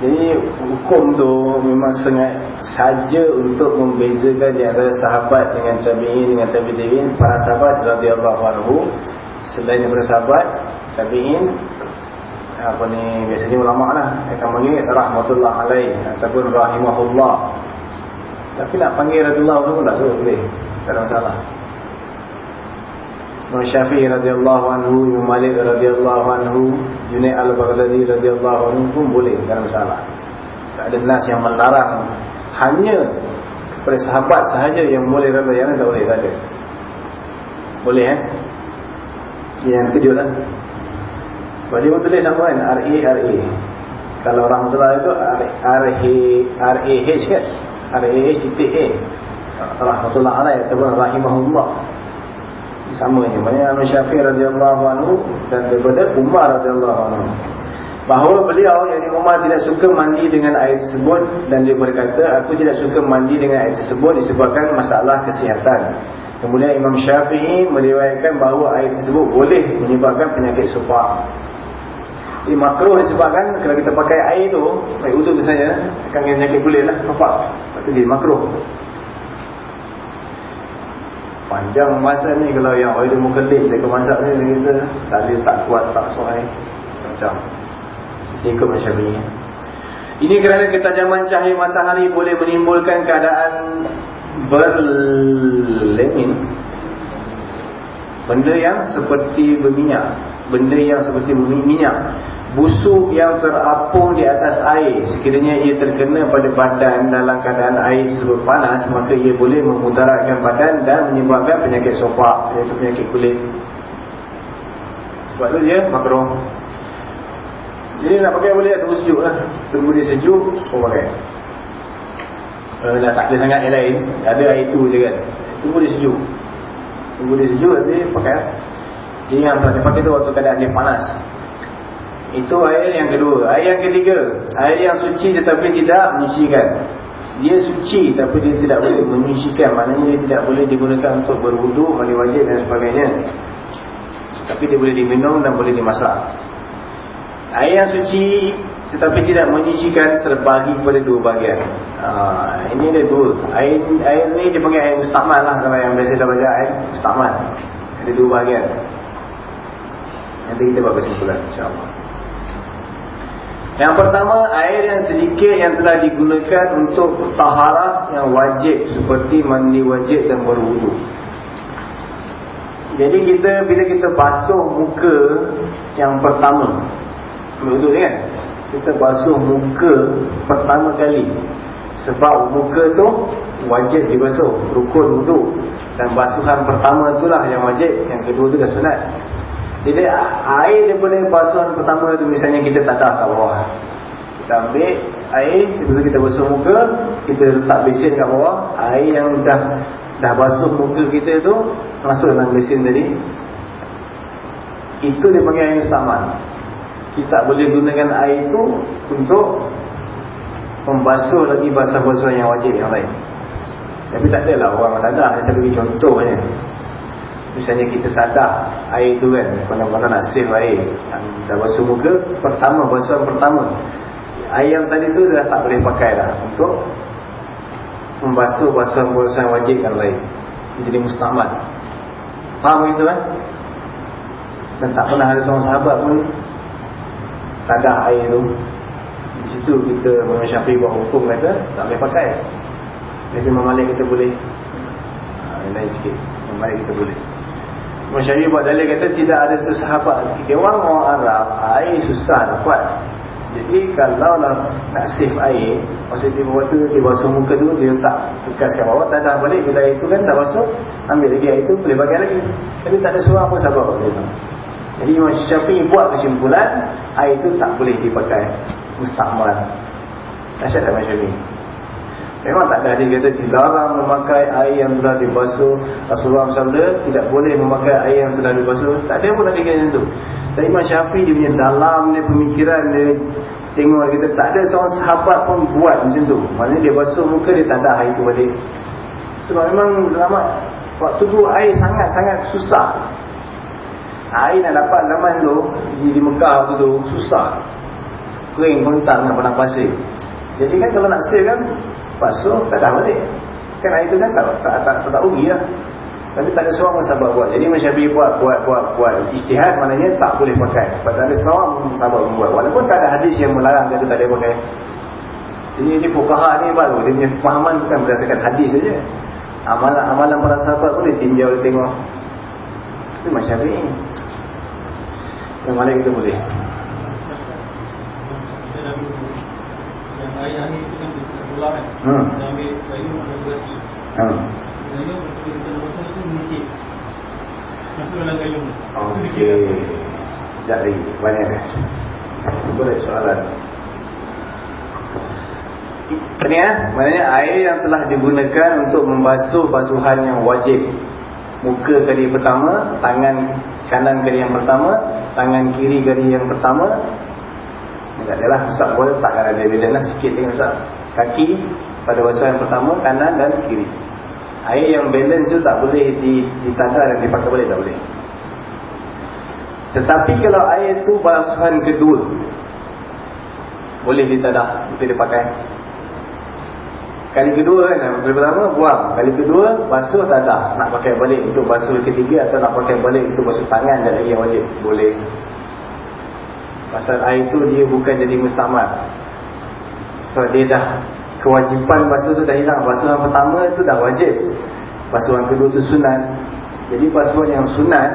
Jadi hukum tu memang sangat saja untuk membezakan di antara sahabat dengan tabi'in dengan tabi'in. Para sahabat radhiyallahu anhu selain daripada sahabat tabi'in apa ni biasanya ulama lah. Akan panggil rahmatullah alaih ataupun rahimahullah. Tapi nak panggil radhiyallahu anhu tak boleh tak ada masalah Imam Syafi'i radhiyallahu anhu, Imam Malik radhiyallahu anhu, Junaid al-Baghdadi radhiyallahu anhu pun boleh, tak ada masalah. Tak ada nas yang melarang. Hanya kepada sahabat sahaja yang boleh rela yang tak boleh, tak. Boleh eh? Yang kejut lah. Bagi pun tulis nama kan? R-A-R-A. Kalau orang tua itu R-A-H kan? R-A-H titik A. rahmatullah alaih ataupun rahimahullah sama ni mana Imam Syafi'i radhiyallahu anhu dan daripada Umar radhiyallahu anhu. Bahawa beliau yang Umar tidak suka mandi dengan air tersebut dan dia berkata aku tidak suka mandi dengan air tersebut disebabkan masalah kesihatan. Kemudian Imam Syafi'i meriwayatkan bahawa air tersebut boleh menyebabkan penyakit sopak ini makro disebabkan kalau kita pakai air tu air uduk misalnya akan penyakit kulit lah sopak itu dia makro panjang masa ni kalau yang oil mukelik jaga masak ni kita tali tak kuat tak suai. Macam ikut macam ni. Ini kerana ketajaman cahaya matahari boleh menimbulkan keadaan berlemin benda yang seperti berminyak benda yang seperti minyak busuk yang terapung di atas air sekiranya ia terkena pada badan dalam keadaan air tersebut panas maka ia boleh memudaratkan badan dan menyebabkan penyakit sopak iaitu penyakit kulit. Sebab tu dia makro jadi nak pakai boleh tunggu sejuk lah. Tunggu dia sejuk oh pakai. Kalau dah tak ada sangat yang lain ada air tu je kan. Tunggu dia sejuk. Tunggu dia sejuk nanti pakai jadi yang pakai tu waktu keadaan dia panas itu air yang kedua. Air yang ketiga, air yang suci tetapi tidak menyucikan. Dia suci tapi dia tidak boleh menyucikan. Maknanya dia tidak boleh digunakan untuk berwuduk, mandi wajib dan sebagainya. Tapi dia boleh diminum dan boleh dimasak. Air yang suci tetapi tidak menyucikan terbagi kepada dua bahagian. Ha, ini ada dua. Air, air ni dia panggil air mustakmal lah. Kalau yang biasa dah baca air mustakmal. Ada dua bahagian. Nanti kita buat kesimpulan insyaAllah. Yang pertama, air yang sedikit yang telah digunakan untuk taharas yang wajib seperti mandi wajib dan berwudu. Jadi kita bila kita basuh muka yang pertama, betul kan? Kita basuh muka pertama kali. Sebab muka tu wajib dibasuh, rukun wudu. Dan basuhan pertama itulah yang wajib, yang kedua tu dah sunat. Jadi air daripada basuhan pertama tu misalnya kita tadah kat bawah. Kita ambil air, kita kita basuh muka, kita letak besin kat bawah, air yang dah dah basuh muka kita tu masuk dalam besin tadi. Itu dia panggil air istaman. Kita boleh gunakan air itu untuk membasuh lagi basah-basuhan yang wajib yang lain. Tapi tak adalah orang tadah, saya bagi contohnya. Misalnya kita tadah air tu kan Mana-mana nak save air Dah basuh muka Pertama, basuhan pertama. Air yang tadi tu dah tak boleh pakai dah Untuk Membasuh basuhan-basuhan wajib yang lain Jadi mustamad Faham begitu kan? Dan tak pernah ada seorang sahabat pun Tadah air tu. Di situ kita Memang syafiq buat hukum kata Tak boleh pakai. Jadi memalik kita boleh. Ha, Lain sikit. Memalik kita boleh Masyarakat buat dalil kata tidak ada sahabat Dia orang orang Arab Air susah dapat. Jadi kalau nak, nak save air Maksudnya dia buat tu Dia basuh muka tu Dia letak Tukaskan bawah Tak dah balik Bila air tu kan tak basuh Ambil lagi air tu Boleh pakai lagi. Tapi tak ada seorang pun sahabat Jadi Imam Syafi'i buat kesimpulan Air tu tak boleh dipakai. Mustakmal Asyad Imam Syafi'i Memang tak ada hadis kata dilarang memakai air yang sudah dibasuh. Rasulullah SAW tidak boleh memakai air yang sudah dibasuh. Tak ada pun hadis kata itu. Tapi Imam Syafi'i dia punya dalam dia pemikiran dia tengok kita tak ada seorang sahabat pun buat macam tu. Maknanya dia basuh muka dia tak ada air itu balik. Sebab memang selamat waktu tu air sangat-sangat susah. Air nak dapat zaman tu di, di Mekah tu, tu susah. Kering nak pernah pasir. Jadi kan kalau nak save kan basuh tak dah balik. Kan air tu kan tak tak, tak, tak, ugi lah. Tapi tak ada seorang sahabat buat. Jadi Masyafi buat buat buat buat istihad maknanya tak boleh pakai. Sebab tak ada seorang sahabat buat. Walaupun tak ada hadis yang melarang kata tak boleh pakai. Jadi ini fukaha ni baru. Dia punya fahaman bukan berdasarkan hadis saja. Amalan-amalan para sahabat dia tinjau dia tengok. Itu Masyafi yang mana kita boleh? Yang ayah ni itu kan sekolah kan. Hmm. Dia ambil kayu nak masuk itu sedikit Masuk dalam kayu Ok Sekejap lagi. Banyak. Eh Boleh soalan. Ini ya, maknanya air yang telah digunakan untuk membasuh basuhan yang wajib. Muka kali pertama, tangan kanan kali yang pertama, tangan kiri kali yang pertama. Tak adalah usap boleh takkan ada bila nak sikit dengan usap kaki pada basuhan yang pertama, kanan dan kiri. Air yang balance tu tak boleh ditanda dan dipakai boleh tak boleh. Tetapi kalau air tu basuhan kedua, boleh ditadah, boleh dipakai. Kali kedua kan, kali pertama buang. Kali kedua basuh tak ada. Nak pakai balik untuk basuh ketiga atau nak pakai balik untuk basuh tangan dan lagi yang wajib. Boleh. Pasal air tu dia bukan jadi mustamad. Sebab dia dah kewajipan basuh tu dah hilang. Basuhan pertama tu dah wajib. Basuhan kedua tu sunat. Jadi basuhan yang sunat,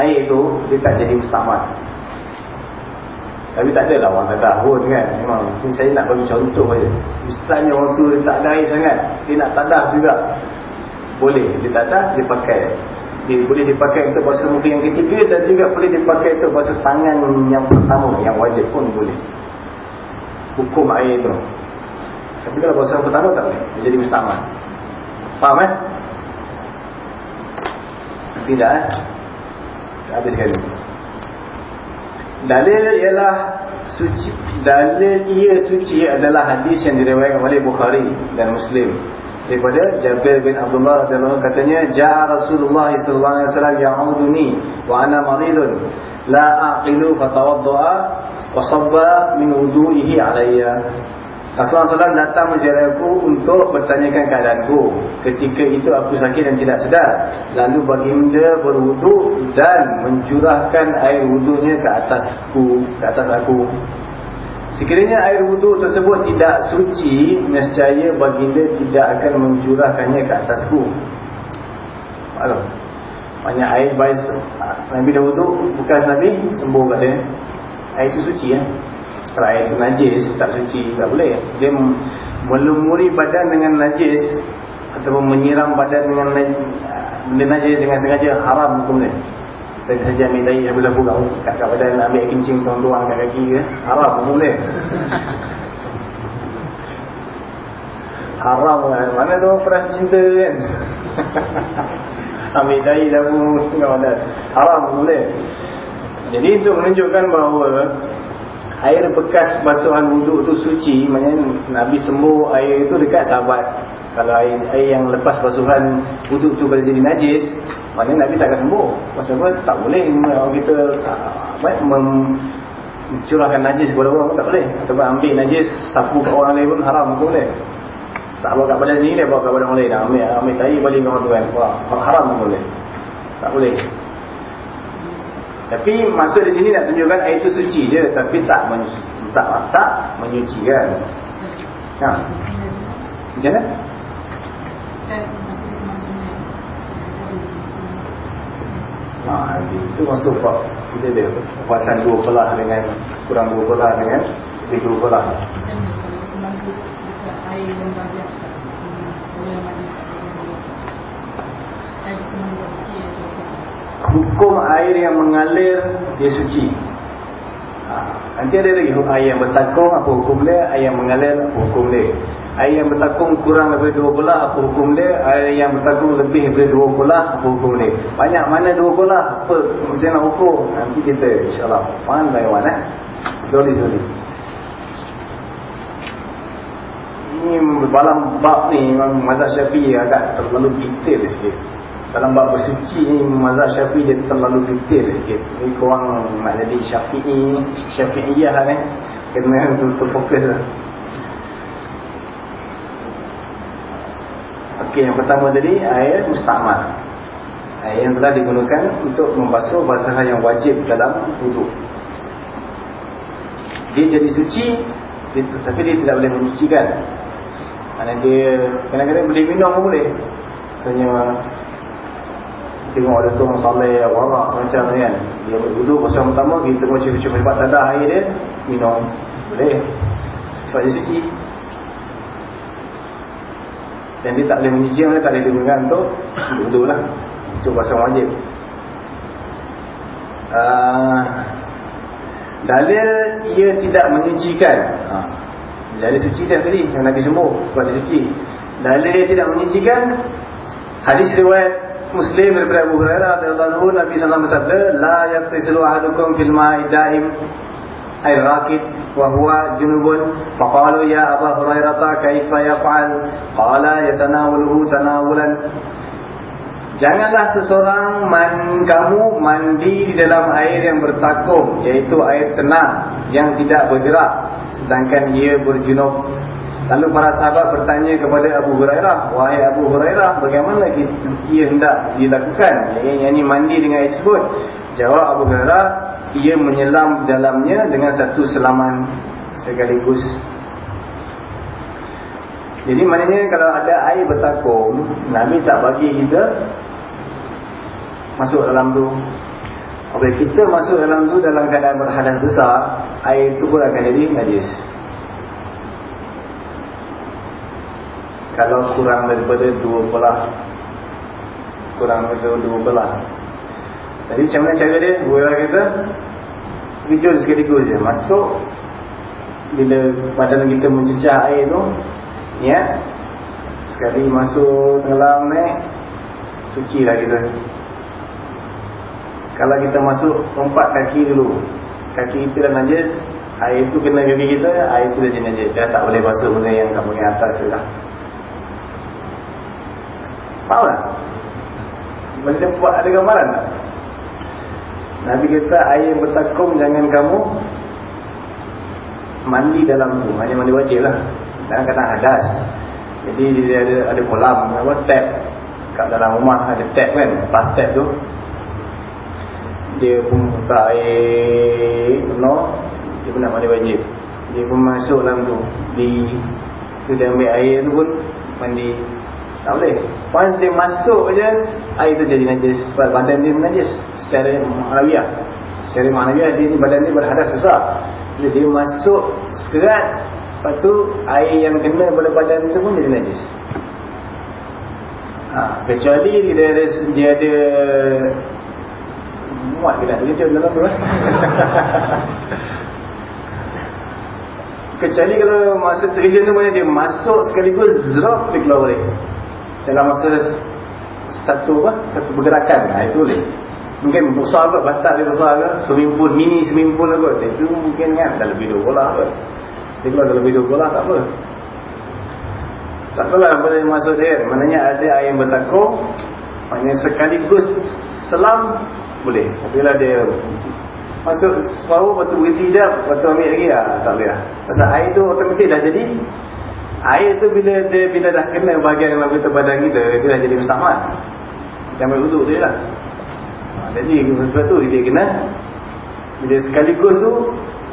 air tu dia tak jadi mustamad. Tapi tak adalah orang tak tahu kan Memang ni saya nak bagi contoh saja Misalnya orang tu dia tak ada air sangat Dia nak tadah juga Boleh dia tadah dia pakai dia boleh dipakai untuk basuh muka yang ketiga Dan juga boleh dipakai untuk basuh tangan yang pertama Yang wajib pun boleh Hukum air tu. Tapi kalau basuh pertama tak boleh. Jadi mustaman Faham eh? Tidak eh? Habis sekali. Dalil ialah suci dalil ia suci adalah hadis yang diriwayatkan oleh Bukhari dan Muslim. Daripada Jabir bin Abdullah radhiyallahu katanya ja Rasulullah sallallahu alaihi wasallam ya'uduni wa ana maridun. La aqilu fatawaddaa wa sabba min wudu'ihi alayya Rasulullah SAW datang menziarah aku untuk bertanyakan keadaanku. Ketika itu aku sakit dan tidak sedar. Lalu baginda berwuduk dan mencurahkan air wuduknya ke atasku, ke atas aku. Sekiranya air wuduk tersebut tidak suci, nescaya baginda tidak akan mencurahkannya ke atasku. Maklum. Banyak air baik Nabi dah wuduk, bukan Nabi, sembuh kat dia. Air itu suci ya. Kalau air itu najis, tak suci, tak boleh. Dia melumuri badan dengan najis ataupun menyiram badan dengan benda najis dengan sengaja haram hukum dia. Saya saja ambil tahi sabu-sabu kat, kat badan ambil kencing tuang-tuang kat kaki ke. Haram hukum dia. haram kan. Mana tu perang cinta kan. ambil sabu kat badan. Haram hukum dia. Jadi untuk menunjukkan bahawa air bekas basuhan wuduk tu suci maknanya Nabi sembuh air itu dekat sahabat. Kalau air, air yang lepas basuhan wuduk tu boleh jadi najis maknanya Nabi tak akan sembuh pasal apa? Tak boleh. Orang kita apa mencurahkan najis kepada orang tak boleh. Ataupun ambil najis sapu ke orang lain pun haram pun boleh. Tak bawa kat badan sini dia bawa kat badan orang lain. Ambil, ambil tahi balik ke orang tu kan. Haram pun boleh. Tak boleh tapi masa di sini nak tunjukkan air itu suci je tapi tak menyuci, tak tak menyucikan. Ha. Macam mana? Ha, itu masuk pak. Kita dia puasan dua belah dengan kurang dua belah dengan lebih dua belah. Air yang banyak tak suci. Yang banyak hukum air yang mengalir dia suci. Ha, nanti ada lagi air yang bertakung apa hukum dia? Air yang mengalir apa hukum dia? Air yang bertakung kurang daripada dua belah apa hukum dia? Air yang bertakung lebih daripada dua belah apa hukum dia? Banyak mana dua belah apa macam nak hukum nanti kita insyaAllah faham by one eh? Slowly slowly. Ini dalam bab ni memang mazhab syafi'i agak terlalu detail sikit dalam bab bersuci ni mazhab syafi'i dia terlalu detail sikit. Ni korang nak jadi syafi'i syafi'iyah kan? Kena betul-betul fokus lah. Ok yang pertama tadi air mustakmal air yang telah digunakan untuk membasuh basahan yang wajib dalam wuduk. Dia jadi suci dia, tapi dia tidak boleh menyucikan kerana dia kadang-kadang boleh minum pun boleh. Misalnya tengok ada tu orang salih warak macam kan. Dia duduk pasal pertama kita tengok cuba-cuba hebat dadah air dia minum. Boleh? Sebab dia suci. Dan dia tak boleh menyuci dia tak boleh digunakan untuk duduk lah untuk pasal wajib. Uh, dalil ia tidak menyucikan. Ha. Ada suci dah tadi Yang Nabi sembuh Sebab dia suci. Lalu dia tidak menyucikan Hadis riwayat Muslim daripada Abu Hurairah radhiyallahu Nabi sallallahu bersabda la yaqtasilu ahadukum fil ma'i daim ay raqid wa huwa junubun. Faqalu ya Abu Hurairah kaifa yaf'al? Qala yatanawuluhu tanawulan Janganlah seseorang man, kamu mandi di dalam air yang bertakum Iaitu air tenang yang tidak bergerak Sedangkan ia berjunub Lalu para sahabat bertanya kepada Abu Hurairah, "Wahai Abu Hurairah, bagaimana ia hendak dilakukan? Yang ini mandi dengan air tersebut?" Jawab Abu Hurairah, "Ia menyelam dalamnya dengan satu selaman sekaligus." Jadi maknanya kalau ada air bertakum, Nabi tak bagi kita masuk dalam tu. Apabila kita masuk dalam tu dalam keadaan berhadas besar, air itu pun akan jadi najis. Kalau kurang daripada dua belah kurang daripada dua belah jadi macam mana cara dia? Bola kita hijau sekaligus je. Masuk bila badan kita mencecah air tu ya sekali masuk tenggelam ni suci lah kita. Kalau kita masuk lompat kaki dulu. Kaki kita dah najis air tu kena kaki kita air tu dah jadi najis. Dah tak boleh basuh benda yang kat bagian atas tu lah Faham tak? Boleh buat ada gambaran tak? Nabi kata air bertakum jangan kamu mandi dalam tu. Hanya mandi wajib lah. Jangan kata hadas. Jadi dia ada ada kolam, apa, tap. Kat dalam rumah ada tap kan. Pas tap tu. Dia pun buka air penuh. Dia pun nak mandi wajib. Dia pun masuk dalam tu. Di, dia ambil air tu pun mandi tak boleh. Once dia masuk je, air tu jadi najis. Sebab badan dia najis. Secara ma'nawiah. Secara dia ni badan dia berhadas besar. Jadi dia masuk sekerat. Lepas tu, air yang kena pada badan tu pun jadi najis. Ha, kecuali dia ada, dia ada muat ke tak terkejut dalam tu eh? kecuali kalau masa terkejut tu dia masuk sekaligus drop dia keluar balik dalam masa satu apa? Satu pergerakan. Ha, itu boleh mungkin besar kot batak dia besar ke swimming pool mini swimming pool kot. Itu mungkin kan. Dah lebih dua bola kot. Dia kalau dah lebih dua bola tak apa. Tak apalah boleh masuk dia. Maknanya ada air yang bertakung maknanya sekaligus selam boleh. Tapi lah dia masuk separuh lepas tu berhenti sekejap lepas tu ambil lagi. Lah tak boleh lah. Pasal air tu otomatik dah jadi Air tu bila dia bila dah kena bahagian dalam kita badan kita, dia dah jadi mustakmal. Sampai uduk dia lah. Ha, jadi sebab tu dia kena bila sekaligus tu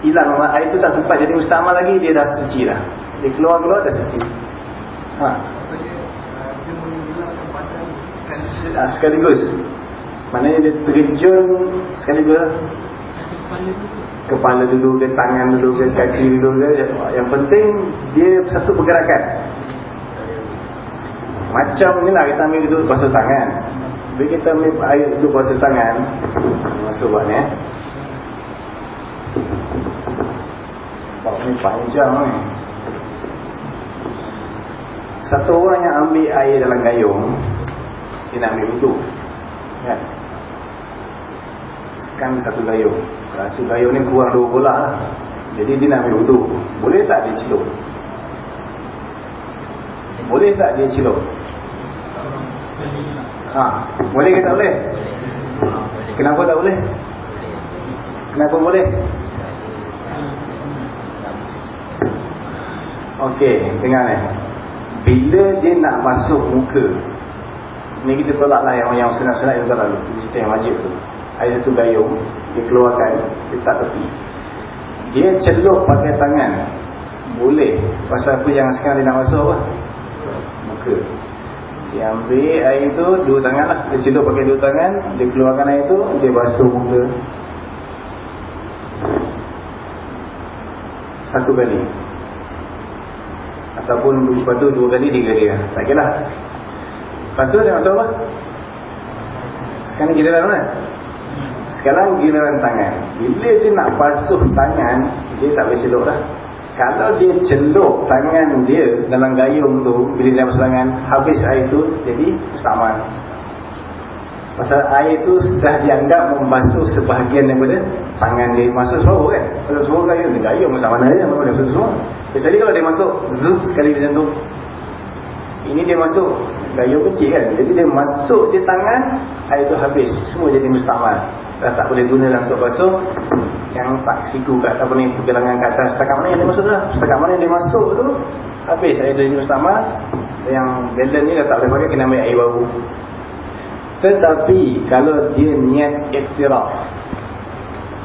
hilang air tu tak sempat jadi mustakmal lagi, dia dah suci dah. Dia keluar-keluar dah suci. Ha. ha sekaligus. Maknanya dia terjun sekaligus kepala dulu ke tangan dulu ke kaki dulu ke yang penting dia satu pergerakan. Macam ni lah kita ambil duduk basuh tangan. Bila kita ambil air duduk basuh tangan masuk buat ni eh. Bau ni panjang ni. Satu orang yang ambil air dalam gayung dia nak ambil duduk. Kan kan satu gayung Satu gayung ni kurang dua bola lah Jadi dia nak ambil uduk Boleh tak dia celup? Boleh tak dia celup? Ha, boleh ke tak boleh? Kenapa tak boleh? Kenapa boleh? Okey, dengar ni Bila dia nak masuk muka Ni kita tolak lah yang, yang senang-senang yang lalu Kita yang wajib tu air satu gayung dia keluarkan dia tak tepi. Dia celup pakai tangan. Boleh. Pasal apa yang sekarang nak masuk apa? Muka. Dia ambil air itu dua tangan lah. Dia celup pakai dua tangan dia keluarkan air itu dia basuh muka. Satu kali. Ataupun lepas tu dua kali tiga kali lah. Tak kira lah. Lepas tu dia masuk apa? Sekarang kita dah mana sekarang giliran tangan. Bila dia nak basuh tangan, dia tak boleh celup dah. Kalau dia celup tangan dia dalam gayung tu Bila dia masuk tangan Habis air tu jadi mustakmal Pasal air tu sudah dianggap membasuh sebahagian daripada tangan dia. Masuk seluruh kan? Pasal seluruh gayung dia gayung macam mana dia Masuk dia semua. Kecuali kalau dia masuk zup sekali macam tu. Ini dia masuk gayung kecil kan? Jadi dia masuk di tangan Air tu habis. Semua jadi mustakmal Dah tak boleh guna untuk basuh. Yang tak siku kat apa ni pergelangan kat atas. Setakat mana yang dia masuk lah setakat mana yang dia masuk tu habis air dari Mustama yang balance ni dah tak boleh pakai kena ambil air baru tetapi kalau dia niat iktiraf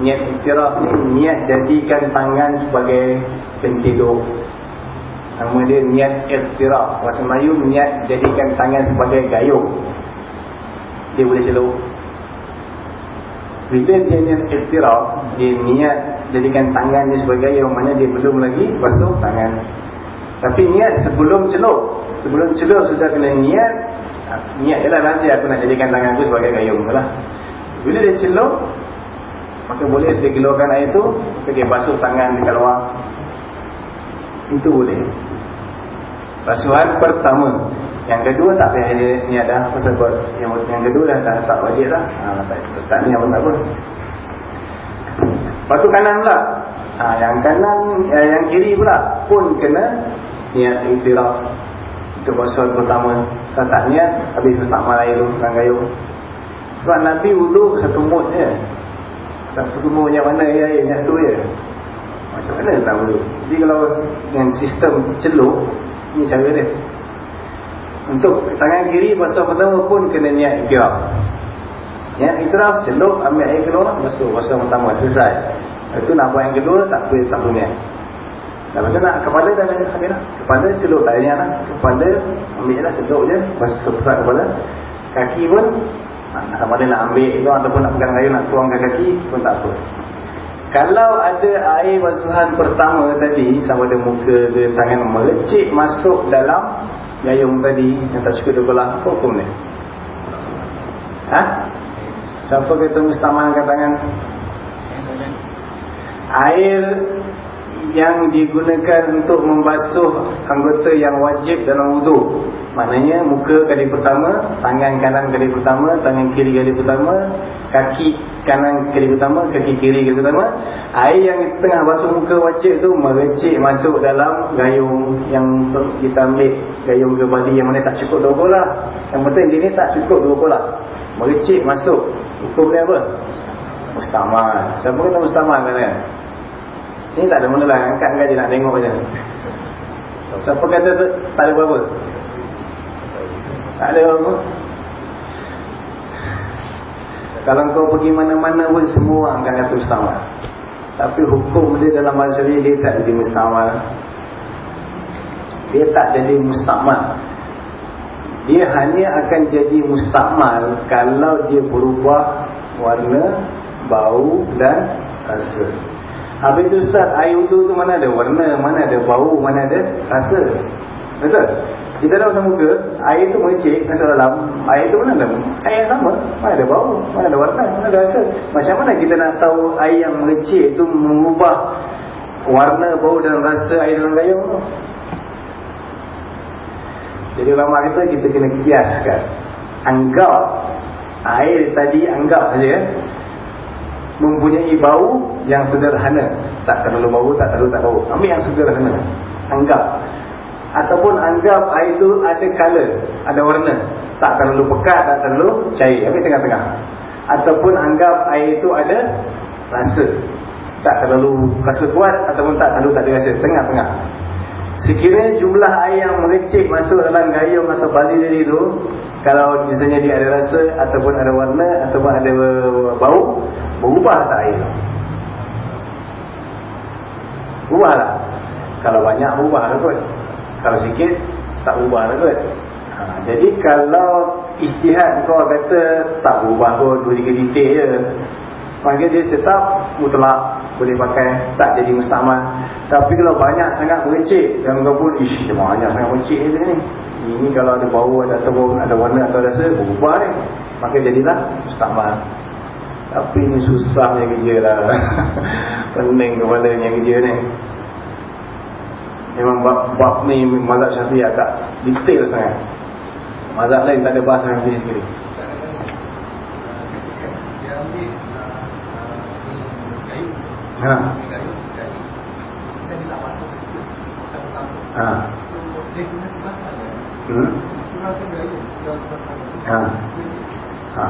niat iktiraf ni niat jadikan tangan sebagai pencedok nama dia niat iktiraf bahasa Melayu niat jadikan tangan sebagai gayung. Dia boleh celup bila dia niat iktiraf Dia niat jadikan tangan dia sebagai yang mana dia belum lagi basuh tangan. Tapi niat sebelum celup. Sebelum celup sudah kena niat Niat je lah nanti aku nak jadikan tangan aku sebagai gayung lah. Bila dia celup Maka boleh dia keluarkan air tu Pergi basuh tangan dekat luar. Itu boleh. Basuhan pertama yang kedua tak payah ni, ada apa sebab yang yang kedua dah tak tak wajib dah. Ha, tak, tak ni apa tak apa. Batu kanan pula. Ha, yang kanan eh, yang kiri pula pun kena niat iktiraf. Itu basuhan pertama. Kalau tak niat habis pertama air tu gayung. Sebab Nabi wudu satu mut je. Satu mut yang mana ya air tu je. Macam mana tak wudu? Jadi kalau dengan sistem celup ni cara dia. Untuk tangan kiri basuh pertama pun kena niat ikhraf. Niat ikhraf celup ambil air keluar basuh basuh pertama selesai. Itu nak buat yang kedua tak boleh tak boleh. Dah macam nak kepala dah banyak habis dah. Kepala celup tak niat lah. Kepala ambil lah celup je basuh sepasat kepala. Kaki pun sama ada nak ambil itu ataupun nak pegang air nak tuangkan kaki pun tak apa. Kalau ada air basuhan pertama tadi sama ada muka ke tangan melecik masuk dalam gayung tadi yang tak cukup dua belah apa hukum ni ha? siapa kata mustaman kat tangan? Air yang digunakan untuk membasuh anggota yang wajib dalam wudhu maknanya muka kali pertama tangan kanan kali pertama tangan kiri kali pertama kaki kanan kali pertama kaki kiri kali pertama. Air yang tengah basuh muka wajib tu merecik masuk dalam gayung yang kita ambil. Gayung ke bali yang mana tak cukup dua bola. Yang penting dia ni tak cukup dua bola. Merecik masuk. Hukum dia apa? Mustamal. Siapa kata mustamal kan ini tak ada mana lah Angkat kan dia nak tengok je. Siapa kata tu Tak ada apa-apa Tak ada apa-apa Kalau kau pergi mana-mana pun Semua orang akan kata mustawal Tapi hukum dia dalam bahasa ni Dia tak jadi mustawal Dia tak jadi mustakmal Dia hanya akan jadi mustakmal Kalau dia berubah Warna Bau dan rasa Habis tu Ustaz, air wudu tu mana ada warna, mana ada bau, mana ada rasa. Betul? Kita dah pasal muka, air tu mengecik masuk dalam, air tu mana ada? Air yang sama, mana ada bau, mana ada warna, mana ada rasa. Macam mana kita nak tahu air yang mengecik tu mengubah warna, bau dan rasa air dalam gayung tu? Jadi ulama kita, kita kena kiaskan. Anggap air tadi, anggap saja mempunyai bau yang sederhana. Tak terlalu bau tak terlalu tak bau. Ambil yang sederhana. Anggap. Ataupun anggap air itu ada color ada warna. Tak terlalu pekat tak terlalu cair. Ambil tengah-tengah. Ataupun anggap air itu ada rasa. Tak terlalu rasa kuat ataupun tak terlalu tak ada rasa. Tengah-tengah Sekiranya jumlah air yang mengecik masuk dalam gayung atau bali tadi itu Kalau misalnya dia ada rasa ataupun ada warna ataupun ada bau Berubah tak air? Berubah tak? Kalau banyak berubah lah kot. Kalau sikit tak berubah lah kot. Ha, Jadi kalau istihad kau kata tak berubah kot Dua tiga titik je Maka dia tetap mutlak boleh pakai tak jadi mustamal tapi kalau banyak sangat mengecik dan pun ish banyak sangat mengecik ni ni. Ini kalau ada bau ada atau ada warna atau rasa berubah ni. Maka jadilah mustamal tapi ni susahnya kerja lah. Pening kepalanya kerja ni. Memang bab, bab ni mazhab syafi'i agak detail sangat. Mazhab lain tak ada bahas dengan diri sendiri. Ha. Ha. Hmm. Ha. Ha.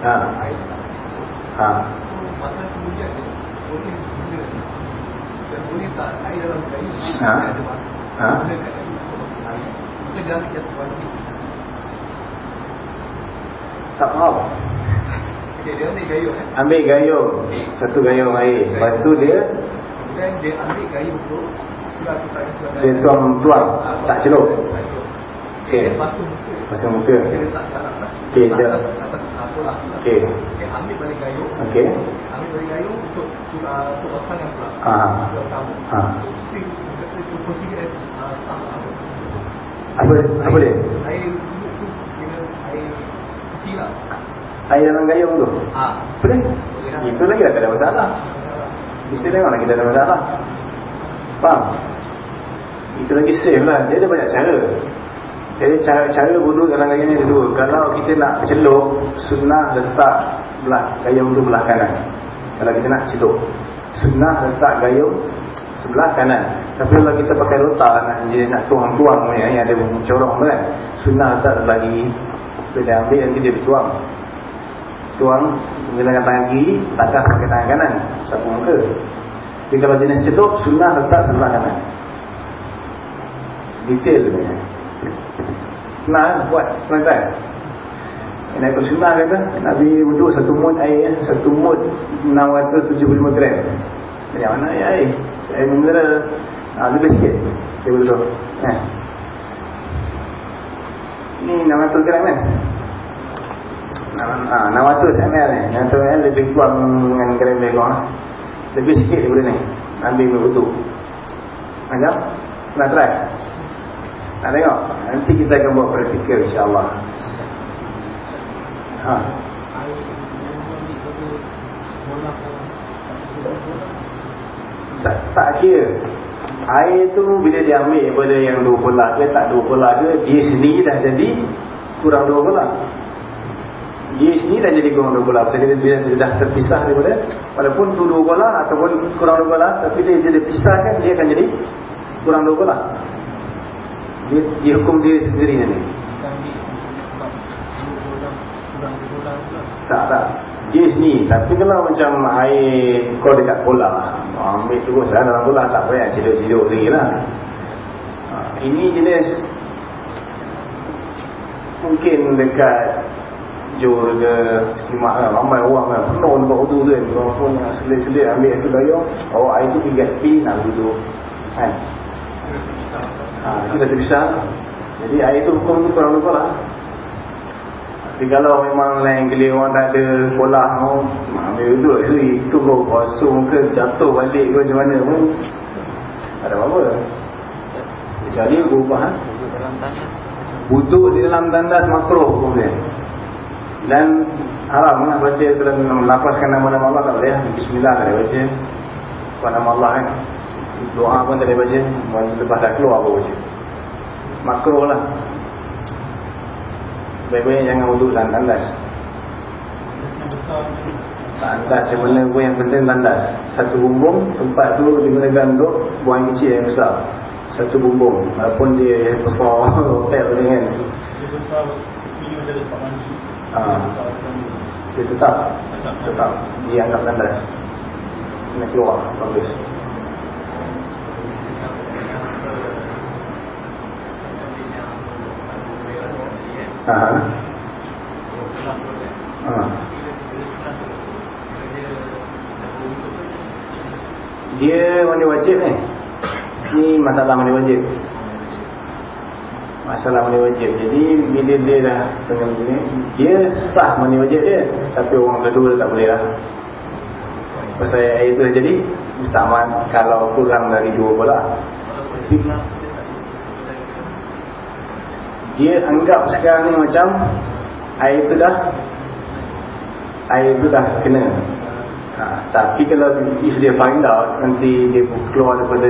Ha. Ha. Masa kemudian dia boleh guna dan boleh tak air dalam kayu Ha? ada masa Ha? guna kat kayu untuk air kita dah just one thing Tak faham. Okay, dia ambil gayung eh Ambil gayung. Satu gayung air. Lepas tu dia kemudian dia ambil gayung tu dia tuang tuang tak celup. Okey. muka Pasal muka. lah Okey, jap. uh, lah Okey. ambil balik gayung Okey. ambil balik gayung untuk uh, untuk pasangan pula Ha. Ha. Uh, apa Apa dia? Air air kecil lah. Air dalam gayung tu. Apa dia? Itu lagi dah tak ada masalah. Mesti tengok lagi tak ada masalah. Faham? Itu lagi safe lah. Dia ada banyak cara. Jadi cara, cara wuduk dalam gayung ni ada dua. Kalau kita nak celup, sunnah letak belah gayung tu belah kanan. Kalau kita nak celup. Sunnah letak gayung sebelah kanan. Tapi kalau kita pakai rotak nak jenis nak tuang-tuang ni yang ada corong tu kan. Sunnah letak sebelah kiri. Bila dia ambil nanti dia bertuang. Tuang menggunakan tangan kiri, takkan pakai tangan kanan. Sapu muka. Tapi kalau jenis celup, sunnah letak sebelah kanan. Detail sebenarnya. Senang lah buat tuan-tuan. Nabi Sunnah kata Nabi wuduk satu mud air Satu mud 675 gram Banyak mana air air mineral ha, Lebih sikit Dia wuduk eh. Ni 600 gram kan ha, 600 ml ni. 600 ml lebih kurang Dengan lebih kurang lah. Lebih sikit daripada ni. Ambil wuduk Macam Nak try? Nak tengok? Nanti kita akan buat praktikal insyaAllah. Ha. Tak, tak kira. Air tu bila dia ambil daripada yang dua belah ke tak dua belah ke Dia sendiri dah jadi kurang dua belah Dia sendiri dah jadi kurang dua belah Bila dia, dia dah terpisah daripada Walaupun tu dua belah ataupun kurang dua belah Tapi dia, dia dipisahkan dia akan jadi kurang dua belah Dia, dia hukum diri sendiri nanti. Tak tak. Yes ni Tapi kalau macam air Kau dekat bola Ambil terus lah dalam bola Tak payah cedok-cedok lagi lah. Ha, Ini jenis Mungkin dekat Jor ke Sekimak kan Ramai orang kan Penuh tempat wudu tu kan. Orang pun yang selit-selit Ambil tu gayung Bawa air tu pergi kat tepi Nak wudu Kan? Ha, dah terpisah. Jadi air tu hukum tu kurang lupa lah. Tapi kalau memang lain kali orang tak ada sekolah oh, ambil duduk tu itu kau kosong ke jatuh balik ke macam mana pun tak ada apa-apa. Kecuali berubah ha? Tanah. Wuduk di dalam tandas makruh hukum dia dan haram lah baca dalam melapaskan nama-nama Allah tak boleh Bismillah tak boleh baca. Buat nama Allah kan? Doa pun tak boleh baca. Lepas dah keluar apa baca? Makruh lah. Sebaik-baiknya jangan wuduk dalam tandas Tandas yang mana pun yang penting tandas Satu bumbung Tempat tu digunakan untuk Buang kecil yang besar. Satu bumbung. Walaupun dia besar Hotel ni kan ha. Dia tetap Tetap Dia anggap tandas Kena keluar Bagus Aha. Ha. Dia mandi wajib ni Ni masalah mandi wajib Masalah mandi wajib Jadi bila dia dah tengah begini Dia sah mandi wajib dia Tapi orang kedua tak boleh lah. Pasal air tu dah jadi Mustaman kalau kurang dari dua bola Dia anggap sekarang ni macam Air tu dah Air tu dah kena ha. Tapi kalau if dia find out Nanti dia keluar daripada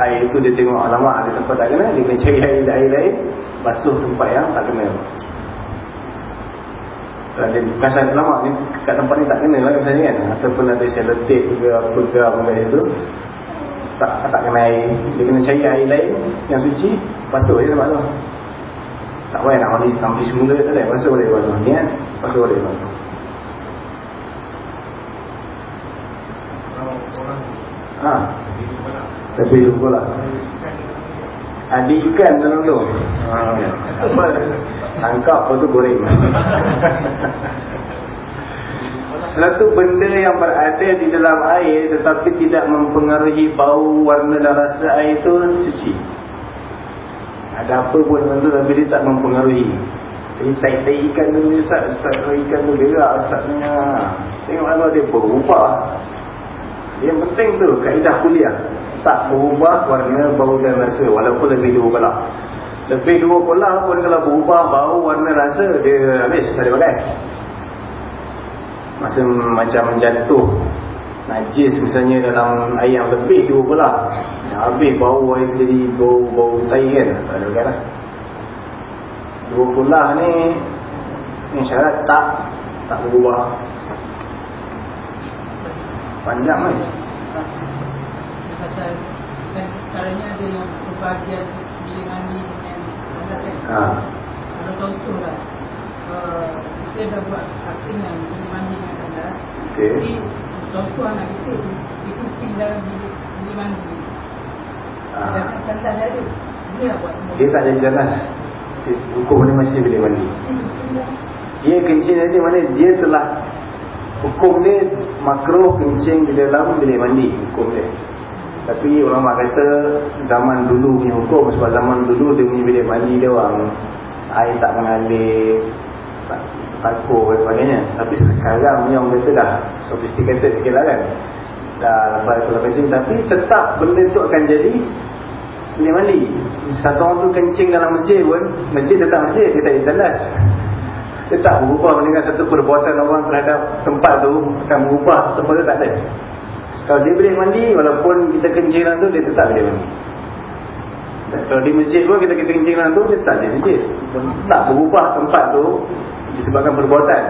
air itu Dia tengok alamak ada tempat tak kena. Dia kena cari air, air lain. Basuh tempat yang tak kena. Dia bukan lama ni kat tempat ni tak kena lah misalnya kan. Ataupun ada selotip ke apa ke apa itu tak tak kena air. Dia kena cari air lain yang suci basuh je tempat tu. Tak payah nak mandi semula tak ada basuh boleh basuh ni basuh boleh basuh ha. Tapi juga lah. Ada ikan dalam tu? Ha. tangkap lepas tu goreng. Satu benda yang berada di dalam air tetapi tidak mempengaruhi bau warna dan rasa air itu suci. Ada apa pun dalam tu tapi dia tak mempengaruhi. Jadi tai-tai ikan tu Ustaz Ustaz ikan tu gerak Ustaz tengok apa dia berubah yang penting tu kaedah kuliah. Tak berubah warna bau dan rasa walaupun lebih dua belah lebih dua belah pun kalau berubah bau warna rasa dia habis tak ada pakai. Masa macam jatuh najis misalnya dalam air yang lebih dua belah habis bau air jadi bau bau tai kan? Tak ada pakai lah. Dua belah ni ni syarat tak tak berubah panjang pasal kan sekarang ni ada yang berbahagian bilik mandi dengan landas kan ha. kalau contoh lah. Uh, kita dah buat casting yang bilik mandi dengan landas okay. jadi contoh anak kita dia kucing dalam bilik, bilik mandi ha. dan landas dia ada. Lah buat semua. Dia tak landas hukum ni masih bilik mandi. Dia kencing nanti mana dia telah hukum ni makro kencing di dalam bilik mandi hukum dia tapi ulama kata zaman dulu punya hukum sebab zaman dulu dia punya bilik mandi dia orang air tak mengalir tak takut dan sebagainya. Tapi sekarang punya orang kata dah sophisticated sikit lah kan. Dah lepas tu lepas tu tapi tetap benda tu akan jadi bilik mandi. Satu orang tu kencing dalam masjid pun masjid tetap masjid dia tak tandas. Dia tak berubah dengan satu perbuatan orang terhadap tempat tu akan berubah. Tempat tu tak ada. Kalau dia boleh mandi Walaupun kita kencing dalam tu Dia tetap boleh mandi. Kalau di masjid pun Kita kencing dalam tu Dia tetap di masjid. Tak berubah tempat tu Disebabkan perbuatan.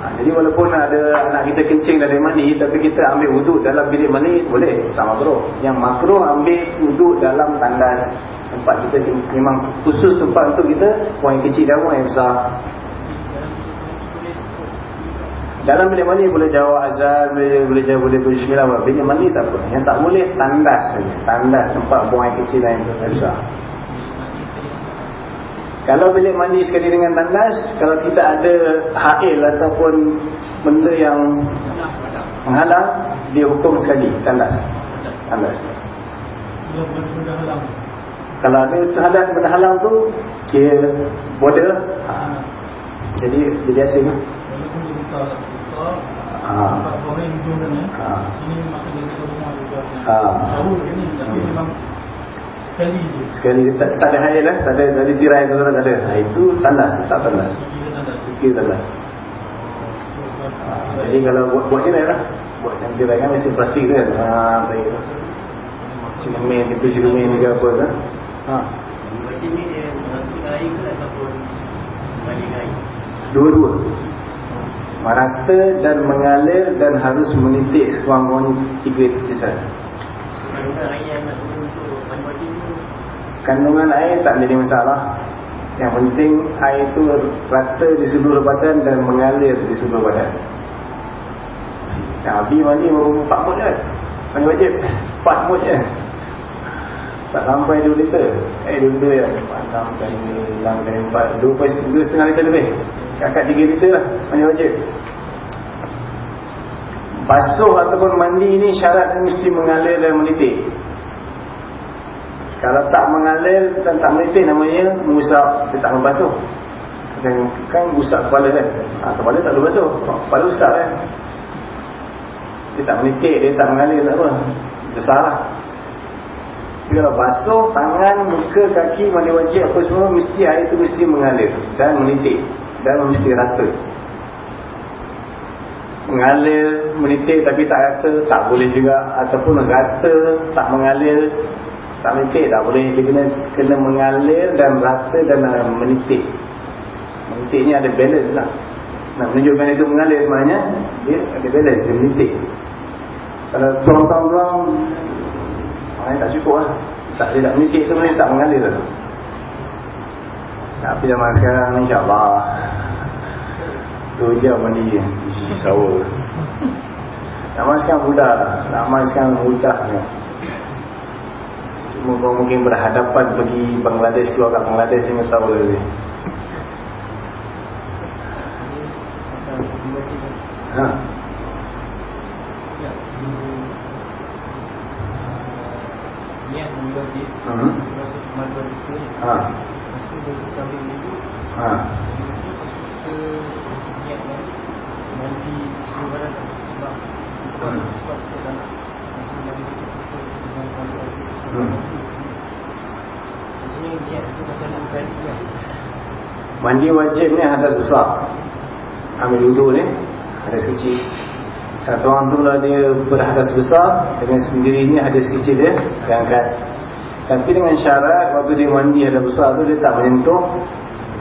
Ha, Jadi walaupun ada Anak kita kencing dan dia mandi Tapi kita ambil wuduk dalam bilik mandi Boleh. Tak makro Yang makro ambil wuduk dalam tandas Tempat kita memang khusus tempat untuk kita Buang yang kecil dan buang yang besar dalam bilik mandi boleh jawab azan, boleh jawab boleh bismillah. Bilik mandi tak apa. Yang tak boleh tandas saja. Tandas tempat buang air kecil lain tu besar. Kalau bilik mandi sekali dengan tandas, kalau kita ada hail ataupun benda yang menghalang, dia hukum sekali tandas. Tandas. Kalau ada terhadap benda halang tu, dia border. Ha. Jadi, dia biasa ni dia kata rumah juga ke ni tapi memang sekali je sekali tak, tak ada hayal lah tak ada, tak ada tirai tu tak ada. Ha, itu tandas tak tandas. Sikit tandas. Jadi kalau buat buat tirai lah. Buat yang tirai kan mesti plastik kan. Haa baik lah cermin tipu cermin ke apa kan haa Dua-dua merata dan mengalir dan harus menitik sekurang-kurangnya tiga tetesan. Kandungan air tak jadi masalah. Yang penting air itu rata di seluruh badan dan mengalir di seluruh badan. Yang Abi mandi baru 4 mut je. Mandi wajib. 4 mut je. Tak sampai 2 liter. Eh 2 liter ya. 6 kali 6 kali 4. 2 setengah liter lebih. Kakak 3 liter lah. Mandi wajib. Basuh ataupun mandi ni syarat mesti mengalir dan menitik. Kalau tak mengalir dan tak menitik namanya Mengusap, dia tak membasuh Kan, kan usap kepala kan? Ha, Kepala tak boleh basuh. Kepala usap kan? Dia tak menitik, dia tak mengalir tak apa. Besar lah kalau basuh tangan, muka, kaki, mandi wajib apa semua Mesti air itu mesti mengalir dan menitik dan mesti rata mengalir menitik tapi tak rata tak boleh juga. Ataupun rata tak mengalir tak menitik tak boleh. Dia kena kena mengalir dan rata dan menitik. Menitik ni ada balance lah. Nak menunjukkan itu mengalir sebenarnya dia ada balance dia menitik. Kalau tuang-tuang orang tak cukup lah. Tak, dia tak menitik boleh tak mengalir lah tapi zaman sekarang insyaAllah Dua jam mandi Sawa Zaman sekarang mudah Zaman sekarang mudah ya. Cuma kau mungkin berhadapan Pergi Bangladesh Keluar kat Bangladesh Yang tahu lebih Ha. Niat Hmm. Masuk kemaluan itu Kambing itu Ha. Kita niat lagi Mandi Sebab Hmm. Sebab kita nak Masuk mandi Kita dengan Hmm. Maksudnya niat macam nak berani kan Mandi wajib ni hadas besar Ambil duduk ni Hadas kecil Satu orang tu lah dia berhadas besar Dengan sendirinya hadas kecil dia Dia angkat Tapi dengan syarat Waktu dia mandi hadas besar tu Dia tak menyentuh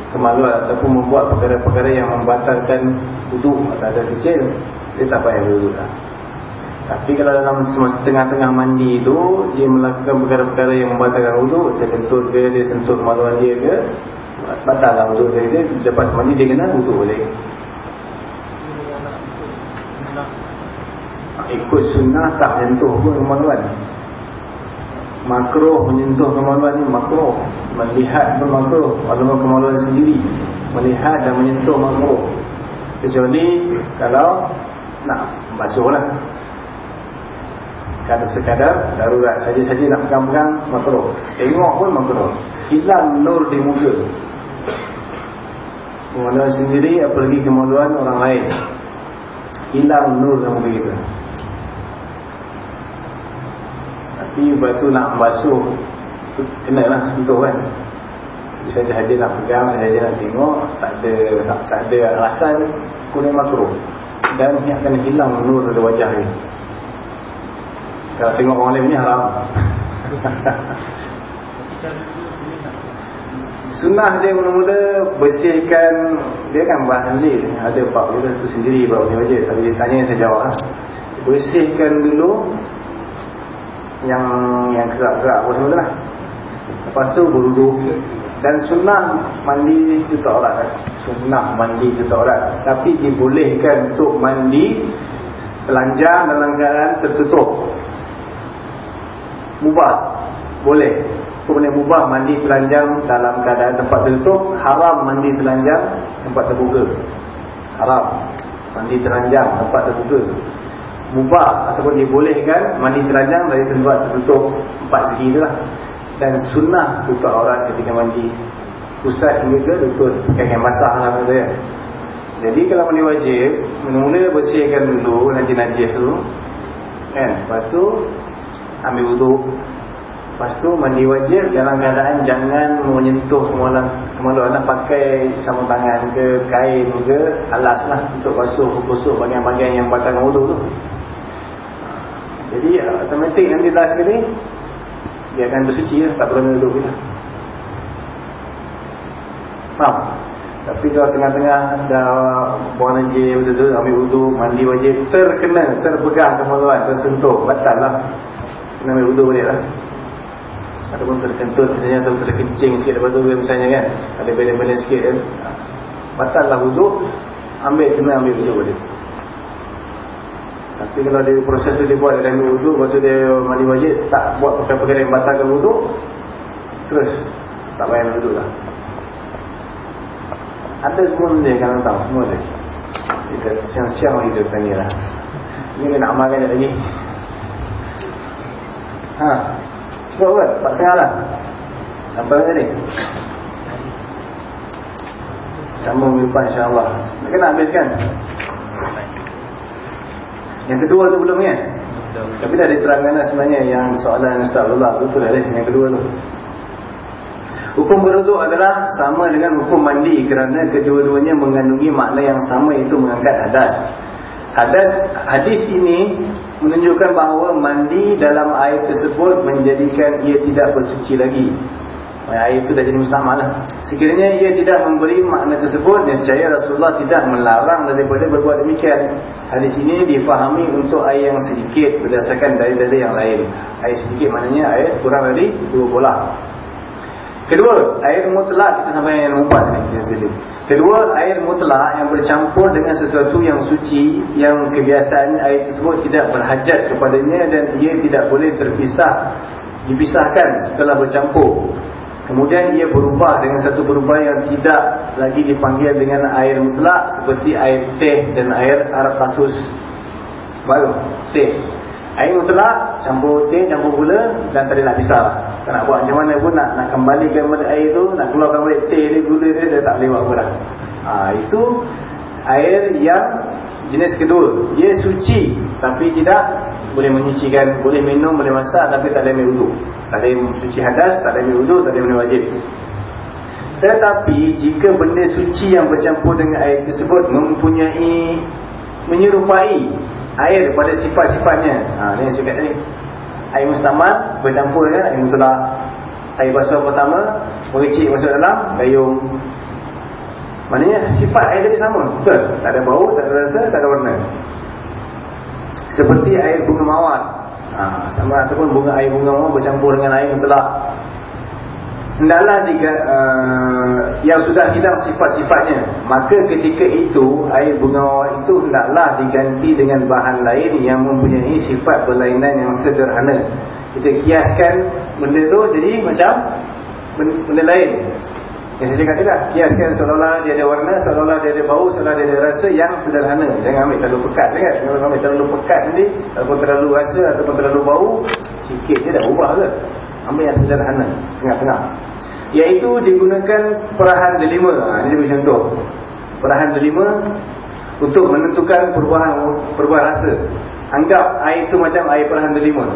Kemaluan Ataupun membuat perkara-perkara yang membatalkan Duduk atau hadas kecil Dia tak payah duduk lah. Tapi kalau dalam semasa tengah-tengah mandi tu Dia melakukan perkara-perkara yang membatalkan wuduk Dia kentut ke, dia sentuh kemaluan dia ke Batal lah wuduk dia, dia Lepas mandi dia kena wuduk boleh Ikut sunnah tak menyentuh pun kemaluan Makruh menyentuh kemaluan ni makruh. Melihat pun makruh Walaupun kemaluan sendiri. Melihat dan menyentuh makruh. Kecuali kalau nak basuh lah. Kalau sekadar darurat saja-saja nak pegang-pegang makruh. Tengok pun makruh. Hilang nur di muka. Kemaluan sendiri apalagi kemaluan orang lain. Hilang nur dalam muka kita Tapi batu nak basuh Kena lah sentuh kan. Bisa saja nak pegang saja nak tengok Tak ada tak ada alasan Kuning makruh Dan dia akan hilang nur dari wajah dia Kalau tengok orang lain ni haram. Tak Sunnah dia mula-mula bersihkan Dia kan bahan ni Ada pak dia tu sendiri dia Tapi dia tanya saya jawab lah. Bersihkan dulu Yang yang gerak-gerak pun semua lah. Lepas tu beruduk Dan sunnah mandi juta orang kan? Sunnah mandi juta orang Tapi dibolehkan untuk mandi Telanjang dalam keadaan tertutup. Mubah. Boleh. Kemudian mubah mandi telanjang dalam keadaan tempat tertutup. Haram mandi telanjang tempat terbuka. Haram. Mandi telanjang tempat terbuka Mubah ataupun dibolehkan Mandi telanjang dari tempat tertutup Empat segi tu lah Dan sunnah tutup aurat ketika mandi Pusat hingga ke lutut Kain basah lah kata ya. Jadi kalau mandi wajib Mula-mula bersihkan dulu Najis-najis tu Kan Lepas tu Ambil wuduk Lepas tu mandi wajib dalam keadaan jangan menyentuh kemaluan kemaluan anak pakai sarung tangan ke kain ke alas lah untuk basuh busuk bahagian-bahagian yang batalkan wuduk tu. Jadi automatik nanti last sekali dia akan bersuci lah, tak perlu duduk kita. Faham? Tapi kalau tengah-tengah dah buang najis betul-betul ambil wuduk, mandi wajib terkena, terpegang kemaluan, tersentuh, batal lah. Kena ambil wuduk balik lah ataupun terkentut misalnya atau terkencing sikit lepas tu misalnya kan ada belen-belen sikit kan batal lah wuduk ambil kena ambil wuduk balik tapi kalau dia proses tu dia buat dia ambil wuduk lepas tu dia mandi wajib tak buat perkara-perkara yang batalkan wuduk terus tak payah ambil wuduk lah. Ada semua dia kan tahu semua dia siang-siang lagi dia tanya lah. Ini dia nak amalkan lagi. Ha. Cukup kan? Empat setengah lah. Sampai tadi minggu depan insyaAllah. Nak kena habiskan Yang kedua tu belum kan Tapi dah diterangkan lah sebenarnya Yang soalan Ustaz Abdullah Betul lah Yang kedua tu Hukum beruduk adalah sama dengan hukum mandi kerana kedua-duanya mengandungi makna yang sama iaitu mengangkat hadas. Hadas hadis ini menunjukkan bahawa mandi dalam air tersebut menjadikan ia tidak bersuci lagi. Air itu dah jadi mustahmal lah. Sekiranya ia tidak memberi makna tersebut, nescaya Rasulullah tidak melarang daripada berbuat demikian. Hadis ini difahami untuk air yang sedikit berdasarkan dari-dari yang lain. Air sedikit maknanya air kurang dari dua bola. Kedua, air mutlak kita sampai yang empat ni. Kedua, air mutlak yang bercampur dengan sesuatu yang suci yang kebiasaan air tersebut tidak berhajat kepadanya dan ia tidak boleh terpisah dipisahkan setelah bercampur. Kemudian ia berubah dengan satu perubahan yang tidak lagi dipanggil dengan air mutlak seperti air teh dan air arak kasus. Baru, teh. Air mutlak, campur teh, campur gula dan nak pisah. Tak nak buat macam mana pun nak, nak kembalikan balik air tu, nak keluarkan balik teh dia, gula dia, dia tak boleh buat apa. Ha, itu air yang jenis kedua. Ia suci tapi tidak boleh menyucikan, boleh minum, boleh masak tapi tak boleh ambil uduk. Tak ada suci hadas, tak ada wudhu, tak ada benda wajib. Tetapi jika benda suci yang bercampur dengan air tersebut mempunyai menyerupai air pada sifat-sifatnya. Ha ni yang saya kata ni. Air mustamal bercampur dengan air mutlak. Air basuh pertama mengecik masuk dalam gayung. Maknanya sifat air tadi sama. Betul? Tak ada bau, tak ada rasa, tak ada warna. Seperti air bunga mawar. Ha, sama ataupun bunga air bunga mawar bercampur dengan air mutlak hendaklah jika uh, yang sudah hilang sifat-sifatnya. Maka ketika itu air bunga mawar itu hendaklah diganti dengan bahan lain yang mempunyai sifat berlainan yang sederhana. Kita kiaskan benda tu jadi macam benda lain yang saya cakap tadi lah. Kiaskan seolah-olah dia ada warna Seolah-olah dia ada bau Seolah-olah dia ada rasa Yang sederhana. Jangan ambil terlalu pekat sangat. Kalau ambil terlalu pekat nanti Ataupun terlalu rasa Ataupun terlalu bau Sikit dia dah ubah ke? Ambil yang sederhana. Tengah-tengah. Iaitu digunakan Perahan delima. Ha, Ini dia contoh. Perahan delima Untuk menentukan perubahan Perubahan rasa. Anggap air itu macam air perahan delima.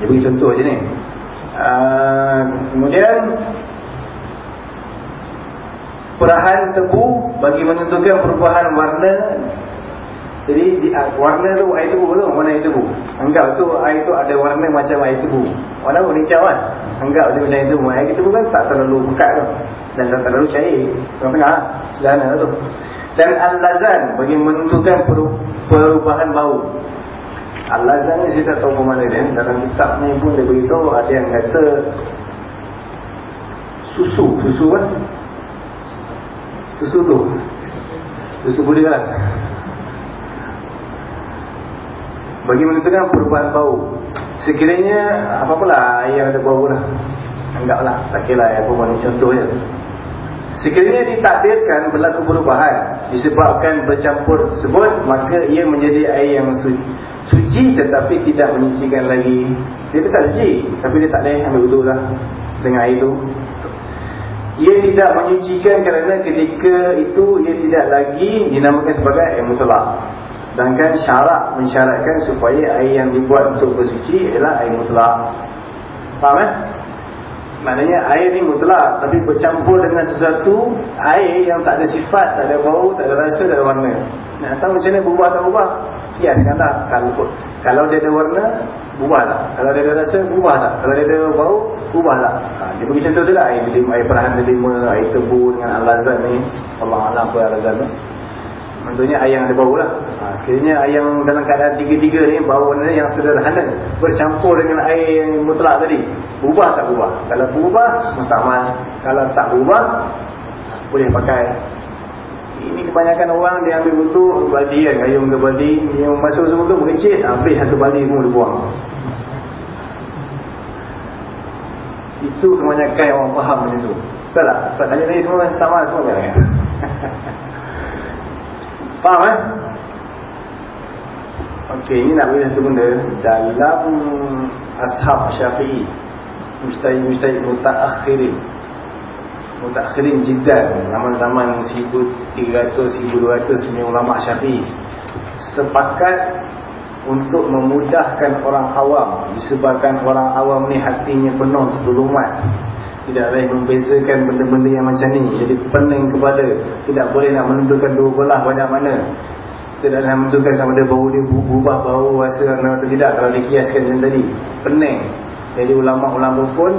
Dia beri contoh je ni Ah, kemudian perahan tebu bagi menentukan perubahan warna. Jadi di, uh, warna tu air tebu tu warna air tebu. Anggap tu air tu ada warna macam air tebu. Warna pun hijau kan anggap dia macam air tebu. Air tebu kan tak terlalu pekat tu. Dan tak terlalu cair. Tengah-tengah sederhana tu. Dan al-lazan bagi menentukan perubahan bau Al-Lazan ni saya tak tahu ke mana dia Dalam kitab ni pun dia beritahu Ada yang kata Susu Susu kan Susu tu. Susu boleh kan Bagi menentukan perubahan bau. Sekiranya Apa-apalah air yang ada bau lah. Anggaplah Tak kira lah apa contoh je Sekiranya ditakdirkan berlaku perubahan disebabkan bercampur tersebut maka ia menjadi air yang suci suci tetapi tidak menyucikan lagi. Dia tetap suci tapi dia tak boleh ambil wuduk lah dengan air itu ia tidak menyucikan kerana ketika itu ia tidak lagi dinamakan sebagai air mutlak. Sedangkan syarak mensyaratkan supaya air yang dibuat untuk bersuci ialah air mutlak. Faham eh? maknanya air ni mutlak tapi bercampur dengan sesuatu air yang tak ada sifat, tak ada bau, tak ada rasa, tak ada warna. Nak tahu macam mana berubah tak berubah kiaskan tak kalau, kalau dia ada warna berubah tak kalau dia ada rasa berubah tak kalau dia ada bau berubah tak ha, dia bagi contoh tu lah. Air, air perahan delima air tebu dengan al-lazan ni. Allah Allah apa al-lazan ni. Tentunya ayam ada bau lah. Ha, Sekiranya ayam dalam keadaan tiga-tiga ni Bau yang sederhana Bercampur dengan air yang mutlak tadi Berubah tak berubah Kalau berubah, mustamal Kalau tak berubah Boleh pakai kebanyakan orang dia ambil butuh Baldi kan, ayam ke baldi Yang masuk semua tu mengecil Habis satu baldi pun dia buang Itu kebanyakan orang faham macam tu Betul tak? Tak tanya tadi semua sama semua kan? Faham eh? Okey, ini nak beri satu benda Dalam Ashab Syafi'i Mustahil-mustahil Mutaakhirin Mutaakhirin jiddan Zaman-zaman 1300-1200 Ini ulama Syafi'i Sepakat Untuk memudahkan orang awam. Disebabkan orang awam ni hatinya penuh Zulumat tidak boleh membezakan benda-benda yang macam ni. Jadi pening kepala tidak boleh nak menentukan dua belah pada mana. Tidak nak menentukan sama ada bau dia berubah bau rasa atau tidak. Kalau dikiaskan macam tadi pening. Jadi ulama-ulama pun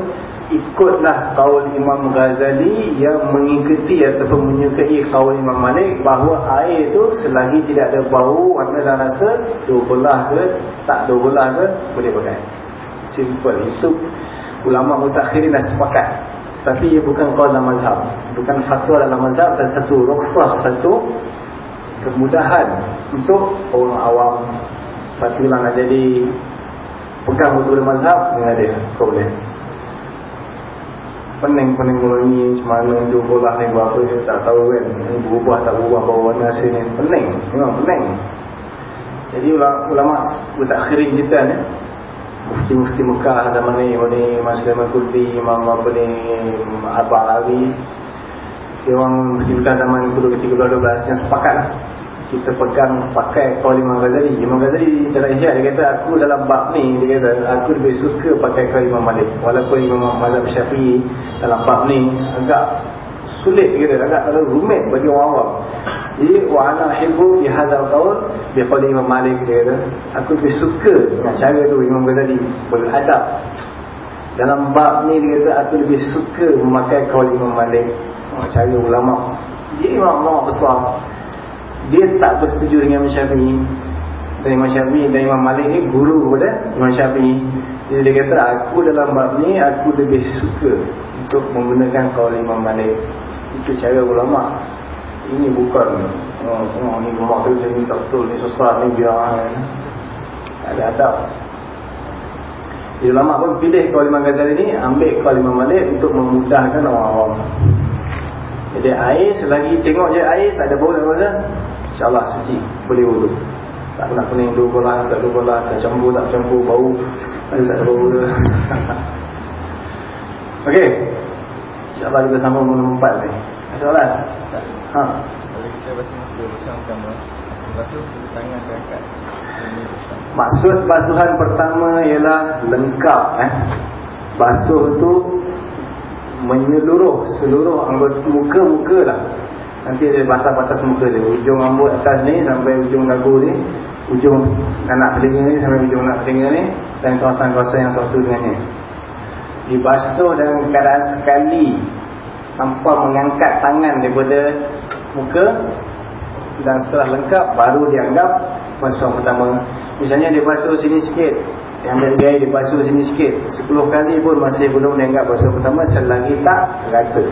ikutlah kaul Imam Ghazali yang mengikuti ataupun menyukai kaul Imam Malik bahawa air itu selagi tidak ada bau warna dan rasa dua belah ke tak dua belah ke boleh pakai. Simple itu ulama mutakhirin dah sepakat. Tapi ia bukan kaul dalam mazhab. Bukan fatwa dalam mazhab dan satu rukhsah satu kemudahan untuk orang awam. Tapi nak jadi pegang betul mazhab dia kau boleh pening-pening macam mana dua bola ni berapa saya tak tahu kan. Berubah tak berubah bawa warna ni. Pening memang pening. Jadi ulama mutakhirin cerita ni mufti-mufti Mekah zaman ni. Ni Mas Sulaiman Kurdi Imam apa ni Abang Rawi dia orang mufti Mekah zaman dua yang sepakat lah kita pegang pakai kaul Imam Ghazali. Imam Ghazali dalam ihya dia kata aku dalam bab ni dia kata aku lebih suka pakai kaul Imam Malik. Walaupun Imam Mazhab Syafi'i dalam bab ni agak sulit dia kata agak terlalu rumit bagi orang awam. Jadi wa ana hibbu fi hadzal qaul bi qaul Imam Malik dia kata aku lebih suka dengan cara tu Imam Ghazali beradab. Dalam bab ni dia kata aku lebih suka memakai kaul Imam Malik. Cara ulama. Jadi Imam ulama besar dia tak bersetuju dengan Imam Syafi'i. Dan Imam Syafi'i dan Imam Malik ni guru kepada Imam Syafi'i. Jadi dia kata aku dalam bab ni aku lebih suka untuk menggunakan kaul Imam Malik. Itu cara ulama. Ini bukan oh, oh ni ulama tu jadi tak betul ni sesat ni biar ada adab. Ulama pun pilih kaul Imam Ghazali ni ambil kaul Imam Malik untuk memudahkan orang awam jadi air selagi tengok je air tak ada bau dan rasa InsyaAllah suci Boleh wudhu Tak nak pening dua bola Tak dua bola Tak campur tak campur Bau. Tak ada bau. Ke Okey. InsyaAllah kita sambung nombor empat ni. InsyaAllah Ha. Kalau kita basuh muka Basuh pertama Basuh tangan terangkat Maksud basuhan pertama ialah lengkap eh. Basuh tu menyeluruh seluruh anggota muka-muka lah Nanti ada batas-batas muka dia. Ujung rambut atas ni sampai ujung dagu ni Ujung anak telinga ni sampai ujung anak telinga ni Dan kawasan-kawasan yang satu dengannya Dibasuh dengan keadaan sekali Tanpa mengangkat tangan daripada muka Dan setelah lengkap baru dianggap basuh pertama. Misalnya dia basuh sini sikit yang gaya dia basuh sini sikit 10 kali pun masih belum dianggap basuh pertama Selagi tak rata.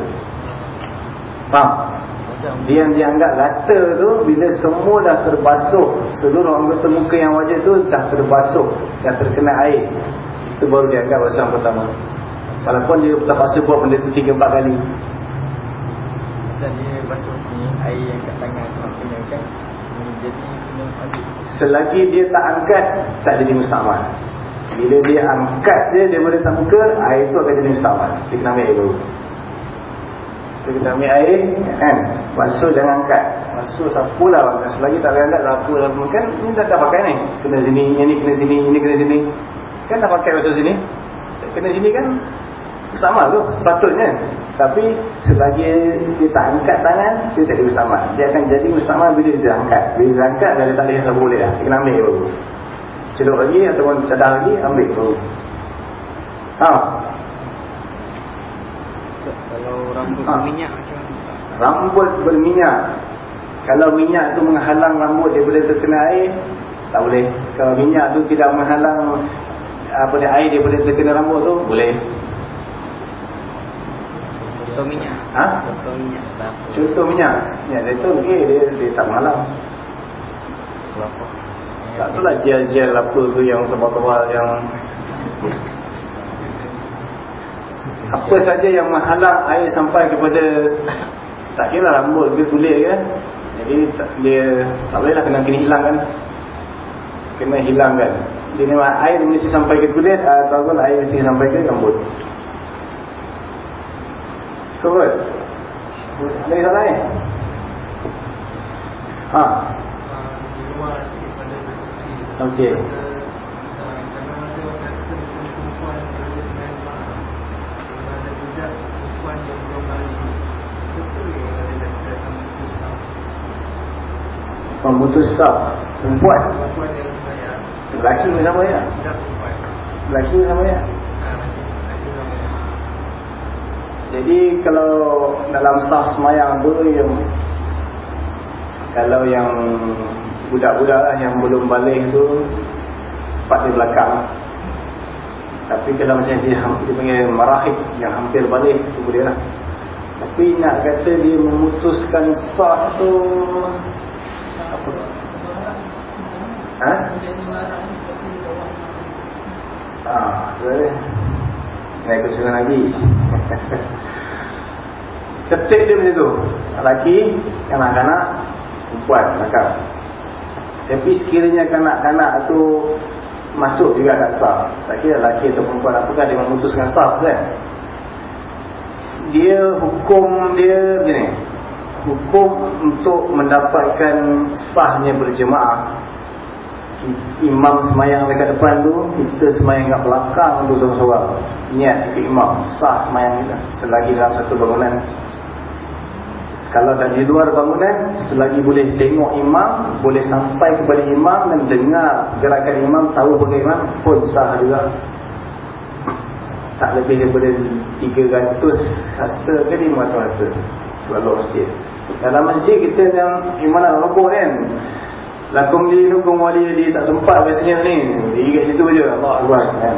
Faham? Dia yang dianggap rata tu bila semua dah terbasuh seluruh anggota muka yang wajah tu dah terbasuh dah terkena air. Itu baru dianggap basuh yang pertama. Walaupun dia terpaksa buat benda tu 3-4 kali. Macam dia basuh ni air yang kat tangan tu kena kan? Jadi kena ambil. Selagi dia tak angkat tak jadi mustamal bila dia angkat dia dia boleh tak muka air tu akan jadi mustamal dia kena ambil air baru So kita ambil air kan? Basuh jangan angkat. Basuh sapu lah. Selagi tak boleh angkat sapu lah. Kan ni dah, dah pakai ni. Kena sini Ini kena sini Ini kena sini. Kan dah pakai basuh sini. Kena sini kan Sama tu sepatutnya. Tapi selagi dia tak angkat tangan Dia tak ada bersama. Dia akan jadi bersama bila dia angkat. Bila dia angkat dia tak boleh sapu boleh lah. Dia kena ambil baru. Celup lagi ataupun cadang lagi Ambil baru. Ha kalau rambut ha. berminyak macam Rambut berminyak. Kalau minyak tu menghalang rambut daripada terkena air? Tak boleh. Kalau minyak tu tidak menghalang apa dia air daripada terkena rambut tu? Boleh. Contoh minyak. Ha? Contoh minyak. Contoh minyak. Minyak dia tu okay, dia, dia tak menghalang. Kelapa Tak tu lah gel-gel apa tu yang tebal-tebal yang apa saja yang menghalang air sampai kepada tak kira lah rambut ke kulit ke jadi tak, dia tak boleh lah kena, kena hilangkan kena hilangkan jadi air mesti sampai ke kulit ataupun air mesti sampai ke rambut Correct. Ada yang salah ni? Ha. Resepsi Okey. Kadang ada orang kata perempuan kerja dengan mak Ada budak yang belum balik Betul ke kalau dia dah datang putus sah Memutus sah Perempuan Lelaki pun sama ya Lelaki pun sama ya. Jadi kalau dalam sah semayang tu yang Kalau yang budak-budak lah yang belum balik tu Empat di belakang. Tapi kalau macam dia, dia panggil marahib yang hampir balik tu boleh lah. Tapi nak kata dia memutuskan sah tu Apa? Ha? Ah, boleh. Nak ikut sungai Nabi. Ketik dia macam tu. Lelaki, kanak-kanak, perempuan, belakang. Tapi sekiranya kanak-kanak tu masuk juga kat sah. Tak kira lelaki atau perempuan apakah dia memutuskan sah kan? Dia hukum dia begini. Hukum untuk mendapatkan sahnya berjemaah. Imam semayang dekat depan tu kita semayang kat belakang tu seorang-seorang. Niat ikut imam sah semayang kita selagi dalam satu bangunan. Kalau dah di luar bangunan selagi boleh tengok imam boleh sampai kepada imam dan dengar gerakan imam tahu bagaimana pun sah juga. Tak lebih daripada 300 hasta ke 500 hasta kalau masjid dalam masjid kita yang imam nak rokok kan Lakum li nukum wali di tak sempat biasanya ni. Dia kat situ je Allah Akbar kan.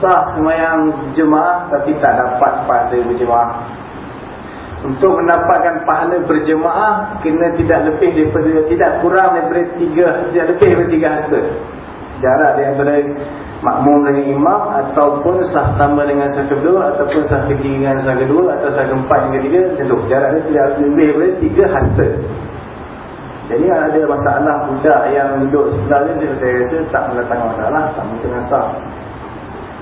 Sah semayang jemaah tapi tak dapat pahala berjemaah. Untuk mendapatkan pahala berjemaah kena tidak lebih daripada tidak kurang daripada tiga tidak lebih daripada tiga hasta. Jarak dia daripada makmum dengan imam ataupun sah tambah dengan sah kedua ataupun sah ketiga dengan sah kedua atau sah keempat dengan ketiga tu. Jarak dia tidak lebih daripada tiga hasta. Jadi ada masalah budak yang duduk sebelah dia, saya rasa tak mendatangkan masalah, tak mungkin sah.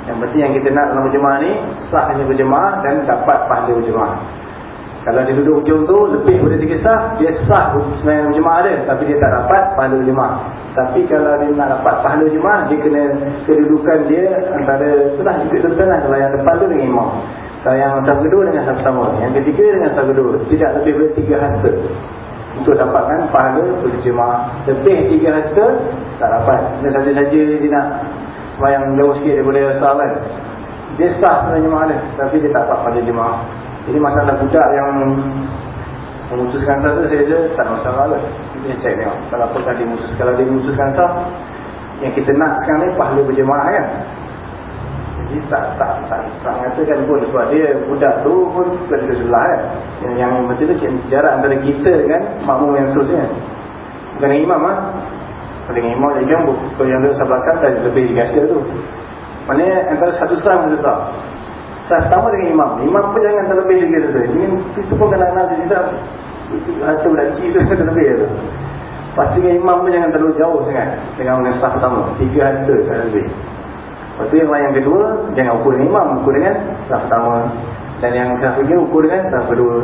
Yang penting yang kita nak dalam berjemaah ni, sahnya berjemaah dan dapat pahala berjemaah. Kalau dia duduk hujung tu, lebih tiga sah, dia sah sebenarnya berjemaah dia, tapi dia tak dapat pahala berjemaah. Tapi kalau dia nak dapat pahala berjemaah, dia kena kedudukan dia antara, itulah ikut tentuan lah, kalau yang depan tu dengan imam. Kalau yang sah kedua dengan sah pertama, yang ketiga dengan sah kedua, tidak lebih daripada tiga hasta. Untuk dapatkan pahala berjemaah. Lebih tiga hasta tak dapat. Dia saja-saja dia nak semayang jauh sikit daripada asal kan dia sah sebenarnya jemaah dia tapi dia tak dapat pahala jemaah jadi masalah budak yang memutuskan sah tu saya rasa tak masalah lah kita check tengok kalau apakah dia memutuskan kalau dia memutuskan sah yang kita nak sekarang ni pahala berjemaah kan jadi tak tak tak, tak mengatakan pun sebab dia budak tu pun sebelah kan. Yang, yang penting tu jarak antara kita dengan makmum yang seterusnya. Bukan dengan imam ah. Ha? Dengan imam dia kan kalau yang duduk sebelah kan lebih dikasih tu. Maknanya antara satu sah satu sah. Pertama dengan imam. Imam pun jangan terlebih juga tu. Ini itu pun kadang-kadang kita rasa kecil tu terlebih tu. Pasti dengan imam pun jangan terlalu jauh sangat dengan sah pertama. Tiga harta tak lebih. Lepas tu yang lain yang kedua Jangan ukur dengan imam Ukur dengan sah pertama Dan yang ketiga ukur dengan sah kedua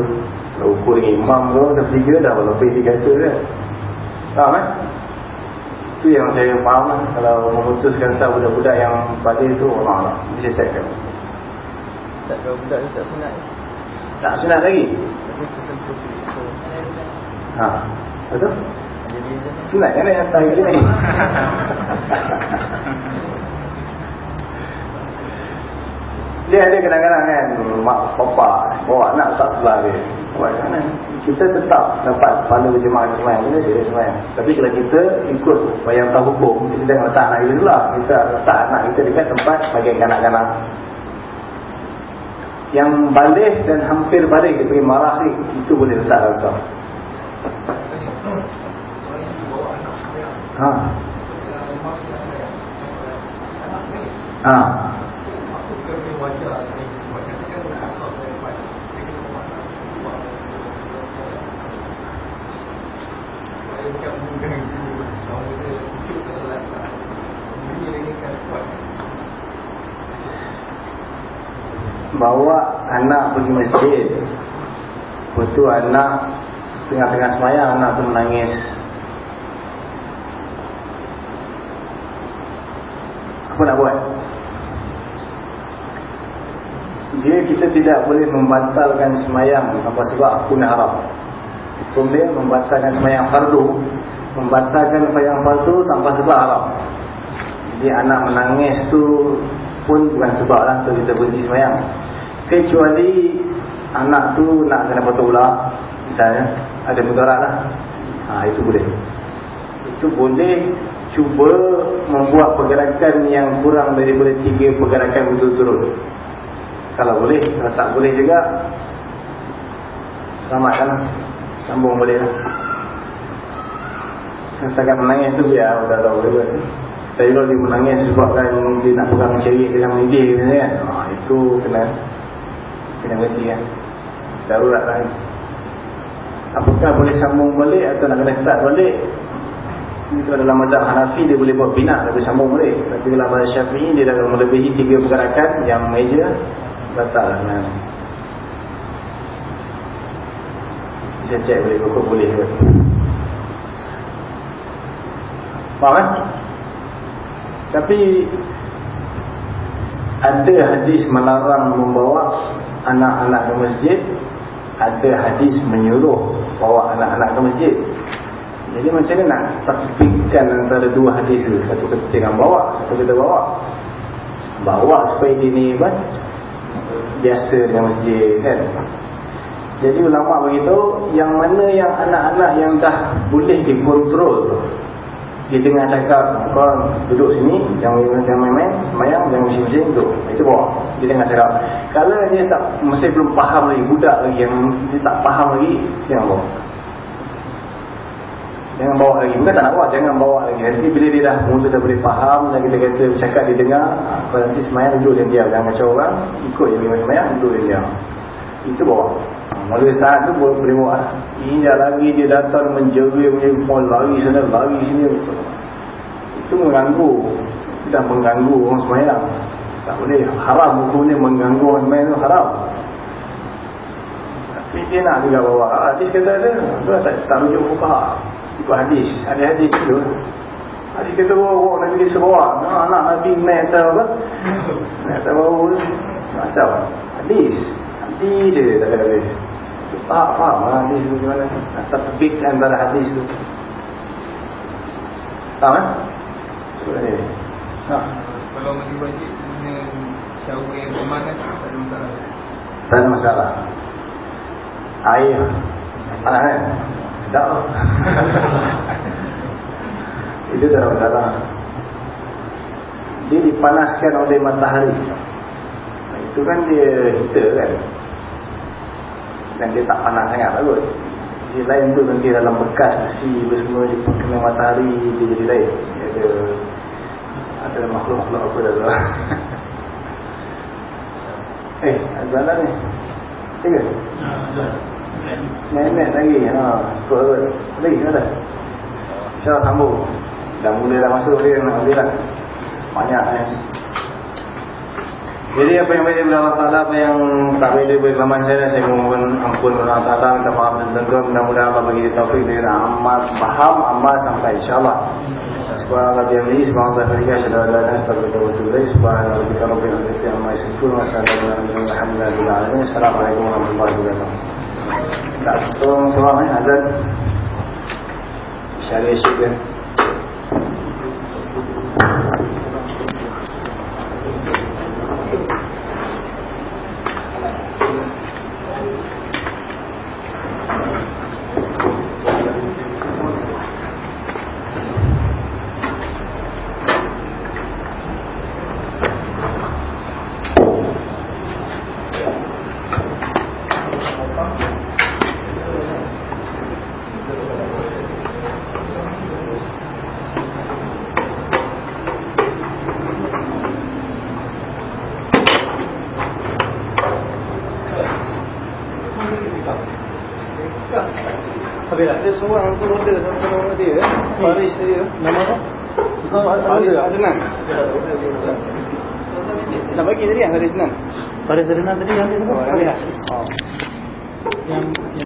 Kalau ukur dengan imam tu ketiga dah lebih tiga tu kan Faham eh Itu yang saya faham lah Kalau memutuskan sah budak-budak yang pada tu Allah Allah Bisa cekkan Tak kalau budak tu tak sunat. Tak sunat lagi? Ha. Betul? Sunat kan yang tak ni? Dia ada kadang-kadang kan Mak papa Bawa anak tak sebelah dia. Buat mana Kita tetap dapat Pahala berjemaah semayang Kita sila semayang Tapi kalau kita ikut Bayang tahu hukum Kita jangan letak anak kita sebelah Kita letak anak kita dekat tempat Bagian kanak-kanak Yang balik dan hampir balik Dia pergi marah ni Itu boleh letak dalam Ha. Ha. Bawa anak pergi masjid tu anak Tengah-tengah semayang anak tu menangis Apa nak buat? dia kita tidak boleh membatalkan semayang tanpa sebab pun haram. Hukum dia membatalkan semayang fardu, membatalkan semayang fardu tanpa sebab haram. Jadi anak menangis tu pun bukan sebab lah kita berhenti semayang. Kecuali anak tu nak kena potong ular, misalnya, ada mudarat lah. Ha, itu boleh. Itu boleh cuba membuat pergerakan yang kurang daripada tiga pergerakan betul-betul. Kalau boleh, kalau tak boleh juga Selamatkan lah Sambung boleh lah Setakat menangis tu biar Udah tahu buat Tapi kalau dia menangis sebabkan Dia nak pegang cerit dengan mendidih kan? ha, Itu kena Kena berhenti kan Darurat lah Apakah boleh sambung balik Atau nak kena start balik? Itu dalam mazhab Hanafi Dia boleh buat bina Tapi sambung balik. Tapi dalam mazhab Syafi'i Dia dah melebihi tiga pergerakan Yang meja batal kan bisa cek boleh kok boleh ke? Faham kan tapi ada hadis melarang membawa anak-anak ke masjid ada hadis menyuruh bawa anak-anak ke masjid. Jadi macam mana nak takbirkan antara dua hadis itu satu kita jangan bawa satu kita bawa. Bawa supaya dia ni kan biasa dengan masjid kan? Jadi ulama beritahu yang mana yang anak-anak yang dah boleh dikontrol dia dengar cakap kau duduk sini jangan main-main semayang jangan mesin-mesin duduk itu bawa dia dengar cakap kalau dia tak masih belum faham lagi budak lagi yang dia tak faham lagi jangan bawa Jangan bawa lagi. Bukan tak nak bawa. Jangan bawa lagi. Nanti bila dia dah mula dah boleh faham. Dan kita kata bercakap dia dengar. Kalau nanti semayang duduk dia diam. Jangan kacau orang. Ikut je lima semayang. Duduk dia diam. Itu bawa. Mula saat tu boleh, boleh. Ini dah lagi dia datang menjerit. Menjerit. Lari sana. Lari sini. Itu mengganggu. Dah mengganggu orang semayang. Tak boleh. Haram hukumnya mengganggu orang semayang tu. Haram. Tapi dia nak juga bawa. Hadis kata ada. Tak, tak rujuk fukah ikut hadis ada hadis tu hadis kata bawa bawa Nabi dia sebawa nah, anak Nabi main atas apa main tu macam hadis hadis je tak ada hadis tak faham lah hadis tu gimana tak terbit antara hadis tu faham kan sebenarnya ha. kalau mandi wajib shower yang pemanas tak ada masalah. Tak ada masalah. Air. Panas kan tak. Itu dah dalam Dia dipanaskan oleh matahari. Itu kan dia heater kan? Dan dia tak panas sangat bagus. Dia lain tu nanti dalam bekas besi Semua dia kena matahari Dia jadi lain. Dia ada Ada makhluk-makhluk apa dah tu Eh, ada ni. Tengok Nenek lagi. Ha, Sepuluh awal Lagi ada InsyaAllah sambung. Dah mula dah masuk dia nak ambil lah. Banyak eh. Jadi apa yang daripada Allah Ta'ala Apa yang tak baik daripada kelaman saya Saya mohon ampun Allah Ta'ala Minta maaf dan tenggelam Mudah-mudahan Allah bagi dia taufik Dengan amat faham Amat sampai insyaAllah وقد يميز بعض الرجال لا نستغرق وتولي سبحان ربك رب العزة عما يصفون وسلام على الحمد لله العالمين السلام عليكم ورحمة الله وبركاته. Tolong seorang yang azan Syariah syurga ගෙදර නන්දට යන්න ඕනේ.